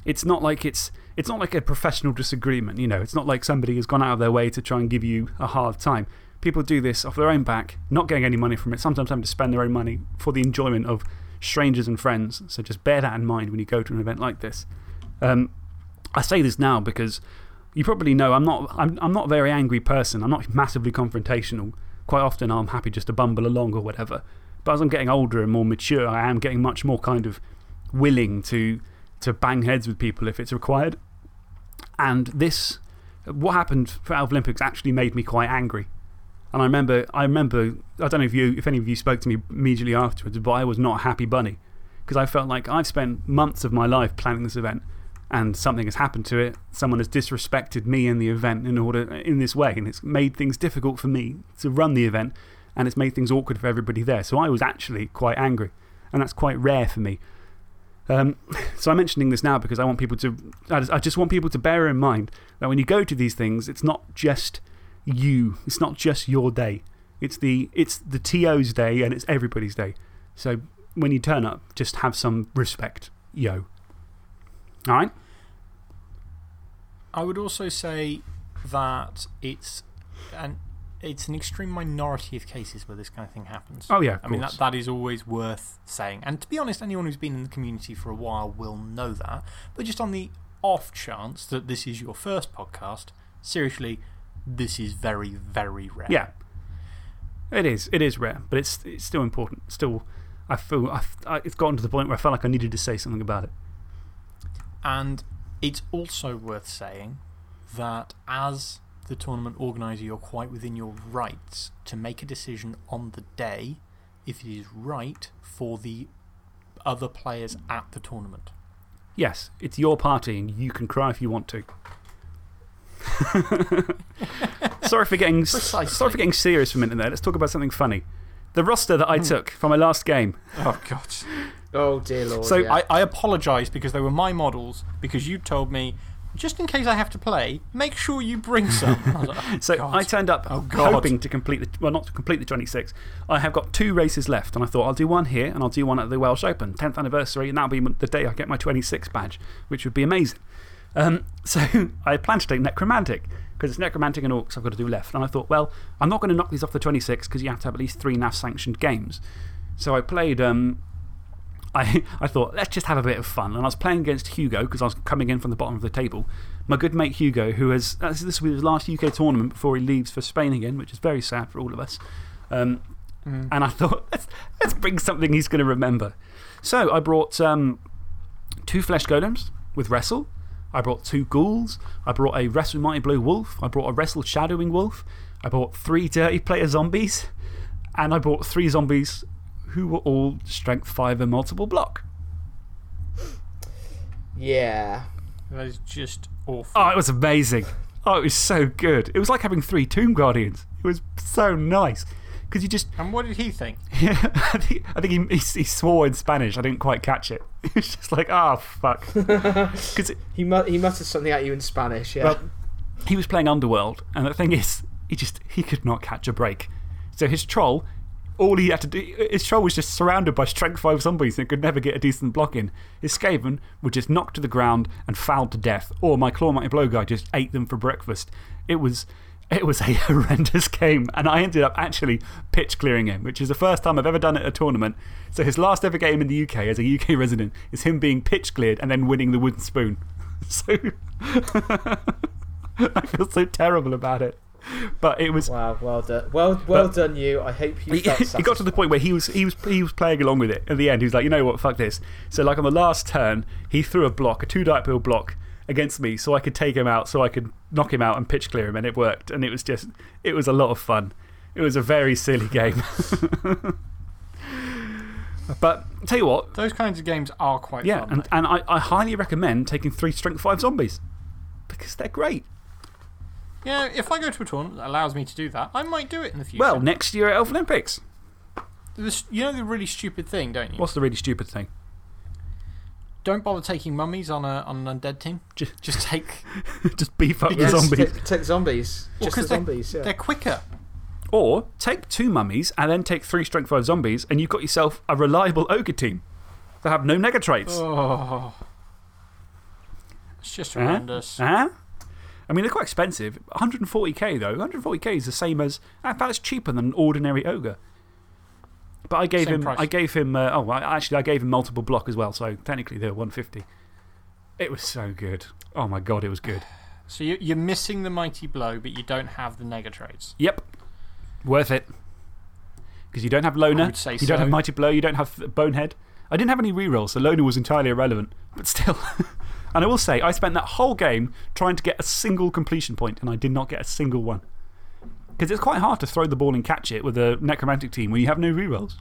It's not like it's. It's not like a professional disagreement, you know. It's not like somebody has gone out of their way to try and give you a hard time. People do this off their own back, not getting any money from it, sometimes having to spend their own money for the enjoyment of strangers and friends. So just bear that in mind when you go to an event like this. Um, I say this now because you probably know I'm not, I'm, I'm not a very angry person. I'm not massively confrontational. Quite often I'm happy just to bumble along or whatever. But as I'm getting older and more mature, I am getting much more kind of willing to, to bang heads with people if it's required. And this, what happened for Olympics actually made me quite angry. And I remember, I remember, I don't know if, you, if any of you spoke to me immediately afterwards, but I was not happy bunny. Because I felt like I've spent months of my life planning this event and something has happened to it. Someone has disrespected me in the event in, order, in this way, and it's made things difficult for me to run the event, and it's made things awkward for everybody there. So I was actually quite angry, and that's quite rare for me. Um, so I'm mentioning this now because I want people to, I just want people to bear in mind that when you go to these things, it's not just you, it's not just your day. It's the, it's the TO's day and it's everybody's day. So when you turn up, just have some respect. Yo. All right? I would also say that it's an, it's an extreme minority of cases where this kind of thing happens. Oh, yeah. I mean, that, that is always worth saying. And to be honest, anyone who's been in the community for a while will know that. But just on the off chance that this is your first podcast, seriously, this is very, very rare. Yeah. It is. It is rare, but it's, it's still important. Still, I feel I, I, it's gotten to the point where I felt like I needed to say something about it. And it's also worth saying that as the tournament organiser, you're quite within your rights to make a decision on the day if it is right for the other players at the tournament. Yes, it's your party and you can cry if you want to. sorry, for getting, sorry for getting serious for a minute there. Let's talk about something funny. The roster that I hmm. took for my last game. Oh, God. Oh, dear Lord. So yeah. I, I apologise because they were my models, because you told me, just in case I have to play, make sure you bring some. I like, oh, so God. I turned up Oh, hoping to complete the, well, not to complete the 26. I have got two races left, and I thought I'll do one here and I'll do one at the Welsh Open, 10th anniversary, and that'll be the day I get my 26 badge, which would be amazing. Um, so I plan to take Necromantic because it's Necromantic and Orcs I've got to do left. And I thought, well, I'm not going to knock these off the 26 because you have to have at least three NAF sanctioned games. So I played. Um, I, I thought, let's just have a bit of fun. And I was playing against Hugo because I was coming in from the bottom of the table. My good mate Hugo, who has. Uh, this will be his last UK tournament before he leaves for Spain again, which is very sad for all of us. Um, And I thought, let's, let's bring something he's going to remember. So I brought um, two Flesh Golems with Wrestle. I brought two Ghouls. I brought a Wrestle Mighty Blow Wolf. I brought a Wrestle Shadowing Wolf. I brought three Dirty Player Zombies. And I brought three zombies who were all Strength 5 and multiple block. yeah. That is just awful. Oh, it was amazing. Oh, it was so good. It was like having three Tomb Guardians. It was so nice. Because you just. And what did he think? Yeah, I think, I think he, he, he swore in Spanish. I didn't quite catch it. It's just like, ah, fuck. Because He, mu- he muttered something at you in Spanish, yeah. Well, he was playing Underworld, and the thing is, he just he could not catch a break. So his troll, all he had to do, his troll was just surrounded by strength 5 zombies and could never get a decent block in. His Skaven would just knock to the ground and fouled to death, or my Claw Mighty Blow guy just ate them for breakfast. It was. It was a horrendous game, and I ended up actually pitch clearing him, which is the first time I've ever done it at a tournament. So, his last ever game in the UK as a UK resident is him being pitch cleared and then winning the wooden spoon. So, I feel so terrible about it. But it was. wow, well done. Well, well But- done, you. I hope you He, he got to the point where he was, he, was, he was playing along with it. At the end, he was like, you know what, fuck this. So, like on the last turn, he threw a block, a two dice bill block against me so I could take him out, so I could knock him out and pitch clear him, and it worked. And it was just, it was a lot of fun. It was a very silly game. but tell you what, Those kinds of games are quite yeah, fun. and, and I, I highly recommend taking three strength five zombies because they're great. yeah, if I go to a tournament that allows me to do that, I might do it in the future. Well, next year at Elf Olympics. You know the really stupid thing, don't you? What's the really stupid thing? Don't bother taking mummies on, a, on an undead team. Just, Just take. just beef up Yes, the zombies. Take, take zombies. Well, Just the 'cause they're- zombies, yeah. They're quicker. Or take two mummies and then take three strength five zombies, and you've got yourself a reliable ogre team that have no nega traits. Oh. It's just Huh? horrendous. Huh? I mean, they're quite expensive. 140k, though. 140k is the same as. Uh, In fact, it's cheaper than an ordinary ogre. But I gave Same him. price. I gave him. Uh, oh, I, actually, I gave him multiple block as well, so technically they were 150. It was so good. Oh my god, it was good. So you, you're missing the mighty blow, but you don't have the nega traits. Yep. Worth it. Because you don't have Loner. You don't have Mighty Blow. You don't have Bonehead. I didn't have any rerolls, so Loner was entirely irrelevant. But still. and I will say, I spent that whole game trying to get a single completion point, and I did not get a single one. Because it's quite hard to throw the ball and catch it with a necromantic team when you have no rerolls.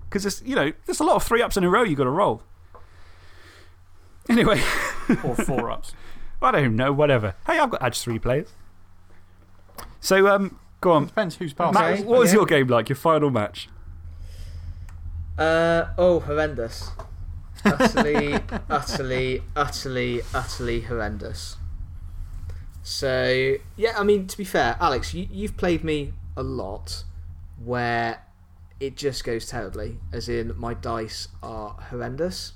Because it's you know, there's a lot of three ups in a row you've got to roll. Anyway, Or four ups. I don't know, whatever. Hey, I've got Edge 3 players. So, um, go on. Depends who's passed. Matt, what was yeah. your game like, your final match? Uh, oh, horrendous. Utterly, utterly, utterly, utterly horrendous. So, yeah, I mean, to be fair, Alex, you, you've played me a lot where it just goes terribly, as in my dice are horrendous.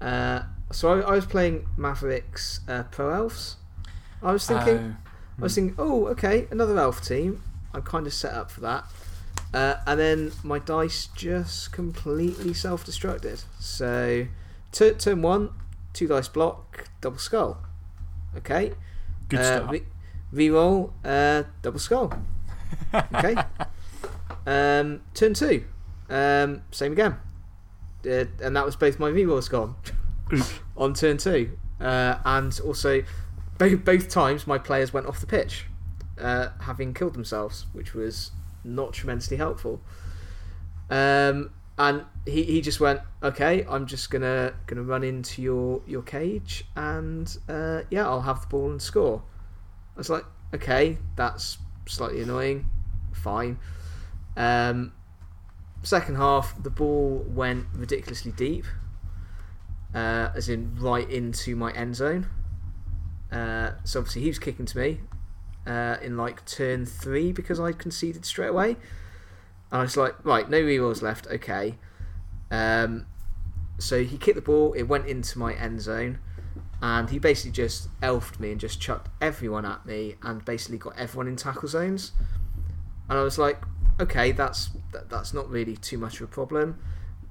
Uh, so I, I was playing Mavericks uh, Pro Elves. I was thinking, I was thinking, oh, okay, another elf team. I'm kind of set up for that. Uh, and then my dice just completely self destructed. So, tu- turn one, two dice block, double skull. Okay. Good uh, start. Re- reroll, uh, double skull. Okay. um, turn two, um, same again. Uh, and that was both my rerolls gone on turn two. Uh, and also, both, both times my players went off the pitch, uh, having killed themselves, which was not tremendously helpful. Um, and he, he just went, okay, I'm just gonna gonna run into your your cage, and uh, yeah, I'll have the ball and score. I was like, okay, that's slightly annoying. Fine. Um, second half, the ball went ridiculously deep, uh, as in right into my end zone. Uh, so obviously he was kicking to me uh, in like turn three because I conceded straight away. And I was like, right, no rerolls left. Okay. Um, so he kicked the ball. It went into my end zone, and he basically just elfed me and just chucked everyone at me, and basically got everyone in tackle zones. And I was like, okay, that's that, that's not really too much of a problem.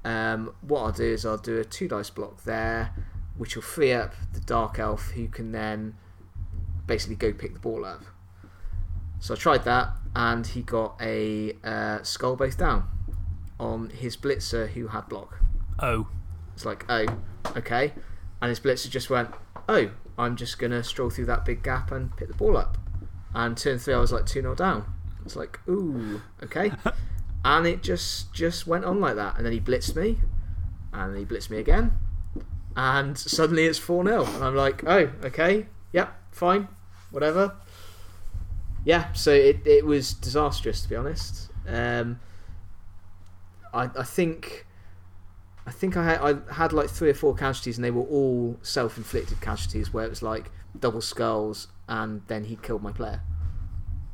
Um, what I'll do is I'll do a two dice block there, which will free up the dark elf, who can then basically go pick the ball up. So I tried that, and he got a uh, skull base down on his blitzer who had block. Oh. It's like, oh, okay. And his blitzer just went, oh, I'm just going to stroll through that big gap and pick the ball up. And turn three, I was like 2 0 down. It's like, ooh, okay. and it just just went on like that. And then he blitzed me, and then he blitzed me again. And suddenly it's 4 0. And I'm like, oh, okay, yep, fine, whatever. Yeah, so it, it was disastrous, to be honest. Um, I, I think. I think I had, I had like three or four casualties, and they were all self inflicted casualties where it was like double skulls, and then he killed my player.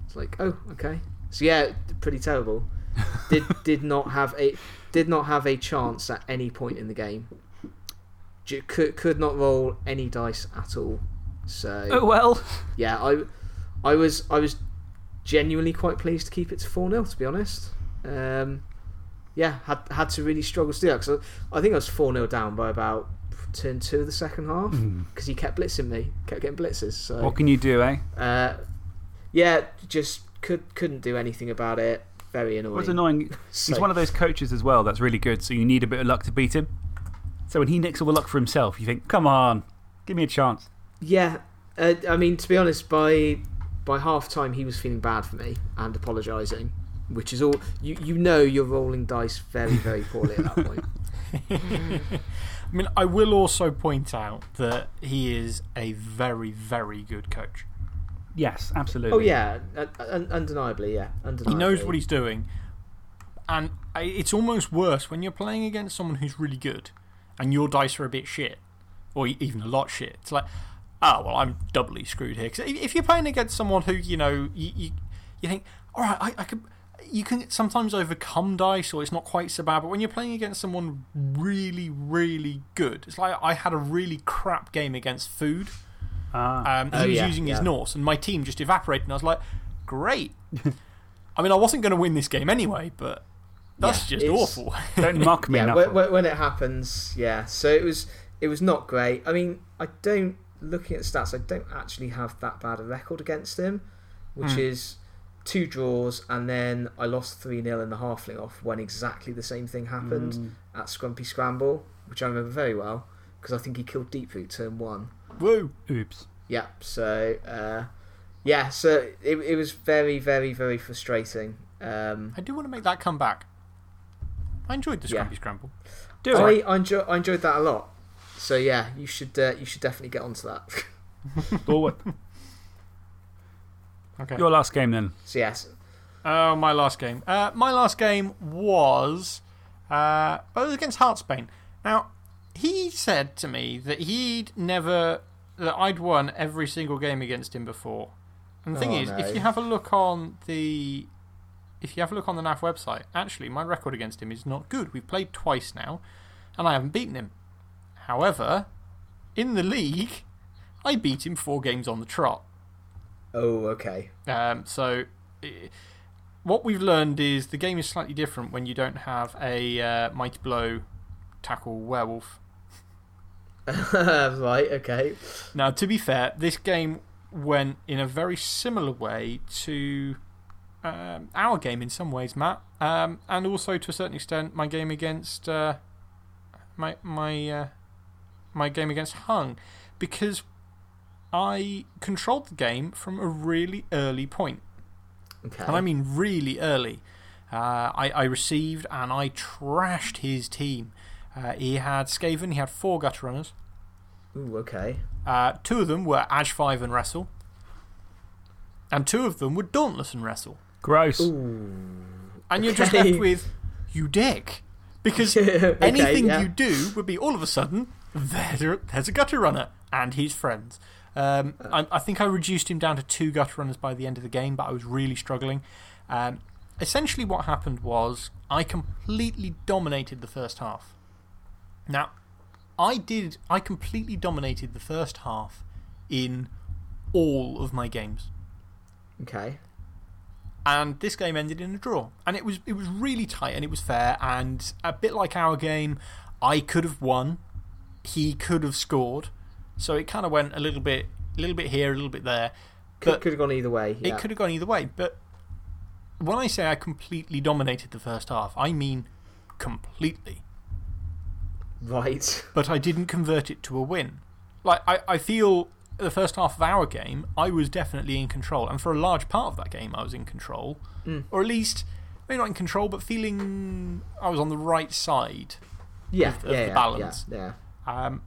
It's like, oh, okay. So, yeah, pretty terrible. Did, did, not have a, did not have a chance at any point in the game. Could, could not roll any dice at all. So, Oh, well. yeah, I, I was I was genuinely quite pleased to keep it to four 0 To be honest, um, yeah, had had to really struggle to do that because I, I think I was four 0 down by about turn two of the second half because he kept blitzing me, kept getting blitzes. So What can you do, eh? uh, yeah, just could couldn't do anything about it. Very annoying. What's annoying, So- he's one of those coaches as well that's really good, so you need a bit of luck to beat him. So when he nicks all the luck for himself, you think, come on, give me a chance. Yeah, uh, I mean to be honest, by by half time he was feeling bad for me and apologising, which is all you you know you're rolling dice very very poorly at that point. I mean, I will also point out that he is a very, very good coach. Yes, absolutely. Oh yeah, uh, un- undeniably, yeah, He knows what he's doing. And it's almost worse when you're playing against someone who's really good and your dice are a bit shit, or e- even a lot shit. It's like, oh, well, I'm doubly screwed here. Because if you're playing against someone who, you know, you, you, you think, all right, I, I could. You can sometimes overcome dice, or it's not quite so bad. But when you're playing against someone really, really good, it's like I had a really crap game against food. Ah. Um, he Oh, was yeah, using his yeah. Norse, and my team just evaporated. And I was like, great. I mean, I wasn't going to win this game anyway, but that's Yeah, just awful. Don't mock me yeah, when, when, when it happens, yeah. So it was it was not great. I mean, I don't looking at stats, I don't actually have that bad a record against him, which Hmm. is two draws, and then I lost three 0 in the halfling off when exactly the same thing happened Mm. at Scrumpy Scramble, which I remember very well because I think he killed Deeproot turn one. Woo. Oops. Yeah, so uh, yeah, so it, it was very, very, very frustrating. Um, I do want to make that come back. I enjoyed the Yeah. Scrumpy Scramble. Do I. I, enjoy, I enjoyed that a lot. So yeah, you should uh, you should definitely get onto that. Forward. Okay. Your last game then. so yes, Oh, my last game. Uh, my last game was. Uh, but it was against Heartsbane. Now, he said to me that he'd never. that I'd won every single game against him before. And the thing Oh, is, no. if you have a look on the. If you have a look on the NAF website, actually, my record against him is not good. We've played twice now, and I haven't beaten him. However, in the league, I beat him four games on the trot. oh okay, Um, so, what we've learned is the game is slightly different when you don't have a uh, Mighty Blow tackle werewolf. right, okay, Now, to be fair, this game went in a very similar way to um, our game in some ways, Matt, um, and also to a certain extent my game against uh, my my uh, my game against Hung, because I controlled the game from a really early point. okay. And I mean really early. Uh, I, I received and I trashed his team. Uh, he had Skaven, he had four gutter runners. Ooh, okay. Uh, two of them were Ash 5 and Wrestle. And two of them were Dauntless and Wrestle. Gross. Ooh. And you're just left with, you dick. Because Okay, anything yeah. you do would be all of a sudden, there's a, there's a gutter runner and his friends. Um, I, I think I reduced him down to two gutter runners by the end of the game, but I was really struggling. Um, essentially, what happened was I completely dominated the first half. Now, I did, I completely dominated the first half in all of my games Okay. and this game ended in a draw. And it was, it was really tight and it was fair. And a bit like our game, I could have won, he could have scored. So it kind of went a little bit, a little bit here, a little bit there. Could, could have gone either way. it could have gone either way. But when I say I completely dominated the first half, I mean completely. Right. But I didn't convert it to a win. Like, I, I feel the first half of our game, I was definitely in control. And for a large part of that game, I was in control. Mm. Or at least, maybe not in control, but feeling I was on the right side. Yeah. Of- of yeah, the yeah, balance. Yeah. Um,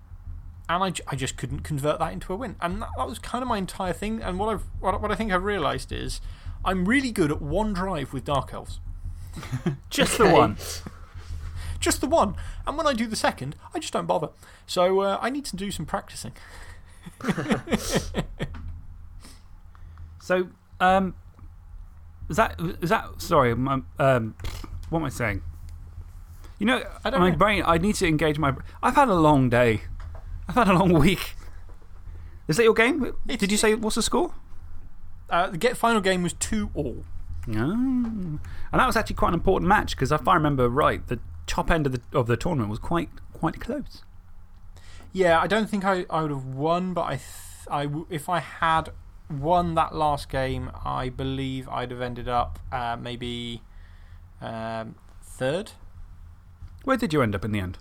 and I just couldn't convert that into a win. And that, that was kind of my entire thing. And what, I've, what, I- what I think I've realised is I'm really good at one drive with Dark Elves. Just the one. Just the one. And when I do the second, I just don't bother. So uh, I need to do some practicing. So, um, is that, is that, sorry, um, what am I saying? You know, I don't my know. brain, I need to engage my. I've had a long day. I've had a long week. Is that your game? Did you say what's the score? Uh, the get final game was 2 all. No. And that was actually quite an important match because if I remember right, the top end of the, of the tournament was quite, quite close. Yeah, I don't think I, I would have won, but I I if I had won that last game, I believe I'd have ended up uh, maybe um, third, Where did you end up in the end?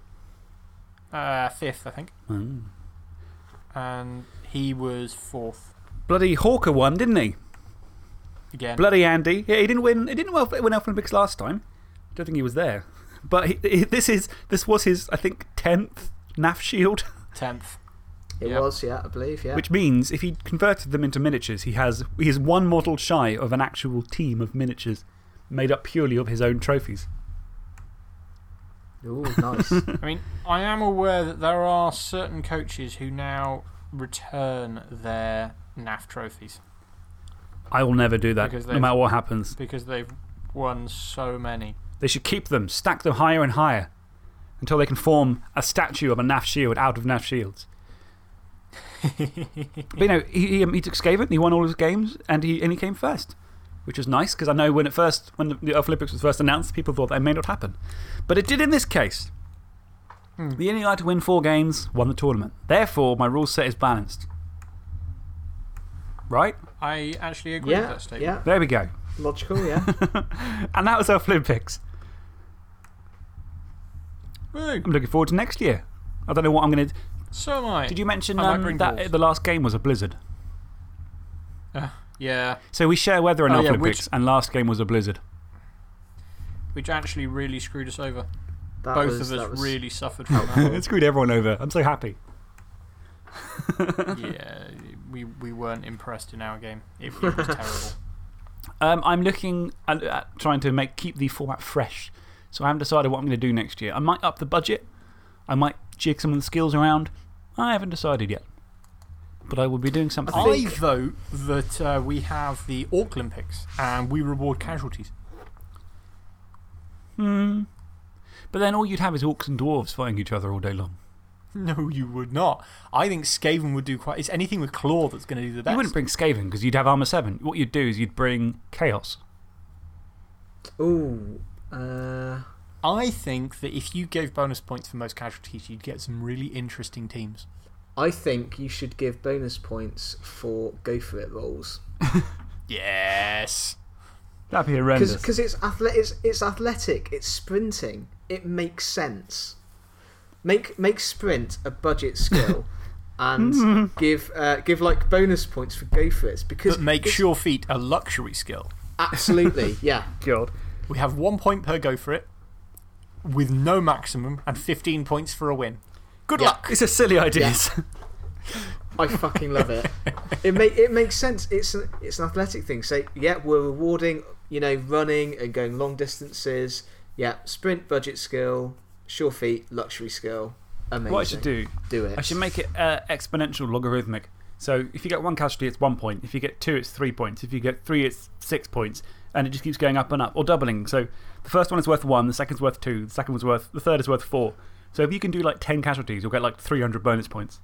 uh, fifth, I think. Mm. And he was fourth Bloody Hawker won, didn't he? again. Bloody Andy. Yeah, he didn't win, he didn't win win Olympics last time. I don't think he was there. But he, he- this, is, this was his, I think, 10th NAF shield, Tenth. It Yep. was, yeah, I believe, yeah. which means if he converted them into miniatures, he has, he is one model shy of an actual team of miniatures made up purely of his own trophies. Ooh, nice. I mean, I am aware that there are certain coaches who now return their NAF trophies I will never do that, no matter what happens. because they've won so many. They should keep them, stack them higher and higher until they can form a statue of a NAF shield out of NAF shields. but you know, he, he, he took Skaven, he won all his games, and he, and he came first, which was nice because I know when, it first, when the, the Elf Olympics was first announced, people thought that may not happen. But it did in this case. Hmm. The only guy to win four games won the tournament. Therefore, my rule set is balanced. Right? I actually agree with that statement. yeah. There we go. Logical, yeah. And that was Elf Olympics. Woo. I'm looking forward to next year. I don't know what I'm going to. So am I. Did you mention I um, that balls. the last game was a blizzard? Uh, yeah, So we share weather in Oh, Elf yeah, Olympics, which- and last game was a blizzard. which actually really screwed us over. That Both was, of us was, really suffered from that. it screwed everyone over. I'm so happy. yeah, we, we weren't impressed in our game. It, it was terrible. Um, I'm looking at, at trying to make, keep the format fresh. So I haven't decided what I'm going to do next year. I might up the budget, I might jig some of the skills around. I haven't decided yet. But I will be doing something. I vote that uh, we have the Orc Olympics and we reward casualties. Hmm. But then all you'd have is orcs and dwarves fighting each other all day long. No, you would not. I think Skaven would do quite. It's anything with Claw that's going to do the best. You wouldn't bring Skaven because you'd have Armour 7. What you'd do is you'd bring Chaos. Ooh. Uh, I think that if you gave bonus points for most casualties, you'd get some really interesting teams. I think you should give bonus points for go for it rolls. Yes. That'd be horrendous. Because it's, athle- it's, it's athletic, it's sprinting. It makes sense. Make, make sprint a budget skill and give, uh, give like bonus points for go for it. Because But make it's- sure feet a luxury skill. Absolutely, yeah. God. We have one point per go for it, with no maximum, and 15 points for a win. Good Yeah. luck. It's a silly idea. I fucking love it. It, make, it makes sense. It's an, it's an athletic thing. So, yeah, we're rewarding, you know, running and going long distances. Yeah, sprint, budget skill, sure feet, luxury skill. Amazing. what I should do, Do it. I should make it uh, exponential logarithmic. So if you get one casualty, it's one point. If you get two, it's three points. If you get three, it's six points. And it just keeps going up and up, or doubling. So the first one is worth one, the second's worth two, the second one's worth, the third is worth four. So if you can do like 10 casualties, you'll get like 300 bonus points.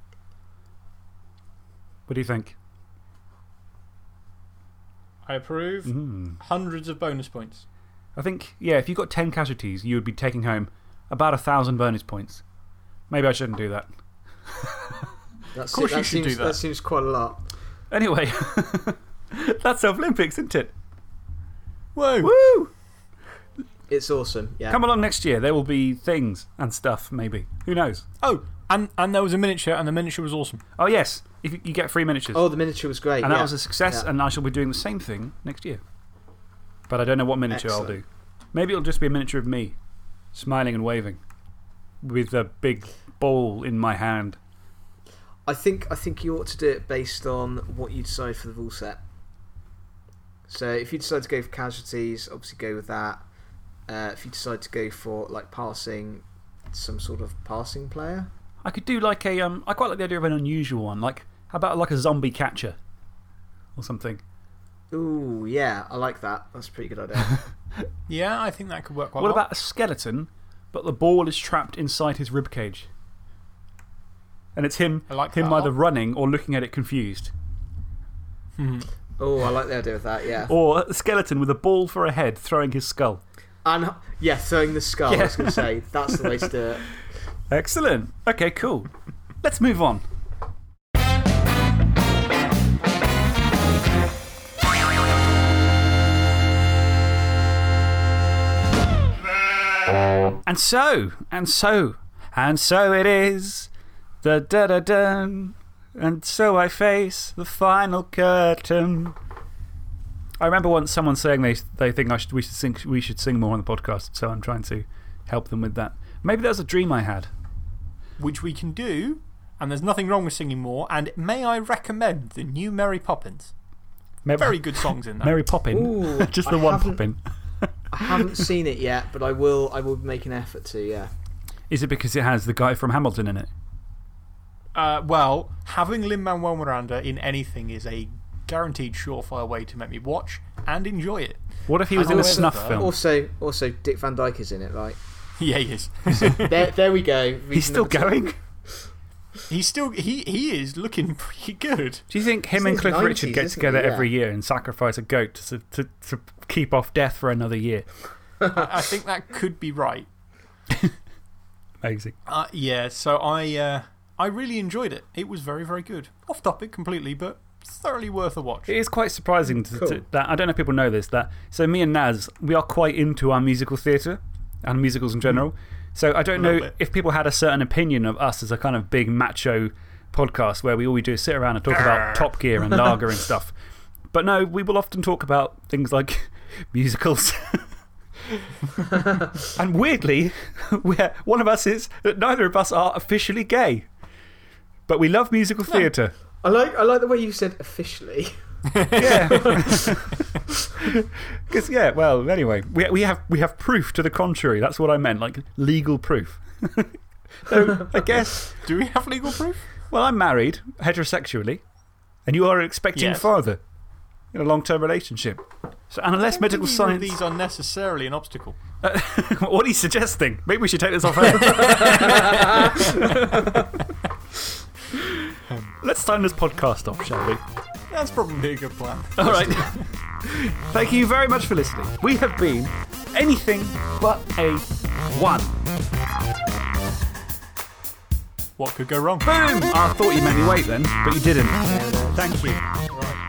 What do you think? I approve. Mm. Hundreds of bonus points. I think, yeah, if you got 10 casualties, you would be taking home about a thousand bonus points. Maybe I shouldn't do that. That's, course that you should seems, do that. That seems quite a lot. Anyway, that's Elf Olympics, isn't it? Whoa. Woo! It's awesome. Yeah. Come along next year. There will be things and stuff, maybe. Who knows? Oh, and, and there was a miniature, and the miniature was awesome. Oh, yes. If you, you get free miniatures. Oh, the miniature was great. and that was a success, Yeah. and I shall be doing the same thing next year. But I don't know what miniature I'll do. Maybe it'll just be a miniature of me, smiling and waving, with a big ball in my hand. I think I think you ought to do it based on what you decide for the rule set. So if you decide to go for casualties, obviously go with that. Uh, if you decide to go for like passing some sort of passing player. I could do like a. Um, I quite like the idea of an unusual one. Like, how about like a zombie catcher or something? Ooh, yeah, I like that. That's a pretty good idea. Yeah, I think that could work quite What well. about a skeleton, but the ball is trapped inside his ribcage? And it's him, I like him that. either running or looking at it confused. Hmm. oh, I like the idea of that, yeah. Or a skeleton with a ball for a head throwing his skull. And, yeah, throwing the skull, I was going to say. That's the way to do it. Excellent. Okay, cool. Let's move on. And so, and so, and so it is. Da da da dun. And so I face the final curtain. I remember once someone saying they, they think I should, we, should sing, we should sing more on the podcast, so I'm trying to help them with that. Maybe that was a dream I had. Which we can do, and there's nothing wrong with singing more. And may I recommend the new Mary Poppins? Maybe, Very good songs in that. Mary Poppin. Ooh, Just I the one haven't- Poppin. I haven't seen it yet, but I will, I will make an effort to, yeah. Is it because it has the guy from Hamilton in it? Uh, well, having Lin Manuel Miranda in anything is a guaranteed surefire way to make me watch and enjoy it. What if he was in a snuff film? Also, also, Dick Van Dyke is in it, right? Yeah, he is. there, there we go. He's still going? He's still, he, he is looking pretty good. Do you think him It's and the Cliff 90s, Richard get isn't together? Yeah. every year and sacrifice a goat to, to, to keep off death for another year? I, I think that could be right. Amazing. Uh, yeah, so I, uh, I really enjoyed it. It was very, very good. Off topic completely, but thoroughly worth a watch. It is quite surprising to, to- that. I don't know if people know this. That, so, me and Naz, we are quite into our musical theatre and musicals in general. So, I don't A know bit. if people had a certain opinion of us as a kind of big macho podcast where we all we do is sit around and talk about Top Gear and Lager and stuff. But no, we will often talk about things like musicals. and weirdly, where one of us is that neither of us are officially gay. But we love musical theatre. I like, I like the way you said officially. Yeah. Because, yeah, well, anyway, we, we, have, we have proof to the contrary. That's what I meant, like legal proof. so, I guess, Do we have legal proof? well, I'm married heterosexually, and you are an expecting Yes. father in a long term relationship. So, and unless medical science. these are necessarily an obstacle. what are you suggesting? Maybe we should take this off air. Um, let's sign this podcast off, shall we? That's probably a good plan. All right. Thank you very much for listening. We have been anything but a one. What could go wrong? Boom! I thought you made me wait then, but you didn't. Thank you.